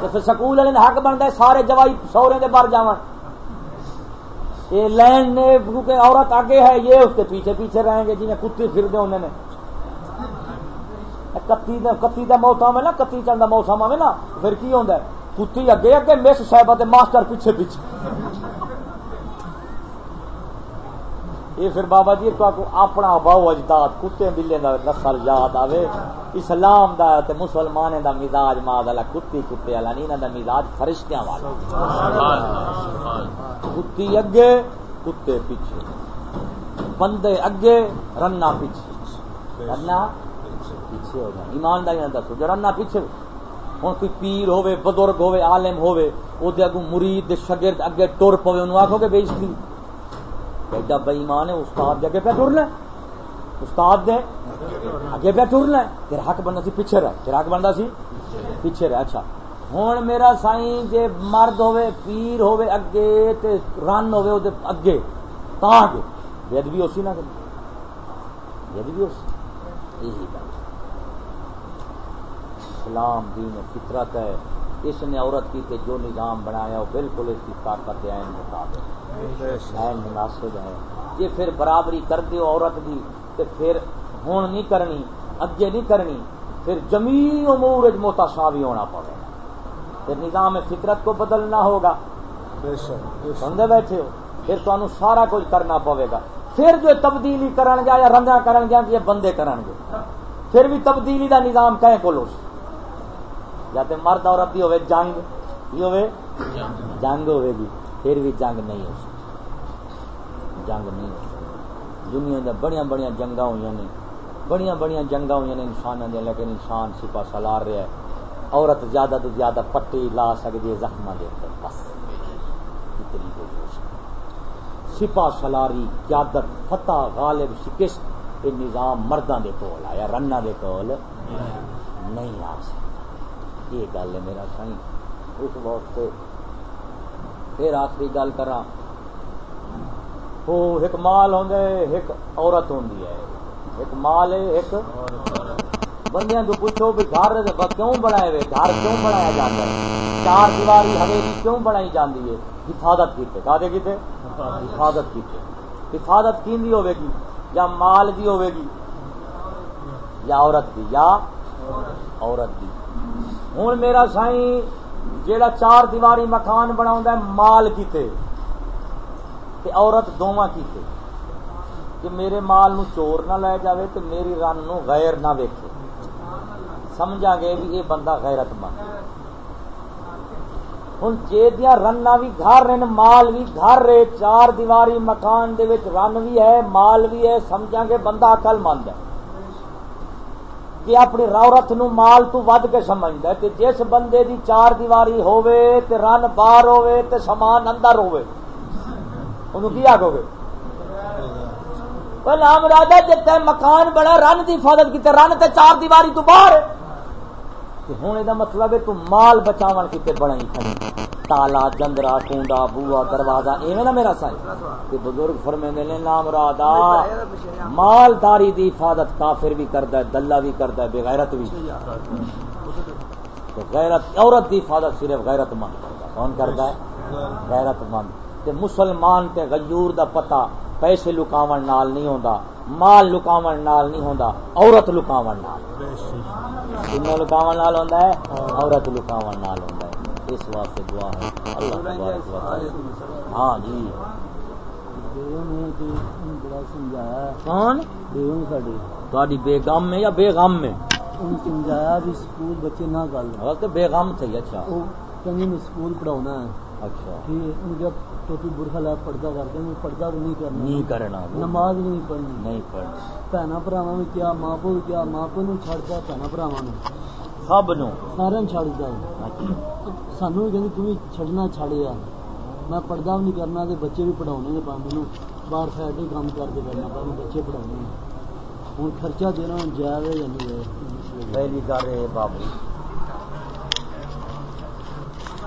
پھر سکول والے حق بنتا ہے، سارے جوائی سورے دے بار جا یہ لین نے کیونکہ عورت آگے ہے، یہ اس کے پیچھے پیچھے رہیں گے، جنہیں کتے پھر دے انہوں نے۔ کتی کتی کا موسم ہے نا، کتی چند کا موسم آئے نا، پھر کی ہوتا ہے؟ کتی اگے اگے، مس صاحب ماسٹر پیچھے پیچھے۔ یہ پھر بابا جی تو اپنا باؤ اجداد، کتے بلے دا نسل یاد آوے۔ اسلام دا تے مسلمان دا مزاج ماد والا کتی کتے والا نہیں دا مزاج فرشتیاں والا۔ کتی اگے، کتے پیچھے۔ بندے اگے، رنا پیچھے۔ رنا پیچھے ہو جائے۔ ایمانداری دسو، جو رنا پیچھے ہوں کوئی پیر ہوے بزرگ ہوے عالم ہوے وہ اگو مرید شگرد اگے ٹر پوے، انہوں آخو گے بےزتی ایڈا بئیمان ہے، استاد دے اگے پہ ٹرنا استاد دے اگے پہ ٹرنا تیرا حق بننا سی پیچھے رہ۔ تیرا حق بنتا سی پیچھے رہ۔ اچھا۔ ہوں میرا سائیں جے مرد ہوے پیر ہوے اگے تے رن ہوے دے اگے، تا اگے ید بھی اسی نہ ید بھی اسی یہی گل اسلام دین فطرت ہے۔ اس نے عورت کی کہ جو نظام بنایا، وہ بالکل اس کی طاقت عین مطابق۔ عین مناسب ہے۔ یہ پھر برابری کر دو عورت کی تو پھر ہون نہیں کرنی اگے نہیں کرنی پھر جمی امور متساوی ہونا پڑے۔ گا پھر نظام فطرت کو بدلنا ہوگا۔ سمجھے بیٹھے ہو؟ پھر تمہیں سارا کچھ کرنا پڑے گا۔ پھر جو تبدیلی کرن گیا یا رنگا کرن گیا یہ بندے کرن گے۔ پھر بھی تبدیلی دا نظام کہیں کو لوس یا تو مرد عورت بھی ہوئے جنگ کی ہوئے جنگ ہوئے گی۔ پھر بھی جنگ نہیں ہو سکتی۔ جنگ نہیں ہو دنیا دیا بڑی بڑی جنگا ہوئی نے۔ بڑی بڑی جنگا ہوئی نے انسانوں دیا لیکن انسان سپا سلار رہا ہے۔ عورت زیادہ تو زیادہ پٹی لا سکتی ہے زخم دے بس۔ اتنی ہو سپا سلاری قیادت، فتح، غالب، شکست، یہ نظام مردوں کے کول آیا رنا دے کول نہیں آ سکتا۔ یہ گل ہے میرا سائیں۔ اس وقت پھر آخری گل کرا وہ ایک مال ہوں ایک عورت ہوں ایک مال ہے ایک بندیاں تو پوچھو بھی گھر کیوں بنائے ہوئے گھر کیوں بنایا جاتا ہے؟ چار دیواری حویلی کیوں بنائی جاتی ہے؟ حفاظت کیتے۔ کا کیتے؟ حفاظت کیتے۔ حفاظت کی ہوے گی؟ یا مال دی ہوے گی؟ یا عورت دی، یا عورت دی۔ ہوں میرا سائیں جیڑا چار دیواری مکان بنا مال کیتے۔ تے عورت دونوں کیتے۔ کہ میرے مال نو چور نہ لے جاوے تو میری رن نو غیر نہ ویکھے۔ سمجھا گے بھی یہ بندہ غیرت مند۔ ہوں جی دیا رن بھی گھر رہن مال بھی گھر رہے چار دیواری مکان دے وچ رن بھی ہے، مال بھی ہے سمجھا گے بندہ اکل مند ہے۔ کہ اپنی رورت نو مال تو ود کے سمجھتا کہ جس بندے دی چار دیواری ہووے تے رن باہر ہووے تے سامان اندر ہووے، انہوں کی آگو گے نام راجا جتنے مکان بڑا، رن دی حفاظت کی رن تے چار دیواری تو باہر ہے۔ ہوں یہ مطلب ہے تو مال بچاو کتنے بڑائی کھڑی۔ تالا، جندرا کنڈا بوا دروازہ، ایویں نا میرا سائن کہ بزرگ فرمے نے، نام رادا مالداری دی حفاظت کافر بھی کرتا ہے، دلہ بھی کرتا ہے، بغیرت بھی۔ تو غیرت، عورت دی حفاظت صرف غیرت مند کرتا کون کرتا ہے؟ غیرت مند۔ تے مسلمان تے غیور دا پتہ پیسے لکاون نال نہیں ہوندا۔ مال لکاون نال نہیں ہوندا عورت لکاون نال۔ کنوں لکاون نال ہوندا ہے عورت لکاون نال ہوندا ہے۔ اس واسطے دعا ہے۔ اللہ تبارک و تعالی۔ ہاں جی۔ کون؟ تاری بیگم میں یا بیگم میں سمجھایا بھی سکول بچے نہ گل تو بیگم تھی اچھا کنگی میں سکول پڑھانا ہے۔ اچھا۔ ان جب ٹوپی برخا لا پردہ کرتے ہیں پردہ بھی نہیں کرنا نہیں کرنا نماز بھی نہیں پڑھنی نہیں پڑھنا بھنا بھراواں میں کیا ماں کو کیا ماں کو نہیں چھڑتا بھنا بھراواں نے سب نو سارے چھڑتا ہے سانو بھی کہندے تمہیں چھڑنا چھڑیا میں پردہ بھی نہیں کرنا تے بچے بھی پڑھاونے نے پاندے نو باہر فیکٹری کام کر کے کرنا پاندے بچے پڑھاونے ہوں خرچہ دینا جائز ہے یا نہیں جائز پہلی گل ہے بابو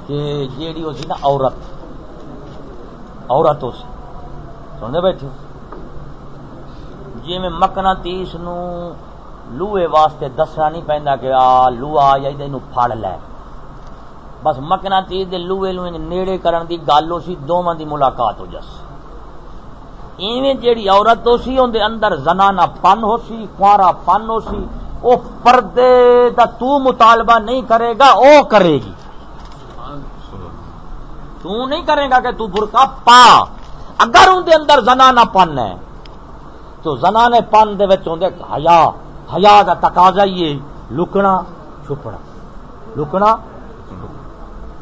کہ جیڑی ہوتی نا عورت عورت ہو سی سننے بیٹھے جی میں مکنا تیس نو لوہے واسطے دسنا نہیں پہنتا کہ آ لوہا یا یہ پھڑ لے بس مکنا تیس دے لوہے لوہے نیڑے کرن دی گل ہو سی دونوں دی ملاقات ہو جس ایویں جیڑی عورت ہو سی اندر اندر زنانہ پن ہو سی کوارا پن ہو سی او پردے دا تو مطالبہ نہیں کرے گا او کرے گی تو نہیں کرے گا کہ تو برقع پا؟ اگر اندر اندر زنانہ پن ہے، تو زنانے پن دے وچ ہوندے حیا حیا دا تقاضا ہی لکنا چھپنا لکنا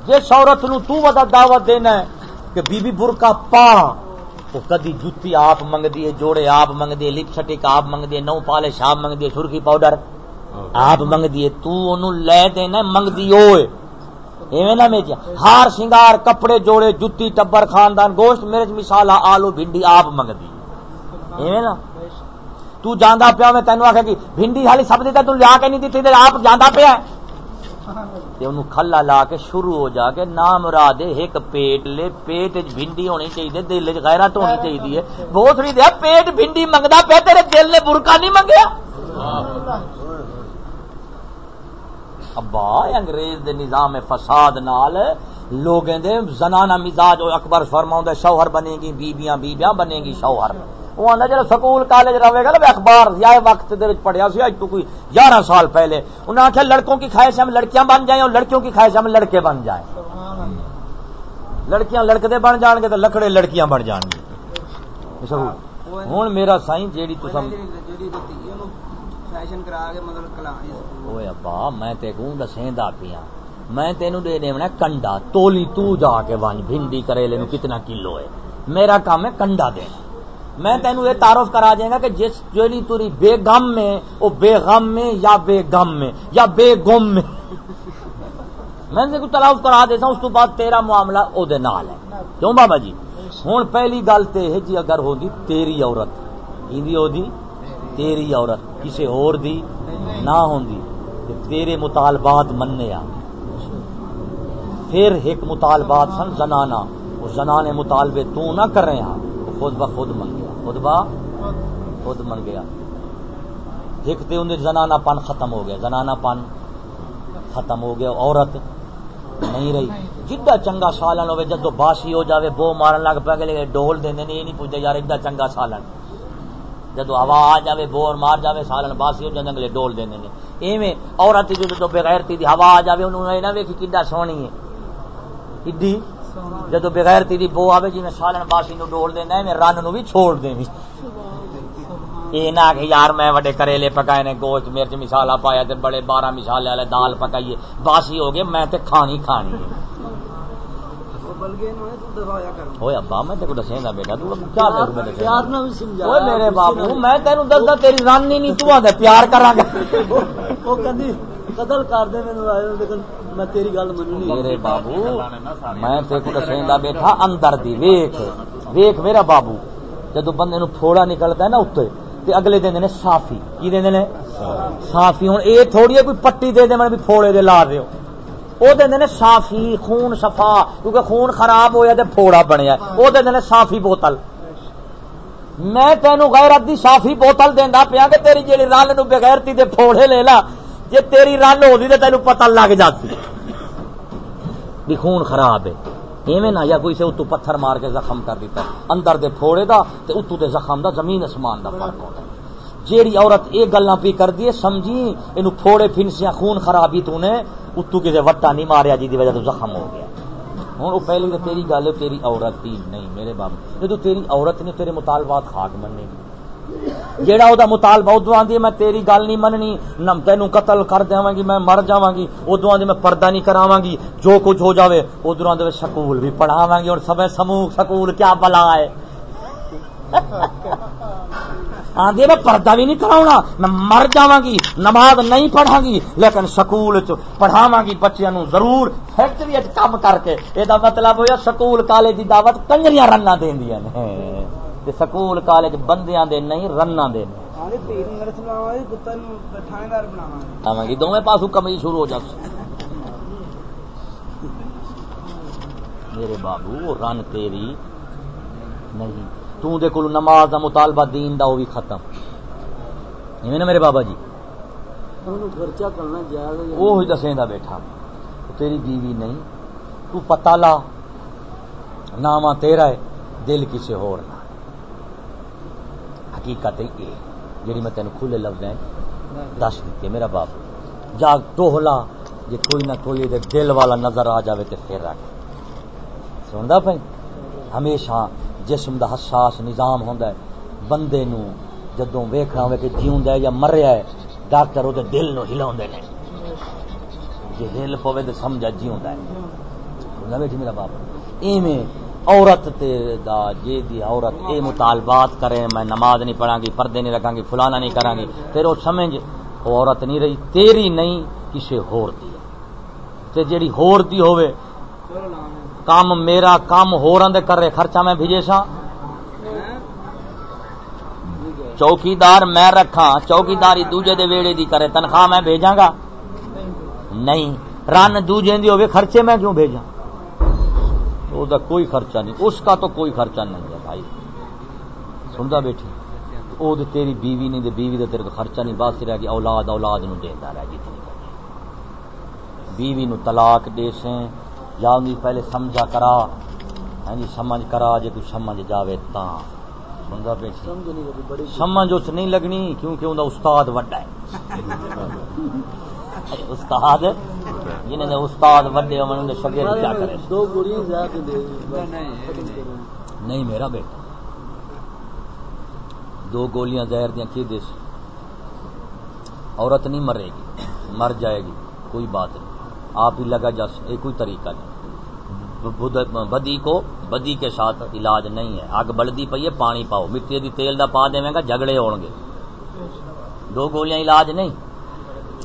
جس عورت نو تو ودا دعوت دینا ہے کہ بی بی برقع پا وہ کدی جتی آپ منگدی ہے، جوڑے آپ منگدی ہے، لپسٹک آپ منگدی ہے، نو پالش آپ منگدی ہے، سرخی پاؤڈر آپ منگدی ہے، تو انہوں لے دینا منگدی ہوئے۔ ایویں نہ میں ہار سنگار کپڑے جوڑے، جتی، ٹبر، خاندان، گوشت، مرچ مسالہ آلو، بھنڈی آپ منگدی۔ ایویں نا تو جاندا پیا میں تینوں آخیا کہ جی، بھنڈی حالی سب دیتا تو لیا کے نہیں دیتی آپ جاندا پیا انہوں کھلا لا کے شروع ہو جا کے نام را دے ایک پیٹ لے، پیٹ بھنڈی ہونی چاہیے دل چ غیرت ہونی چاہیے بہت ری دیا پیٹ بھنڈی منگدا پیا، تیرے دل نے برکا نہیں منگیا۔ ابا انگریز دے نظام فساد نال لوگیں دے زنانہ مزاج اکبر فرماؤں دے، شوہر بنے گی بیبیاں بیبیاں بنے گی، شوہر۔ وہ آدھا جب سکول، کالج رہے گا نا اخبار یا وقت دے پڑھیا سی، اج تو کوئی گیارہ سال پہلے۔ انہوں نے آخیا لڑکوں کی خواہش ہم لڑکیاں بن جائیں، اور لڑکیوں کی خواہش ہم لڑکے بن جائیں۔ لڑکیاں لڑکتے بن جان گے تو لکڑے لڑکیاں بن جان گے۔ اچھا، ہوں میرا سائن جیڑی تو سم ابا میں دسیندا پیا میں تینوں دے دینا کنڈا تولی تو جا کے ون بھنڈی کریلے نو کتنا کلو ہے میرا کام ہے کنڈا دینا میں تینوں یہ تعارف کرا دیں گا کہ جس جولی توری بے غم میں وہ بے غم میں یا بے غم میں یا بے گم میں میں نے تعارف کرا دیتا اس تو بعد تیرا معاملہ او دے نال ہے کیوں بابا جی ہوں پہلی گل تے ہے جی اگر ہوگی تیری عورت ہندی ہو دی تیری عورت کسی اور دی نہ ہوندی کہ تیرے مطالبات مننے آ۔ پھر ایک مطالبات سن زنانا وہ زنانے مطالبے تو نہ کر رہے ہیں خود بخود من گیا۔ خود با خود من گیا۔ ایک تے انہیں زنانہ پن ختم ہو گیا۔ زنانہ پن ختم ہو گیا۔ عورت نہیں رہی۔ جدا چنگا سالن ہوئے، جدو باسی ہو جاوے، بو مارن لگ پہ گلے ڈول دیں نہیں پوچھتے یار ایڈا چنگا سالن۔ جدو ہوا آ جاوے بور مار جاوے، سالن باسی ہو جاندے اگلے ڈول دیں ایویں عورت جو جدو بغیر تھی ہوا آ جاوے انہوں نے نہ ویکھی کڈا سونی ہے۔ کڈی؟ جدو بغیر تیری بو آوے جی میں سالن باسی نو ڈول دینا میں رن نو بھی چھوڑ دیں یہ نہ کہ یار میں وڈے کریلے پکائے نے، گوشت، مرچ مسالہ پایا تے بڑے بارہ مسالے والے دال پکائیے۔ باسی ہو گئے، میں تے کھانی کھانی ہے۔ ہوئے ابا میں تیرے دسیں گا بیٹا تو کیا تیرے میرے بابو میں تینوں دسدا تیری رن نہیں تو آدھے پیار کراں گا۔ وہ کہندی قتل کر دے مینوں آئے لیکن میں تیری گل مننی میرے بابو میں تے کو دسیں گا بیٹھا اندر دی ویکھ۔ ویکھ میرا بابو جدو بندے نو پھوڑا نکلدا ہے نا اوتے تے اگلے دن نے صافی کی دین نے؟ صافی۔ ہوں یہ تھوڑی کوئی پٹی دے دے میں بھی پھوڑے دے لا دیو۔ وہ دے نے صافی، خون صفا، کیونکہ خون خراب ہویا تے پھوڑا بنیا۔ وہ دے نے صافی بوتل۔ میں تینوں غیرت دی صافی بوتل دینا پیا کہ تیری جیڑی رن نو بغیرتی دے پھوڑے لے لا جی تیری رن ہوتی تو تینوں پتہ لگ جاتی۔ بھی خون خراب ہے۔ ایویں نہ یا کوئی سے اتو پتھر مار کے زخم کر دیتا اندر دے پھوڑے دا تے اتو دے زخم دا، زمین اسمان دا فرق ہوتا ہے۔ جیڑی عورت یہ گلا پی کر دی سمجھی؟ یہ پھوڑے پھنسیاں، خون خرابی تو نے اتو کسی وٹا نہیں ماریا جی دی وجہ تو زخم ہو گیا۔ ہوں وہ پہلی تو تیری گل ہے، تیری عورت ہی نہیں، میرے بابو جدو تیری عورت نے تیرے مطالبات خاک مننے جیڑا وہ مطالبہ ادو آدھی میں تیری گل نہیں مننی۔ نہ تینوں قتل کر دیا گی، میں مر جا گی۔ ادو آدھی میں پردہ نہیں کراوا گی۔ جو کچھ ہو جاوے ادھر آدھے سکول بھی پڑھاوا گی۔ اور سب سموہ سکول کیا بلا ہے۔ آدھی میں پردہ بھی نہیں کراؤنا میں مر جا گی نماز نہیں پڑھا گی لیکن سکول پڑھاوا گی بچوں نو ضرور فیکٹری کام کر کے۔ یہ مطلب ہوا سکول کالج کی دعوت کنجریاں رنگ دیا سکول کالج بندیاں دے نہیں رنا دے دونوں پاسو کمی شروع ہو جاتی۔ میرے بابو رن تیری نہیں۔ تو دے کول نماز دا مطالبہ دین دا وہ بھی ختم۔ ایویں نا میرے بابا جی؟ وہ دسیں دا بیٹھا۔ تیری بیوی نہیں تو پتہ لا نامہ تیرا ہے دل کسے ہو رہا حقیقت یہ جی میں تین کھلے لفظ ہیں دس دیتے میرا باپ۔ جا ٹوہلا جی کوئی نہ کوئی دے دل والا نظر آ جاوے تو پھر رکھ۔ سنتا پہ ہمیشہ جسم دا حساس نظام ہوندا ہے۔ بندے نو جدوں ویکھنا ہوے کہ جیوندا ہے یا مریا ہے، ڈاکٹر او دے دل نو ہلاوندے نے۔ جے ہل پوے تے سمجھا جیوندا ہے۔ سندا بیٹھی میرا باپ۔ ایویں عورت تے دا جے دی عورت اے مطالبات کرے، میں نماز نہیں پڑھاں گی، پردے نہیں رکھاں گی، فلانا نہیں کراں گی، پھر او سمجھ، او عورت نہیں رہی، تیری نہیں، کسے ہور دی۔ تے جیڑی ہور دی ہوے کام میرا کام ہو دے کر رہے خرچہ میں بھیجے سا چوکی دار میں رکھا چوکی داری دوجے دے ویڑے دی کرے، تنخواہ میں بھیجاں گا؟ نہیں۔ رن دوجے دی ہوئے خرچے میں کیوں بھیجا وہ کوئی خرچہ نہیں، اس کا تو کوئی خرچہ نہیں ہے بھائی۔ سنتا بیٹھی، وہ تیری بیوی نہیں دے بیوی دے تیرے کو خرچہ نہیں باسی رہ گی اولاد اولاد نو دیتا رہ گی بیوی نو طلاق دے سیں یا ان پہلے سمجھا کرا ہاں جی سمجھ کرا جی کوئی سمجھ جاوے تا سنگا پہ سمجھ اس نہیں لگنی کیونکہ انہیں استاد وڈا ہے۔ استاد جنہیں نے استاد وڈے ہو انہیں شگیر کیا کرے۔ دو نہیں میرا بیٹا۔ دو گولیاں زہر دیا کی دے عورت نہیں مرے گی مر جائے گی کوئی بات نہیں۔ آپ ہی لگا جس یہ کوئی طریقہ نہیں۔ بدی کو بدی کے ساتھ علاج نہیں ہے۔ اگ بلدی پی ہے، پانی پاؤ۔ مٹی دی تیل دا پا دیں گا، جھگڑے ہو گے۔ دو گولیاں علاج نہیں۔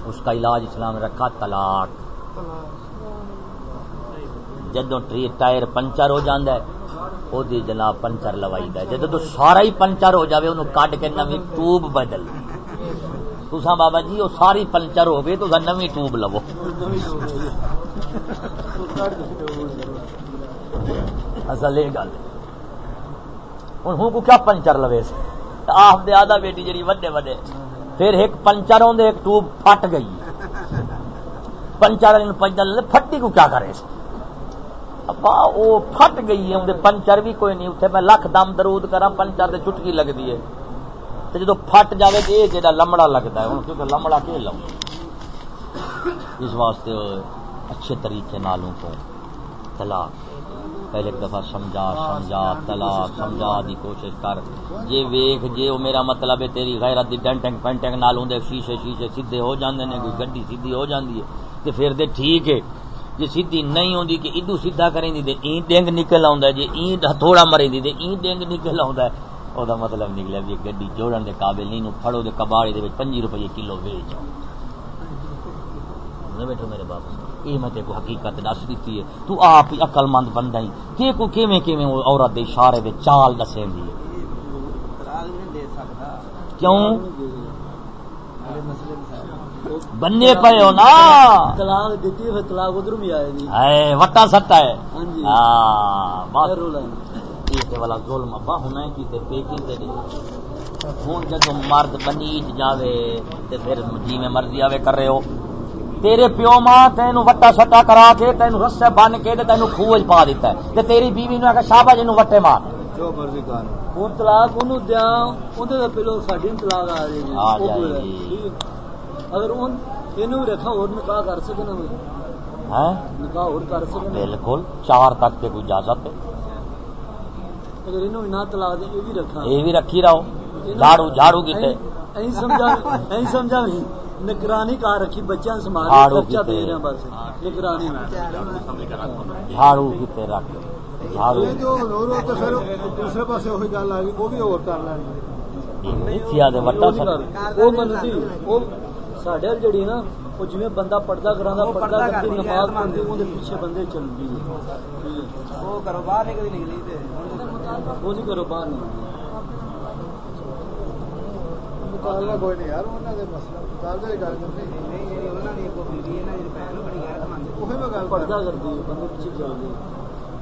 اس کا علاج اسلام رکھا، طلاق۔ جدو ٹائر پنچر ہو جاندہ ہے وہ جناب پنچر لوائی دا جدو تو سارا ہی پنچر ہو جاوے، انہوں کٹ کے نوی ٹوب بدل۔ تسا بابا جی وہ ساری پنچر ہو گئی تو نوی ٹوب لو اصل یہ گل۔ ہوں ہوں کو کیا پنچر لوے سے؟ آپ دے آدھا بیٹی جڑی وڈے وڈے۔ پھر ایک پنچر ہوں ایک ٹوب پھٹ گئی۔ پنچر پنچر پھٹی کو کیا کرے ابا وہ پھٹ گئی ہے پنچر بھی کوئی نہیں۔ اتنے میں لکھ دم درود کرا پنچر سے چٹکی لگتی ہے۔ تو جدو پھٹ جائے تو یہ جا لمڑا لگتا ہے کیونکہ لمڑا کہ لو اس واسطے اچھے طریقے نالوں کو طلاق، پہلے ایک دفعہ سمجھا سمجھا، طلاق، سمجھا دی کوشش کر۔ جے ویخ جے وہ میرا مطلب ہے، تیری غیرت دی ڈنٹنگ پینٹنگ نال ہوں شیشے شیشے سیدھے ہو جاندے نے، کوئی گڈی سیدھی ہو جاندی ہے۔ تے پھر دے ٹھیک ہے جی سیدھی نہیں ہوندی کہ ادو سیدھا کریں دی تے این ڈنگ نکل آوندا ہے، جے این تھوڑا مریں دی تے این ڈنگ نکل آوندا ہے۔ او دا مطلب نکلیا بھی گڈی جوڑن دے قابل نہیں نو پھڑو دے کباڑی دے وچ 5 روپے کلو ویچ۔ بیٹھو میرے باپ یہ میں کو حقیقت دس دیتی ہے۔ تو آپ ہی عقل مند بندہ ہی۔ کہ کو کیویں کیویں عورت دے اشارے دے چال دسیں دی کیوں؟ بننے پے ہو نا۔ طلاق دیتی ہے طلاق ادھر بھی آئے گی۔ اے وٹا سٹا ہے۔ ہاں جی۔ ہاں ہے۔ یہ والا ظلم ابا ہونا ہے کہ پیکی تے نہیں۔ ہوں جدو مرد بنیج جاوے تے پھر جی میں مرضی آوے کر رہے ہو۔ تیرے پیو ماں تینو وٹا سٹا کرا کے تینو رسے بن کے تے تینو خوج پا دیتا ہے۔ تے تیری بیوی نے آخر شابا جنو وٹے مار جو مرضی کر۔ ہوں طلاق انہوں دیا اندر تو پہلو ساڈی بھی طلاق آ جائے گی آ وہ جائے بولے، گی۔ ٹھیک ہے۔ اگر ان اینو بھی رکھا اور نکاح کر سکنا میں ہیں نکاح اور کر سکنا بالکل چار تک تے کوئی اجازت ہے۔ اگر انہوں بھی نہ طلاق دیں یہ بھی رکھا یہ بھی رکھی رہو۔ جھاڑو جھاڑو کیتے۔ سمجھا سمجھا نہیں نگرانی کار رکھی؟ بچیاں سنبھال جھاڑو خرچہ۔ دے رہے ہیں بس۔ نگرانی جھاڑو کیتے رکھ جھاڑو یہ جو رو تو پھر دوسرے پاسے وہی گل آ گئی وہ بھی اور کر وہ وہ ساڈے جڑی نا وہ بندہ کرانا پردہ کرتی نماز پڑھتی اون دے پیچھے بندے چل وہ کرو باہر نکلی نکلی تے وہ نہیں کرو باہر نہیں دے کرنی۔ نہیں نہیں انہاں دی کوئی بیوی ہے نا بہن بڑی غیرت مند اوہی میں گل پردہ کرتی ہے بندے پیچھے چل دی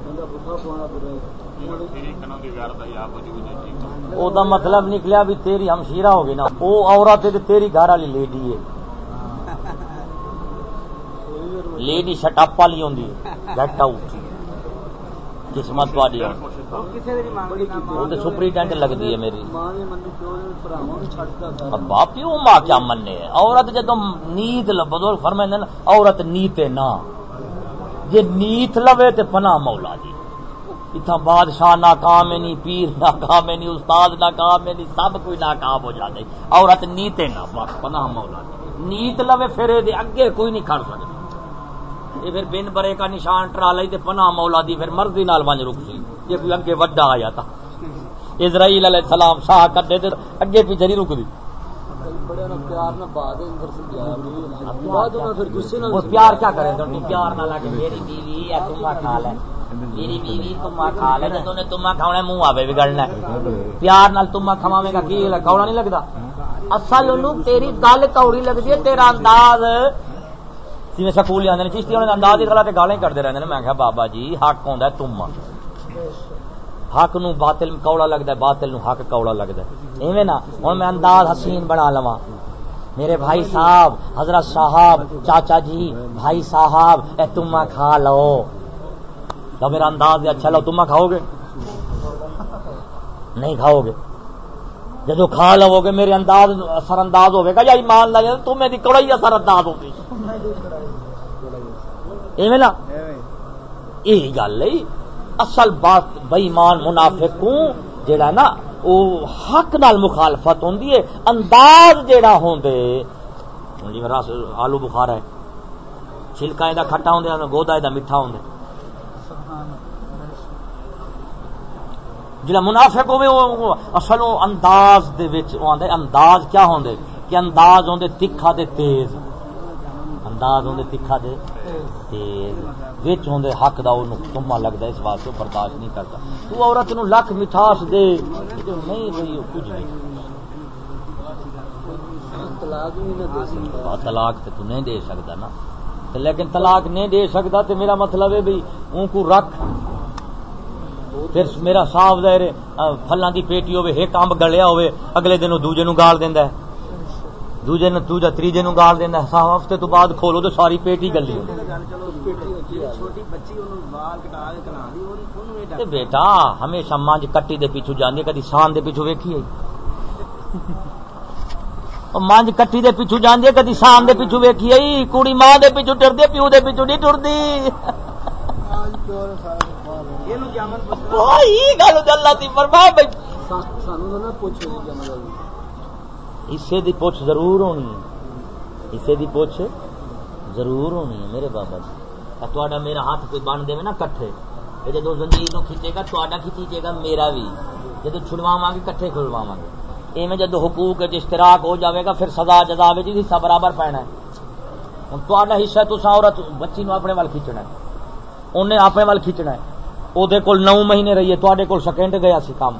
بندہ بھوکا پوانا پڑے او دا نکلیا بھی تیری ہمشیرہ ہوگی نا۔ او عورت ہے تے تیری گھر والی لیڈی ہے۔ لیڈی شٹ اپ والی ہوندی گیٹ وہ لگدی ہے؟ میری۔ ماں پیو کر کیا مننے عورت جدو نیت بزرگ فرمائیں نا عورت نیتے نہ جے نیت لوے تے پناہ مولا دی اتنا بادشاہ ناکام ہے نہیں پیر ناکام ہے نہیں استاد ناکام ہے نہیں سب کوئی ناکام ہو جاتے عورت نیتے نہ بس پناہ مولا دی نیت لوے پھر اگے کوئی نہیں کھڑ سکتا یہ پھر بن برے کا نشان ٹرا لئی تے پناہ مولا دی پھر مرضی نال ونج رک سی۔ یہ کوئی اگے وڈا آیا تھا۔ اسرائیل علیہ السلام شاہ کڈے تے اگے پیچھے نہیں رکدی۔ پیار کیا کرے پیار نہ لگے۔ میری بیوی ہے تما کھا لے۔ میری بیوی تما کھا لے۔ جدوں نے تما کھاونا منہ آوے بگڑنا پیار نال تما کھواویں گا، کی کوڑا نہیں لگدا۔ اصل اونوں تیری گل کوڑی لگدی ہے، تیرا انداز۔ جویں سکول جاندے نے، چشتی ہونے انداز ہی غلط گالیں کردے رہندے نے۔ میں کہا، بابا جی حق ہوندا ہے تما حق نو باطل کوڑا لگدا ہے باطل نو حق کوڑا لگدا ہے۔ ایویں نا ہن میں انداز حسین بنا لواں۔ میرے بھائی صاحب حضرت صاحب چاچا جی بھائی صاحب اے تما کھا لو۔ تو میرا انداز ہے اچھا لو تما کھاؤ گے؟ نہیں کھاؤ گے۔ جدو کھا لو گے میرے انداز اثر انداز ہوے گا۔ یا ایمان جائے تمہیں دی کڑائی اثر انداز ہوگی ایویں نا؟ یہی گل ہے۔ اصل بات بےمان منافق کو جڑا نا، او حق نال مخالفت ہوندی ہے، انداز جڑا ہوندے۔ ہاں جی رس آلو بخار ہے۔ چھلکا دا کھٹا ہوندے گودا دا میٹھا ہوندے۔ جڑا منافق ہوے او اصل او انداز دے وچ، او آندے انداز کیا ہوندے؟ کہ انداز ہوندے تکھا تے تیز۔ انداز ہوندے تکھا تے تیز وچ ہوندے حق دا اونوں تما لگدا اس واسطے او برداشت نہیں کرتا تو عورت نو لکھ مٹھاس دے جو نہیں بھئی کچھ نہیں۔ طلاق دے سکتا۔ تے تو نہیں دے سکدا نا۔ تے لیکن طلاق نہیں دے سکدا تے میرا مطلب ہے بھئی اون کو رکھ۔ پھر میرا صاف ظاہر ہے پھلاں دی پیٹی ہوے ایک امب گلیا ہوے اگلے دن دوجے نو گال دیندا ہے۔ دوجے نو دوجا تریجے نو گال صاف ہفتے تو بعد کھولو تو ساری گلی انہوں یہ تے بیٹا ہمیشہ مانج کٹی دے پیچھے جاندی کدی سان دے پیچھے ویکھی ہے مانج کٹی دے پیچھے جاندی کدی سان دے پیچھے ویکھی ہے کڑی ماں دے پیچھے ٹردی پیو دے پیچھے نہیں ٹردی۔ گل اللہ دی فرما بھائی۔ سانو نہ پوچھو حصے دی پوچھ ضرور ہونی ہے۔ حصے دی پوچھ ضرور ہونی ہے، میرے بابا جی۔ میرا ہاتھ کوئی بن دے نا کٹھے۔ تے جدوں زنجیر نو کھچے گا تہاڈا کھچے گا میرا بھی جدوں چھڑواواں گے، کٹھے کھڑواواں گے۔ ایویں جدوں حقوق اشتراک ہو جاوے گا، پھر سزا جزا وچ حصہ برابر پینا ہے۔ ہن تہاڈا حصہ تساں عورت بچی نو اپنے ول کھچنا ہے۔ اونے اپنے ول کھچنا ہے۔ او کول 9 مہینے رہی ہے تہاڈے کول سیکنڈ گیا سی کام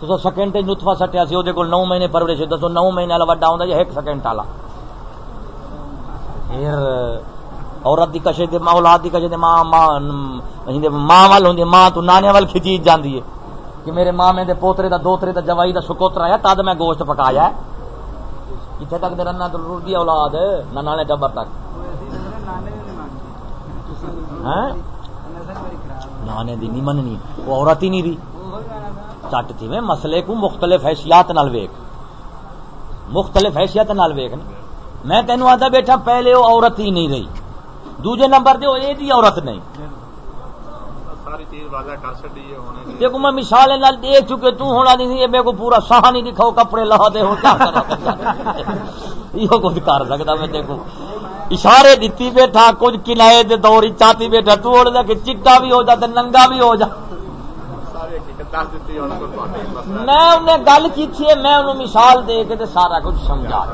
تو سیکنڈ نتفا سٹیا سی وہ نو مہینے پرورش دسو نو مہینے والا وڈا ہوں یا ایک سیکنڈ والا؟ پھر عورت دی کشے دے اولاد دی کشے دے ماں ماں یعنی ماں وال ہوندی ماں تو نانے وال کھچی جاندی ہے۔ کہ میرے مامے دے پوترے دا، دوترے دا، جوائی دا سکوترا ہے تد میں گوشت پکایا ہے۔ کتنے تک دے رنا تو رڑ اولاد؟ نہ نانے ٹبر تک۔ ہاں؟ نانے دی نہیں مننی، وہ عورت ہی نہیں رہی چٹ تھی میں مسئلے کو مختلف حیثیات نال ویک مختلف حیثیت نال ویک میں تینوں آتا بیٹھا پہلے وہ عورت ہی نہیں رہی۔ دوجے نمبر دے یہ عورت نہیں۔ دیکھو میں مثال نال دیکھ چکے تو ہونا نہیں میرے کو پورا ساہ نہیں دکھاؤ کپڑے لا دے ہو یہ کچھ کر سکتا میں دیکھو۔ اشارے دیتی بیٹھا کچھ کنائے دے دور چاہتی بیٹھا۔ تو کہ چٹا بھی ہو جا ننگا بھی ہو جا۔ میں انہیں گل کی تھی میں انہوں مثال دے کے سارا کچھ سمجھا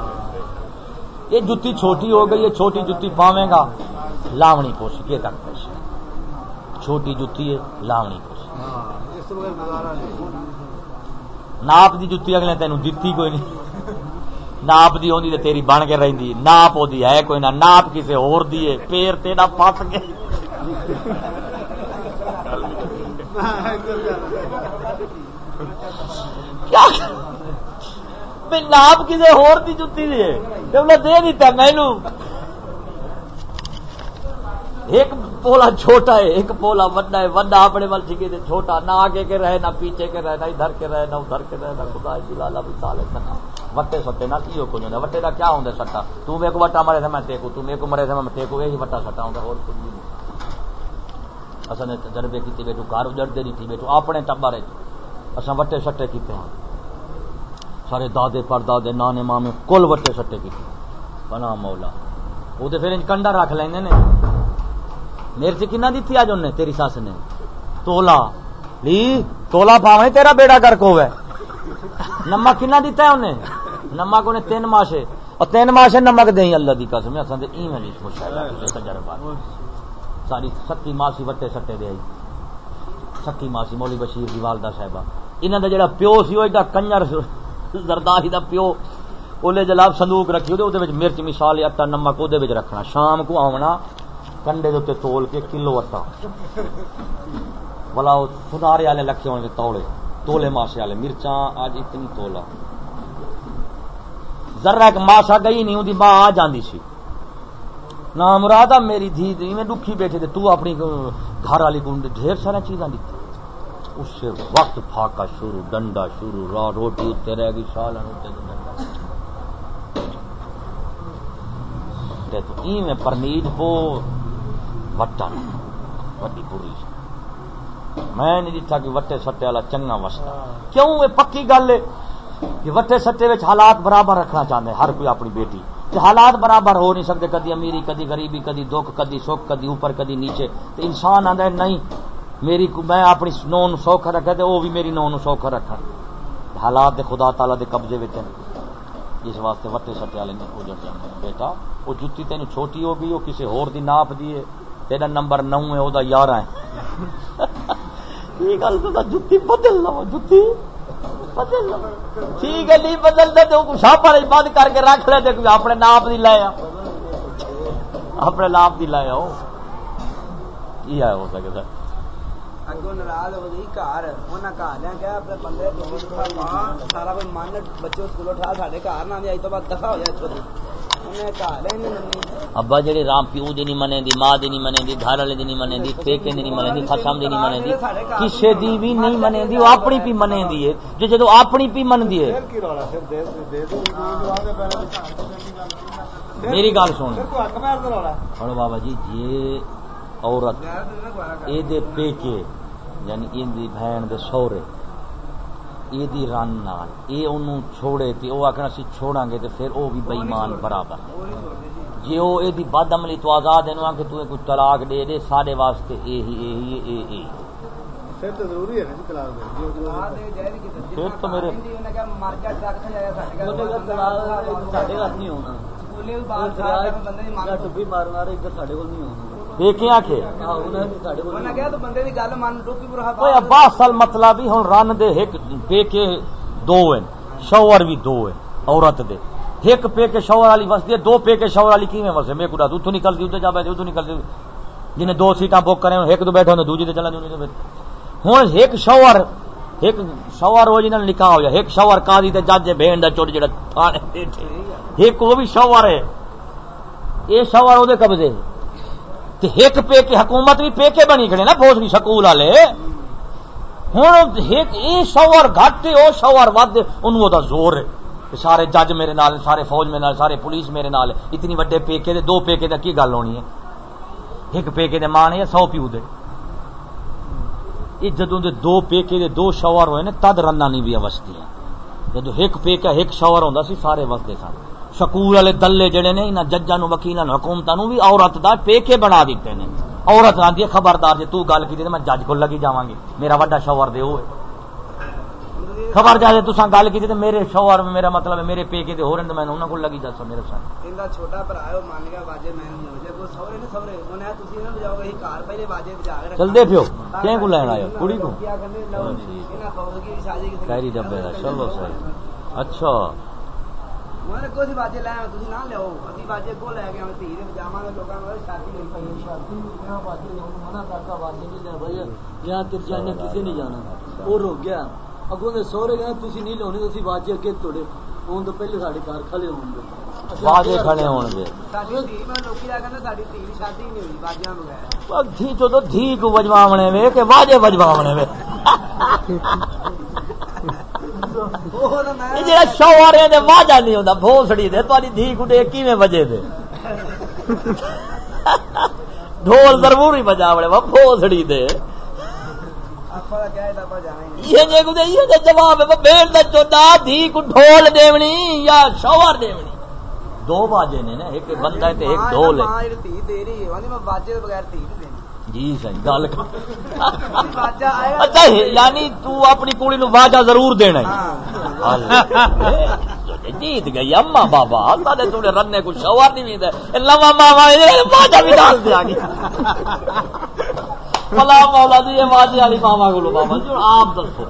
یہ جتی چھوٹی ہو گئی، یہ چھوٹی جتی پاوے گا، لاونی پوش کے تک پوش چھوٹی جتی ہے، لاونی پوش ناپ دی جتی اگلے تینوں دتی کوئی نہیں۔ ناپ دی ہوندی تے تیری بن کے رہندی ناپ او دی ہے کوئی نہ، ناپ کسے اور دی ہے۔ پیر تیرا پھس گیا۔ ناپ کسی ہور دی جتی دی ہے؟ دے دیتا مینو ایک پولا چھوٹا ہے، ایک پولا وڈا ہے، وڈا اپنے وال ٹھیک ہے چھوٹا، نہ آگے کے رہے، نہ پیچھے کے رہے، نہ ادھر کے رہے، نہ ادھر کے رہے، نہ خدا جلالا مثال ہے سنا وٹے سٹے نہ کیو کو نہیں وٹے دا کیا ہوندا سٹا؟ تو میرے کو وٹا مرے تھے، میں ٹیکو تو میرے کو مرے تھے، میں ٹیکو یہی وٹا سٹا ہوندا اور کچھ نہیں۔ اصل نے تجربے کیتے بیٹھو گھر اجڑتے نہیں تھی بیٹھو اپنے ٹبر اصل وٹے سٹے کیتے ہیں۔ سارے دادے پر دادے نانے مامے کل وٹے سٹے کیتے بنا مولا۔ وہ تو پھر کنڈا رکھ لیں نے۔ میرے سے کنا دیتی آج انہیں تیری ساس نے۔ تولا۔ لی تولا پاوے تیرا بیڑا کر کو ہے نمک کنا دیتا ہے انہیں؟ نمک انہیں تین ماشے۔ اور تین ماشے نمک دیں اللہ دی قسم اصل تے ایویں خوش۔ ہے تجربہ۔ ساری سکی ماسی وٹے سٹے دے سکی ماسی مولی بشیر دی والدہ صاحبہ۔ انہاں دا جڑا پیو سی، او ایڈا کنجر زرداری دا پیو۔ اولے جلاب صندوق رکھی دے وچ مرچ مثال آٹا، نمک او دے وچ رکھنا۔ شام کو آونا، کنڈے دے تے تول کے کلو آٹا۔ بلا سنارے والے لکھے ہونے تولے تولے ماسے والے، مرچاں اج اتنی تولا۔ ذرا ایک ماسا گئی نہیں اون دی ماں آ جاندی سی۔ نہ مرادا میری دھی میں دکھی بیٹھے تھے تو اپنی گھر والی کو ڈھیر سارا چیزاں دیتی اس سے وقت پھاکا شروع ڈنڈا شروع را روٹی اتنے رہ گئی سال تو میں پرنیج پو وٹا وڈی بری میں نہیں دیتا کہ وٹے سٹے والا چنگا وستا کیوں یہ پکی گل ہے کہ وٹے سٹے حالات برابر رکھنا چاہتے ہر کوئی اپنی بیٹی حالات برابر ہو نہیں سکتے، کدی امیری، کدی غریبی، کدی دکھ، کدی سکھ، کدی اوپر، کدی نیچے۔ تو انسان آدھا نہیں، میری میں اپنی نو نو سوکھ رکھا تو وہ بھی میری نو نو سوکھ رکھا۔ حالات خدا تعالی دے قبضے میں اس واسطے وٹے سٹے والے نے اجڑ جانے بیٹا، وہ جتی تین چھوٹی ہو گئی، وہ کسی ہور دی ناپ دیے تیرا نمبر نو ہے، وہ یارہ ہے۔ یہ گل تو جتی بدل لو، جتی۔ ٹھیک ہے، نہیں بدلتے تو شاپا بند کر کے رکھ لے تو اپنے ناپ دی لایا اپنے ناپ دی لایا یہ ہو سکتا اگوں ناراض ہو گئی گھر انہاں گھر لیا کہ اپنے بندے سارا کوئی من بچے سکول اٹھا سارے گھر نہ آئی تو بعد دفاع ہو جائے ابا جڑے رام پیو دی نہیں منے دی ماں دی نہیں منے دی گھر والے دی نہیں منے دی ٹھیکے دی نہیں منے دی خصم دی نہیں منے دی کسے دی بھی نہیں منے دی وہ اپنی پی منے دی ہے۔ جو جدو اپنی پی من دی ہے؟ میری گل سن۔ بابا جی یہ عورت اے دے پیکے یعنی ان دی بہن دے سورے اے دی رن نال اے اونوں چھوڑے تے او آکھنا سی چھوڑاں گے تے پھر او بھی بے ایمان برابر۔ جے او اے دی بد عملی تو آزاد اینو کہ تو کوئی طلاق دے دے سارے واسطے اے ہی اے ہی اے اے پھر تو ضروری ہے نا طلاق دے۔ پھر تو میرے مر جا ٹرک سے آیا ساڈے ساڈے گھر نہیں ہونا۔ سکولے باہر بندے ٹبی مارنا ادھر ساڈے کول نہیں ہونا۔ دیکھیا کہ کوئی عباس المطلع بھی ہن رن دے ایک دو ہیں شوہر بھی دو ہیں عورت دے۔ ایک پے کے شوہر والی وسدی ہے دو پے کے شوہر والی کیویں وسے میں کوڑا تو نکل دی تے جا بیٹھے تو نکل دی جن دو سیٹاں بک کرے ایک تو بیٹھے ہوندے دوجی تے چلا جوندے ہن ایک شوہر ایک شوہر ہو جنہاں نکاح ہویا ایک شوہر قاضی تے جج بہن دا چوٹ جڑا تھانے ایک وہ بھی شوہر ہے۔ اے شوہر او قبضے ہے تے ایک پیکے حکومت بھی پیکے بنی کھڑے نا فوج کی سکول والے۔ ہوں ایک یہ شوہر گھٹ او شوہر ود ان دا زور ہے۔ سارے جج میرے نال، سارے فوج میرے نال، سارے پولیس میرے نال اتنی وڈے پیکے دے، دو پیکے دا کی گل ہونی ہے؟ ایک پیکے دے ماں نے یا سو پیو دے؟ یہ جدوں دے دو پیکے دے دو شوہر ہوئے نے، تد رنا نہیں بھی وستی ہیں جدو ایک پیکا ایک شوہر ہوندا سی، سارے وسدے سن۔ شکور والے دلے جڑے نے انہاں ججاں نو وکیلاں حکومتاں نو بھی عورت دا پیکے بنا دیتے نے۔ عورت آندی ہے خبردار جی تو گل کیتی تے میں جج کول لگی جاواں گی۔ میرا وڈا شوہر دے ہوئے خبر جا تساں گل کیتی تے میرے شوہر میرا مطلب ہے میرے پیکے دے ہور تے میں انہاں کول لگی جاسو میرے ساتھ ایندا چھوٹا بھرا ہے او مان گیا واجے میں ہو جے کو سورے نے سورے انہاں تسی نہ بجاؤ گے کار پہلے واجے بجا کے چلدے پیو کہیں کو لین آیا کڑی کو کیا کرنے لو انہاں خبر کی شادی کی کہری جب چلو سر۔ اچھا۔ یا ترجیح کسی نہیں جانا وہ رک گیا اگو نے سہرے گئے تھی نہیں لونی تھی باجی اگے توڑے ہوں تو پہلے ساری کار کھلے ہو گئے واجے کھڑے ہونے دے ساڈی دی میں لوکی لگا نہ ساڈی تیری شادی نہیں ہوئی باجیاں وغیرہ وہ تھی تو تھی کو وجوا ونے وے کہ واجے وجوا ونے وے یہ جڑا نہیں بھوسڑی دے دھی دے؟ ضرور ہی بجاوڑے وا بھوسڑی دے۔ جواب ڈھول دیونی یا شوہر دیونی؟ دو بازے نے ایک بندہ ایک ڈھول ہے۔ جی سی گل اچھا یعنی تو اپنی کڑی نو واجہ ضرور دینا ہاں۔ جیت گئی اما بابا اللہ رنے کو شوار نہیں ملتا فلا مولا جی واجے والی ماما کو بابا جی آپ دسو۔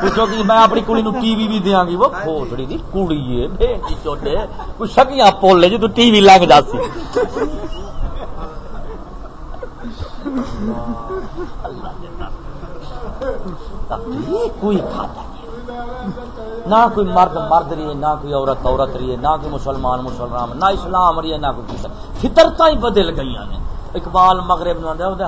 پوچھو کہ میں اپنی کڑی نو ٹی وی بھی دیاں گی۔ وہ کھوسڑی دی کڑی ہے بیٹی چوٹے۔ کوئی شکیاں پولے جی تو ٹی وی لگ جاتی کوئی کھاتا نہیں نہ کوئی مرد مرد رہی ہے نہ کوئی عورت عورت رہی ہے نہ کوئی مسلمان مسلمان، نہ اسلام رہی ہے نہ کوئی کسی فطرت ہی بدل گئی نے۔ اقبال مغرب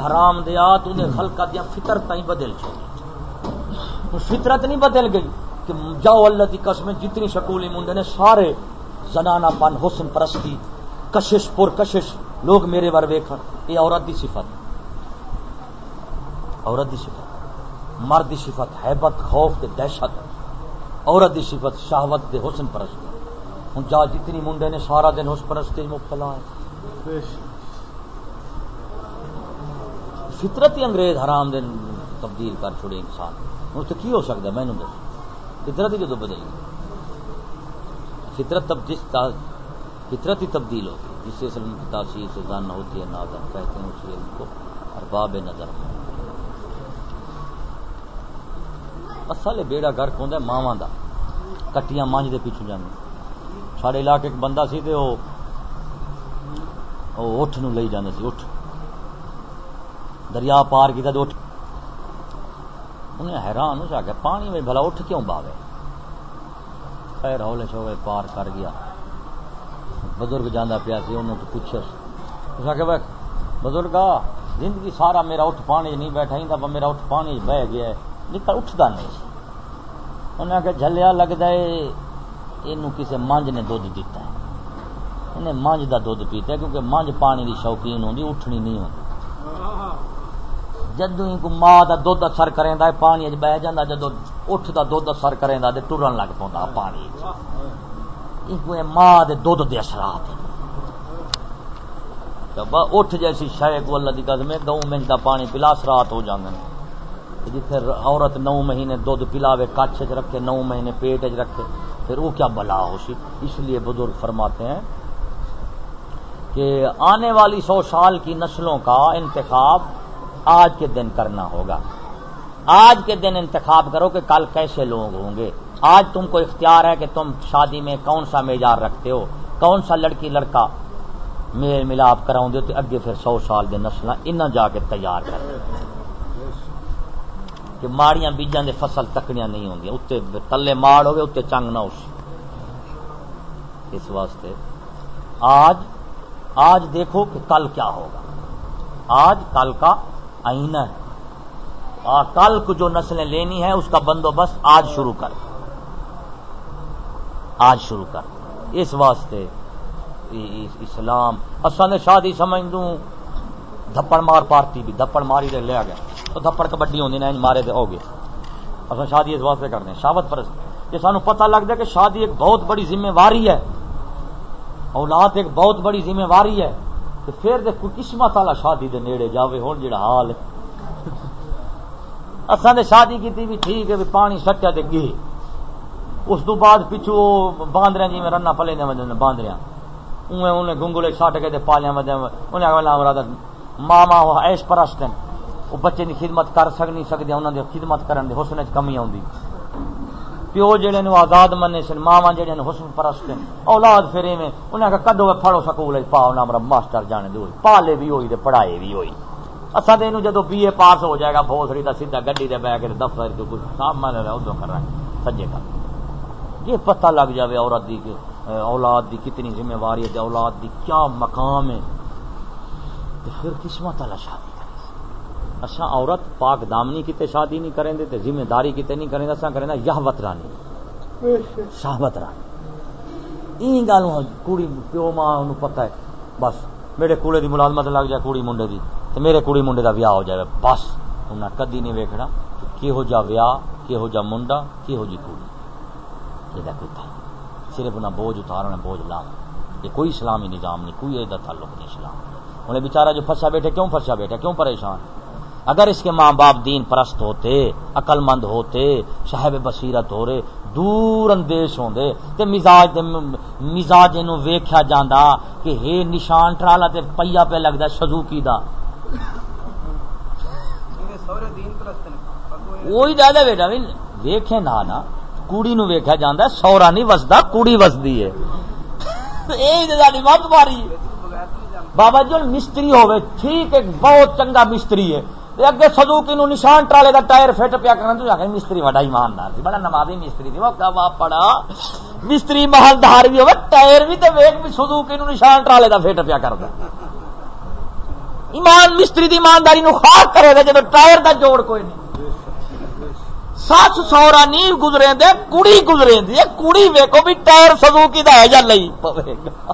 حرام دیا تو نے دیا فطرت ہی بدل چھوڑی فطرت نہیں بدل گئی کہ جاؤ اللہ کی قسم جتنی شکولی منڈے نے، سارے زنانہ پن حسن پرستی، کشش پر کشش، لوگ میرے ور ویکھن، یہ عورت دی صفت۔ عورت دی صفت، مرد دی صفت، حیبت، خوف تے دہشت، عورت دی صفت، شہوت دے حسن پرستی۔ ہوں جا جتنی منڈے نے سارا دن حسن پرستی مبتلا ہے فطرت ہی انگریز حرام دن تبدیل کر چھوڑے انسان۔ ہوں تو کی ہو سکتا ہے؟ میں دس فطرت ہی جدو بدل گئی۔ فطرت تب جس فطرت ہی تبدیل ہوگی جس سے تاثیر سے جاننا ہوتی ہے نازن کہتے ہیں، اسی علم کو ارباب نظر۔ اصل بیڑا گھر کون ہے ماواں دا۔ کٹیاں مانج دے پیچھے جانے سارے علاقے ایک بندہ سی تے او او اٹھ نو لئی جاندے سی، اٹھ۔ دریا پار کیتا تے اٹھ۔ انہیں حیران ہو کہ پانی میں بھلا اٹھ کیوں باوے؟ خیر ہولے شولے پار کر گیا۔ بزرگ جانا پیا سی، انہوں تو پوچھے اس کہ بھائی بزرگ زندگی سارا میرا اٹھ پانی نہیں بیٹھا ہی میرا اٹھ پانی بہ گیا ہے۔ نکل اٹھتا نہیں انہیں آخیا جلیا لگتا ہے یہ کسی مانج نے دھد دیتا ہے انہیں مانج کا دھد پیتا ہے کیونکہ مانج پانی کی شوقین ہوتی اٹھنی نہیں ہوتی جدو ہی کو ماں کا دھد اثر کریں پانی بہ جا جدو اٹھ کا دھد اثر کریں تو ٹرن لگ پا پانی ماں دے دھد دے اثرات اٹھ جیسی شے کو اللہ کی قدم ہے دو منٹ کا پانی پلا اثرات ہو جاتے ہیں جتنے عورت نو مہینے دھد پلاوے کچھ چ رکھے، نو مہینے پیٹ چ رکھے، پھر وہ کیا بلا ہو سی؟ اس لیے بزرگ فرماتے ہیں کہ آنے والی سو سال کی نسلوں کا انتخاب آج کے دن کرنا ہوگا۔ آج کے دن انتخاب کرو کہ کل کیسے لوگ ہوں گے۔ آج تم کو اختیار ہے کہ تم شادی میں کون سا میجار رکھتے ہو، کون سا لڑکی، لڑکا میل ملاپ کراؤں دے تو اگے پھر سو سال دے نسل ان جا کے تیار کر۔ کہ ماڑیاں بیجاں دے فصل تکڑیاں نہیں ہوں گی۔ اتنے تلے ماڑ ہوگے اتنے چنگ نہ اس اس واسطے آج آج دیکھو کہ کل کیا ہوگا۔ آج کل کا آئینہ ہے۔ اور کل کو جو نسلیں لینی ہے اس کا بندوبست آج شروع کر۔ آج شروع کر۔ اس واسطے اسلام اصل نے شادی سمجھ دوں۔ دھپڑ مار پارٹی بھی، دھپڑ ماری دے لیا گیا۔ تو دھپڑ کبڈی ہوندی نا مارے دے ہو گئے۔ اصل شادی اس واسطے کرتے ہیں شاوت پر یہ سانو پتہ لگ جائے کہ شادی ایک بہت بڑی ذمہ واری ہے۔ اولاد ایک بہت بڑی ذمہ واری ہے۔ تو پھر دے کوئی قسمت والا شادی دے نیڑے جاوے ہون جڑا حال ہے۔ اصل نے شادی کی بھی ٹھیک ہے، بھی پانی سٹیا دے گئے اس تو بعد پچھو باندر جی میں رنا پلے نے وجہ باندریاں۔ انہیں انہیں گنگلے سٹ کے پالیا وجہ انہیں اگلا مراد ماما ایش پرست ہیں۔ وہ بچے کی خدمت کر سک نہیں سکتے انہوں نے خدمت کرن دے حسن کمی آتی پیو جہے نے آزاد منے سن ماوا جہے حسن پرست ہیں۔ اولاد پھر میں انہیں کہا کدو پڑھو سکول پاؤ نہ ماسٹر جانے دے پالے بھی ہوئی پڑھائے بھی ہوئی۔ اصا تو یہ جدو بی اے پاس ہو جائے گا بوسری کا سیدھا گڈی دے بہ کے دفتر کچھ سامان ادو کر رہا ہے، سجے کا یہ پتہ لگ جائے عورت دی کہ اولاد دی کتنی ذمہ واری ہے اولاد دی کیا مقام ہے۔ تو پھر قسمت والا شادی اچھا عورت پاک دامنی کتے شادی نہیں کریں دے تے ذمہ داری کتے نہیں کریں اصا کریں یہ وطرانی شہبت رانی۔ این گل کڑی پیو ماں انہوں پتہ ہے، بس میرے کوڑے دی ملازمت لگ جائے کڑی منڈے دی تو میرے کڑی منڈے دا ویاہ ہو جائے۔ بس انہیں کدی نہیں ویکھنا کہ کہو جا ویاہ کہو جا منڈا کہو جی کڑی یہ دا کوئی تھا صرف انہیں بوجھ اتارنا بوجھ لا یہ کوئی اسلامی نظام نہیں، کوئی یہ تعلق نہیں اسلام۔ انہیں بیچارہ جو پھنسا بیٹھے، کیوں پھنسا بیٹھے؟ کیوں پریشان؟ اگر اس کے ماں باپ دین پرست ہوتے عقل مند ہوتے، صاحب بصیرت ہو رہے دور اندیش ہوں تے مزاج دے مزاج نو ویکھیا جاندا کہ ہے نشان ٹرالا تے پیا پہ لگدا سزوکی دا وہی زیادہ بیٹا ویکھے نہ نا کڑی نو ویکھا جانا سورا نہیں وسدا کڑی وسدی ہے۔ اے تے ساڈی مت ماری۔ بابا جی مستری ہوے ٹھیک ایک بہت چنگا مستری ہے۔ اگے سزوکی نو نشان ٹرالے کا ٹائر فٹ پیا کرنا تو آخر مستری بڑا ایماندار سی، بڑا نمازی مستری تھی وہ کب پڑا؟ مستری محلدار بھی ہوگا ٹائر بھی تو ویک بھی سزوکی نو نشان ٹرالے کا فٹ پیا کرتا ایمان مستری دی ایمانداری نو خاص کرے گا جب ٹائر دا جوڑ کوئی نہیں۔ سس سورا نہیں گزرے دے، کڑی گزرے دی کڑی ویکو بھی ٹائر سزو کی ہے یا نہیں؟ پوے گا۔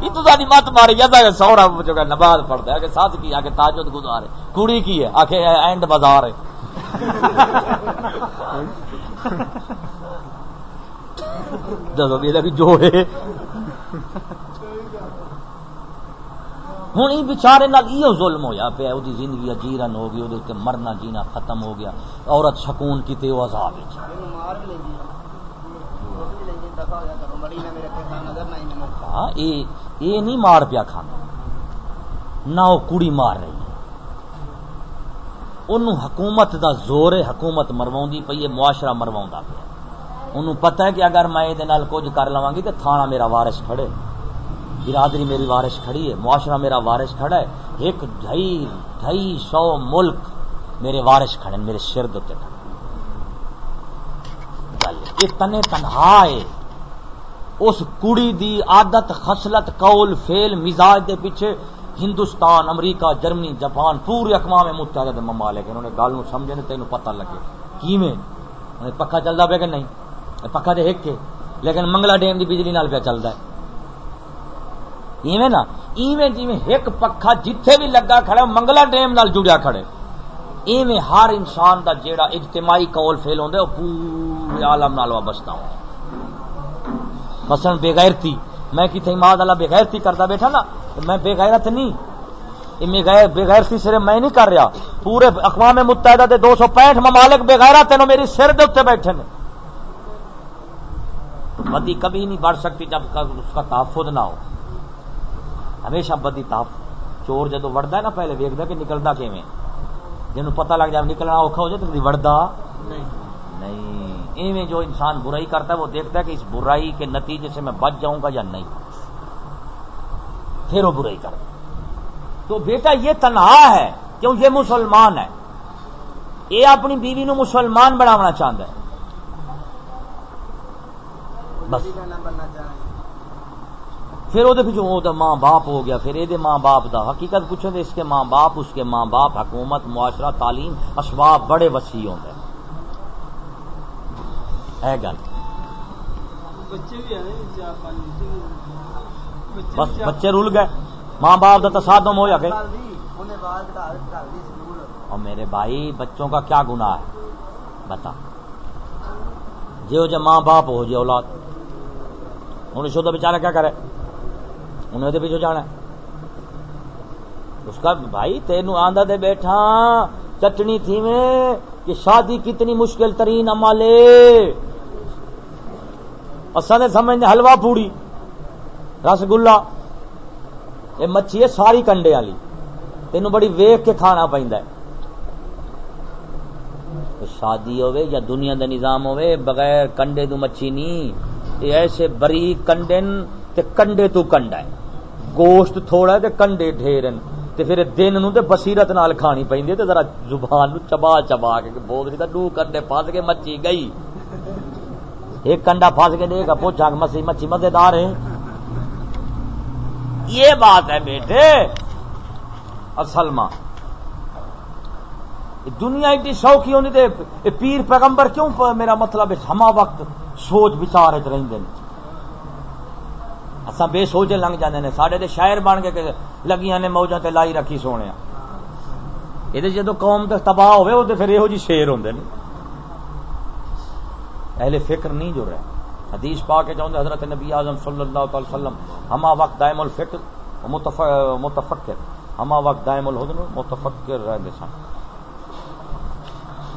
یہ تو ساری مت ماری جاتا ہے سورا جو نماز پڑھتا ہے، کہ سس کی آ کے تاجد گزارے کڑی کی ہے آخر اینڈ بازار ہے۔ جب بھی جو ہے۔ ہوں، یہ بچارے نال یہ ظلم ہویا پیا وہ زندگی اجیرن ہو گئی وہ مرنا جینا ختم ہو گیا، عورت سکون کی تے عذاب ہاں ہاں، یہ نہیں مار پیا کھانا۔ نہ وہ کڑی مار رہی ہے۔ انہوں حکومت دا زور ہے، حکومت مرواؤں پی ہے، معاشرہ مرواؤں پیا۔ انہوں پتہ ہے کہ اگر میں یہ کچھ کر لوا گی تو تھانہ میرا وارث کھڑے۔ برادری میری وارش کھڑی ہے، معاشرہ میرا وارش کھڑا ہے۔ ایک ڈھائی ڈھائی سو ملک میرے وارش کھڑے میرے سر دے گل یہ تنے تنہا ہے اس کڑی دی عادت، خصلت، قول فیل مزاج دے پیچھے ہندوستان، امریکہ، جرمنی، جاپان پورے اقوام متحدہ ممالک انہوں نے گل نو سمجھے تین پتہ لگے۔ کی میں پکا چلتا پیا کہ نہیں؟ پکا دے ایک کے لیکن منگلا ڈیم دی بجلی نال پیا چلتا ہے۔ ایویں نا؟ ایویں جی ایک پکھا جتھے بھی لگا کھڑا، منگلا ڈیم نال جڑیا کھڑے۔ ایویں ہر انسان دا جیڑا اجتماعی قول فیل ہوندے وہ پورے عالم نال وابستہ ہوں۔ مثلا بے غیرتی میں کتنے ماد اللہ بے غیرتی کرتا بیٹھا نا، میں بے غیرت نہیں بے غیرتی صرف میں نہیں کر رہا۔ پورے اقوام متحدہ دے دو سو پینٹ ممالک بے غیرت ہیں میری سر دے اتنے بیٹھے نے۔ بدی کبھی نہیں بڑھ سکتی جب اس کا تحفظ نہ ہو۔ ہمیشہ بدی تحفظ چور جدو وڑتا ہے نا، پہلے ویکد کہ نکلتا کیویں۔ جن پتا لگ جائے نکلنا اوکھا ہو جائے تو وڑتا نہیں۔ ایویں جو انسان برائی کرتا ہے وہ دیکھتا ہے کہ اس برائی کے نتیجے سے میں بچ جاؤں گا یا نہیں۔ پھر وہ برائی کرتا تو بیٹا یہ تنہا ہے کیوں یہ مسلمان ہے۔ یہ اپنی بیوی نو مسلمان بناونا چاہتا ہے۔ بس۔ پھر وہ پیچھے ماں باپ ہو گیا پھر یہ ماں باپ دا حقیقت پوچھو اس کے ماں باپ اس کے ماں باپ حکومت معاشرہ تعلیم اسباب بڑے وسیع ہوں گے۔ گل۔ بس بچے رول گئے۔ ماں باپ کا تصادم ہو کہ اور میرے بھائی بچوں کا کیا گناہ ہے؟ بتا۔ جو جو ماں باپ ہو جی اولاد شو تو بےچارا کیا کرے؟ انہیں تو پیچھے جانا ہے۔ اس کا بھائی تین آندہ دے بیٹھا، چٹنی تھی میں، کہ شادی کتنی مشکل ترین امالے۔ اصل سمجھ حلوا پوڑی، رس گلا۔ یہ مچھی ہے ساری کنڈے والی۔ تینوں بڑی ویخ کے کھانا پہنتا ہے۔ شادی ہوے یا دنیا دا نظام ہوے بغیر کنڈے تو مچھی نہیں یہ ایسے بری کنڈن تے کنڈے تو کنڈا ہے۔ گوشت تھوڑا ہے تے کنڈے ڈھیرن تے پھر دن نو تے بصیرت نال کھانی پیندی تے ذرا زبان نو چبا چبا کے بول رہی دو کنڈے پھس کے مچھی گئی۔ ایک کنڈا پھس کے دے گا پوچھا کہ مچھی مچھی مزیدار ہے یہ بات ہے بیٹے اصل ماں دنیا ایڈی شوقی ہونی تے پیر پیغمبر کیوں میرا مطلب ہے؟ ہما وقت سوچ بچار رہتے ہیں۔ اصا بے سوچے لنگ جانے نے سڈے تے شاعر بن کے لگیاں نے موجہ تے لائی رکھی سونے یہ جدو قوم تے تباہ ہوئے وہ پھر یہو جی شیر ہوں اہل فکر نہیں جو رہے۔ حدیث پا کے چاہتے حضرت نبی اعظم صلی اللہ تعالی وسلم، ہما وقت دائم الفکر متفکر۔ ہما وقت دائم الحدن متفکر رہتے سن۔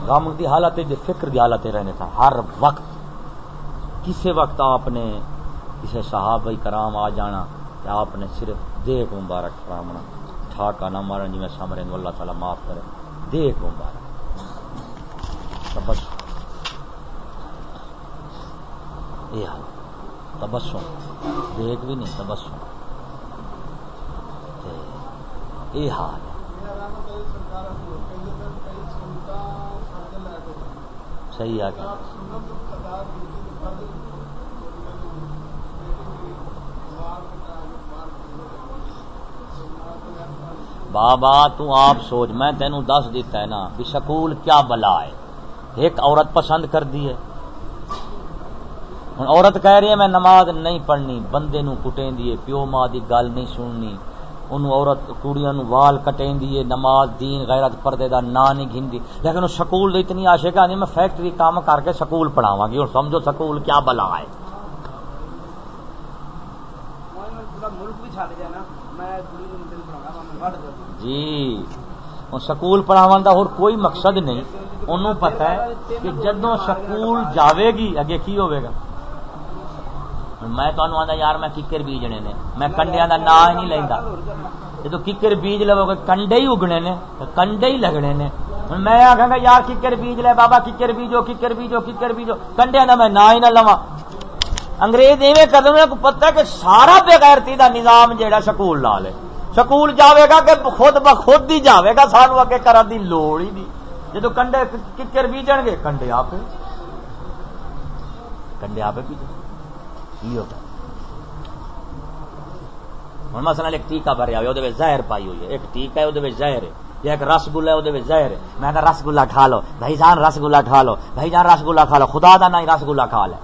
غم کی حالت فکر کی حالت رہنے تھا ہر وقت کسی وقت آپ نے کسی صحابہ کرام آ جانا کہ آپ نے صرف دیکھ مبارک فرامنا ٹھاکا نہ مارن جی میں سامنے اللہ تعالیٰ معاف کرے۔ دیکھ مبارک۔ تبسم۔ یہ تبسم۔ دیکھ بھی نہیں، تبسم۔ یہ حال۔ صحیح آ گیا بابا، تو آپ سوچ، میں تینوں دس دیتا ہے نا، بھی سکول کیا بلا ہے؟ ایک عورت پسند کر دی ہے۔ ہوں عورت کہہ رہی ہے، میں نماز نہیں پڑھنی، بندے نو کٹیں دیے پیو ماں دی گل نہیں سننی۔ انہوں عورت، کڑیاں نو وال کٹیں دیے نماز، دین، غیرت، پردے دا نا نہیں گھندی۔ لیکن اس سکول دے اتنی عاشقہ نہیں میں فیکٹری کام کر کے سکول پڑھاواں گی۔ اور سمجھو سکول کیا بلا ہے۔ مطلب ملک بھی چھٹ گیا نا، میں جی۔ سکول پڑھاو کا اور کوئی مقصد نہیں۔ انہوں پتا ہے کہ جدو سکول جاوے گی، اگے کی ہوئے گا؟ میں تمہیں آتا یار میں ککر بیجنے نے۔ میں کنڈیا کا نا ہی نہیں لینا جدو ککر بیج لو گے کنڈے ہی اگنے نے کنڈے ہی لگنے نے۔ میں آخا گا، یار ککر بیج لے، بابا ککر بیجو ککر بیجو ککر بیجو۔ کنڈیا کا میں نا ہی نہ لوا انگریز ایویں کر کو پتا کہ سارا بےغیرتی کا نظام جہاں سکول لا لے سکول جاوے گا کہ خود بخود ہی جاوے گا سانو اگے کرن دی لوڑ ہی نہیں جدو کنڈے ککر بیجن گے کنڈے آپ کنڈے آپ بیجن ہوں مسئلہ ایک ٹیکا بھریا ہوا وہ زہر پائی ہوئی ہے ایک ٹیکا ہے وہ زہر ہے یا ایک رس گلا ہے وہ زہر ہے میں کہ رس گلا کھا لو بھائی جان رس گلا کھا لو بھائی جان رس گلا کھا لو خدا دا نہ رس گلا کھا لے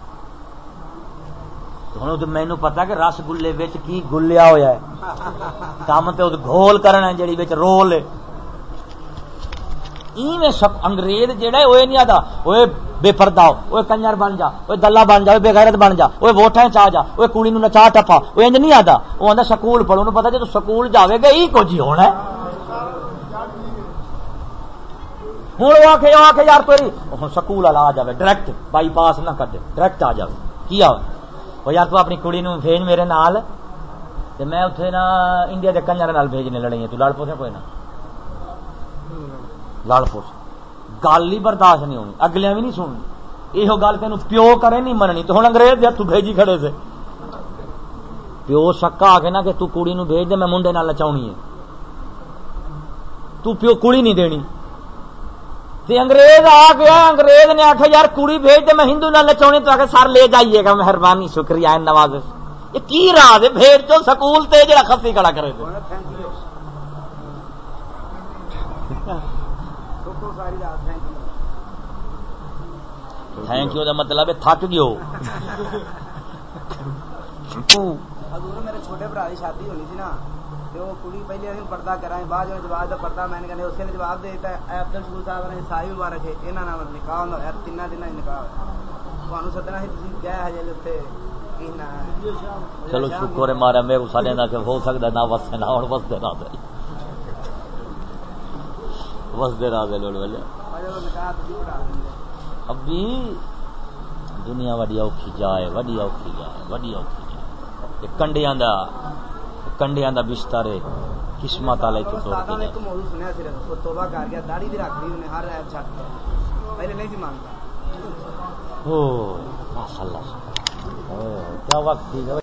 ہوں تو مینو پتا کہ رس گلے بچ کی گلیا ہوا ہے۔ کام تو گول کرنا جی رول ہے۔ انگریز جہا وہ نہیں آتا۔ وہ بے پردا وہ کنجر بن جا وہ دلہ بن جا بے غیرت بن جا وہ ووٹیں چاہ جا وہ کڑی نو نچا ٹپا۔ وہ انج نہیں آتا۔ وہ آتا سکول پڑھو، انہوں پتا جی سکول جاوے گا ہی کچھ ہی ہونا ہے۔ ہوں وہ آخ آخ یار تیری سکول والا آ جائے ڈائریکٹ بائی پاس نہ کر دے ڈائریکٹ آ جائے کی آ وہ یار تو اپنی کڑی نو بھیج میرے نال تے میں اتنے نا انڈیا کے کنجر نال بھیجنے لڑی ہیں تو لڑ پوسے کوئی نہ لڑ پوس گل ہی برداشت نہیں ہونی اگلے بھی نہیں سننی یہ گل تین پیو کرے نہیں مننی تو ہوں انگریز دے تو بھیجی کھڑے سے پیو سکا آ کے نا کہ تو کڑی نو بھیج دے میں منڈے نال نچاونی ہے تو پیو کڑی نہیں دینی تے انگریز آ گیا، انگریز نے آخیا یار کڑی بھیج دے، میں ہندو نہ نچاؤنی تو آخر سر لے جائیے گا، مہربانی، شکریہ نواز یہ کی راز ہے؟ بھیج دو سکول تے جڑا خفی کھڑا کرے دے۔ تھینک یو کا مطلب تھک گیو۔ میرے چھوٹے برا کی شادی ہونی تھی نا۔ جو کڑی پہلے ہمیں پردہ کرائیں بعد میں جواب دا پردہ میں نے کہنے اس نے جواب دیتا اے عبد الشکور صاحب نے صاحب مبارک ہے انہاں نام نکاح نو ہر تین دن نکاح تھانوں سدنا ہے تسی کیا ہے جلے تے چلو شکر مارا میں سارے نہ کہ ہو سکدا نہ وسے نہ ہن وسدے نہ دے۔ وسدے نہ دے لوڑ ولے ابھی دنیا وڈی اوکھی جائے وڈی اوکھی جائے وڈی اوکھی جائے۔ کنڈیاں دا کنڈیا دا بستر ہے قسمت والے کے طور پہ ایک سنیا صرف توبہ کر بھی رکھ لی انہیں ہر ایپ چھٹ پہلے نہیں تھی مانتا کیا وقت تھی۔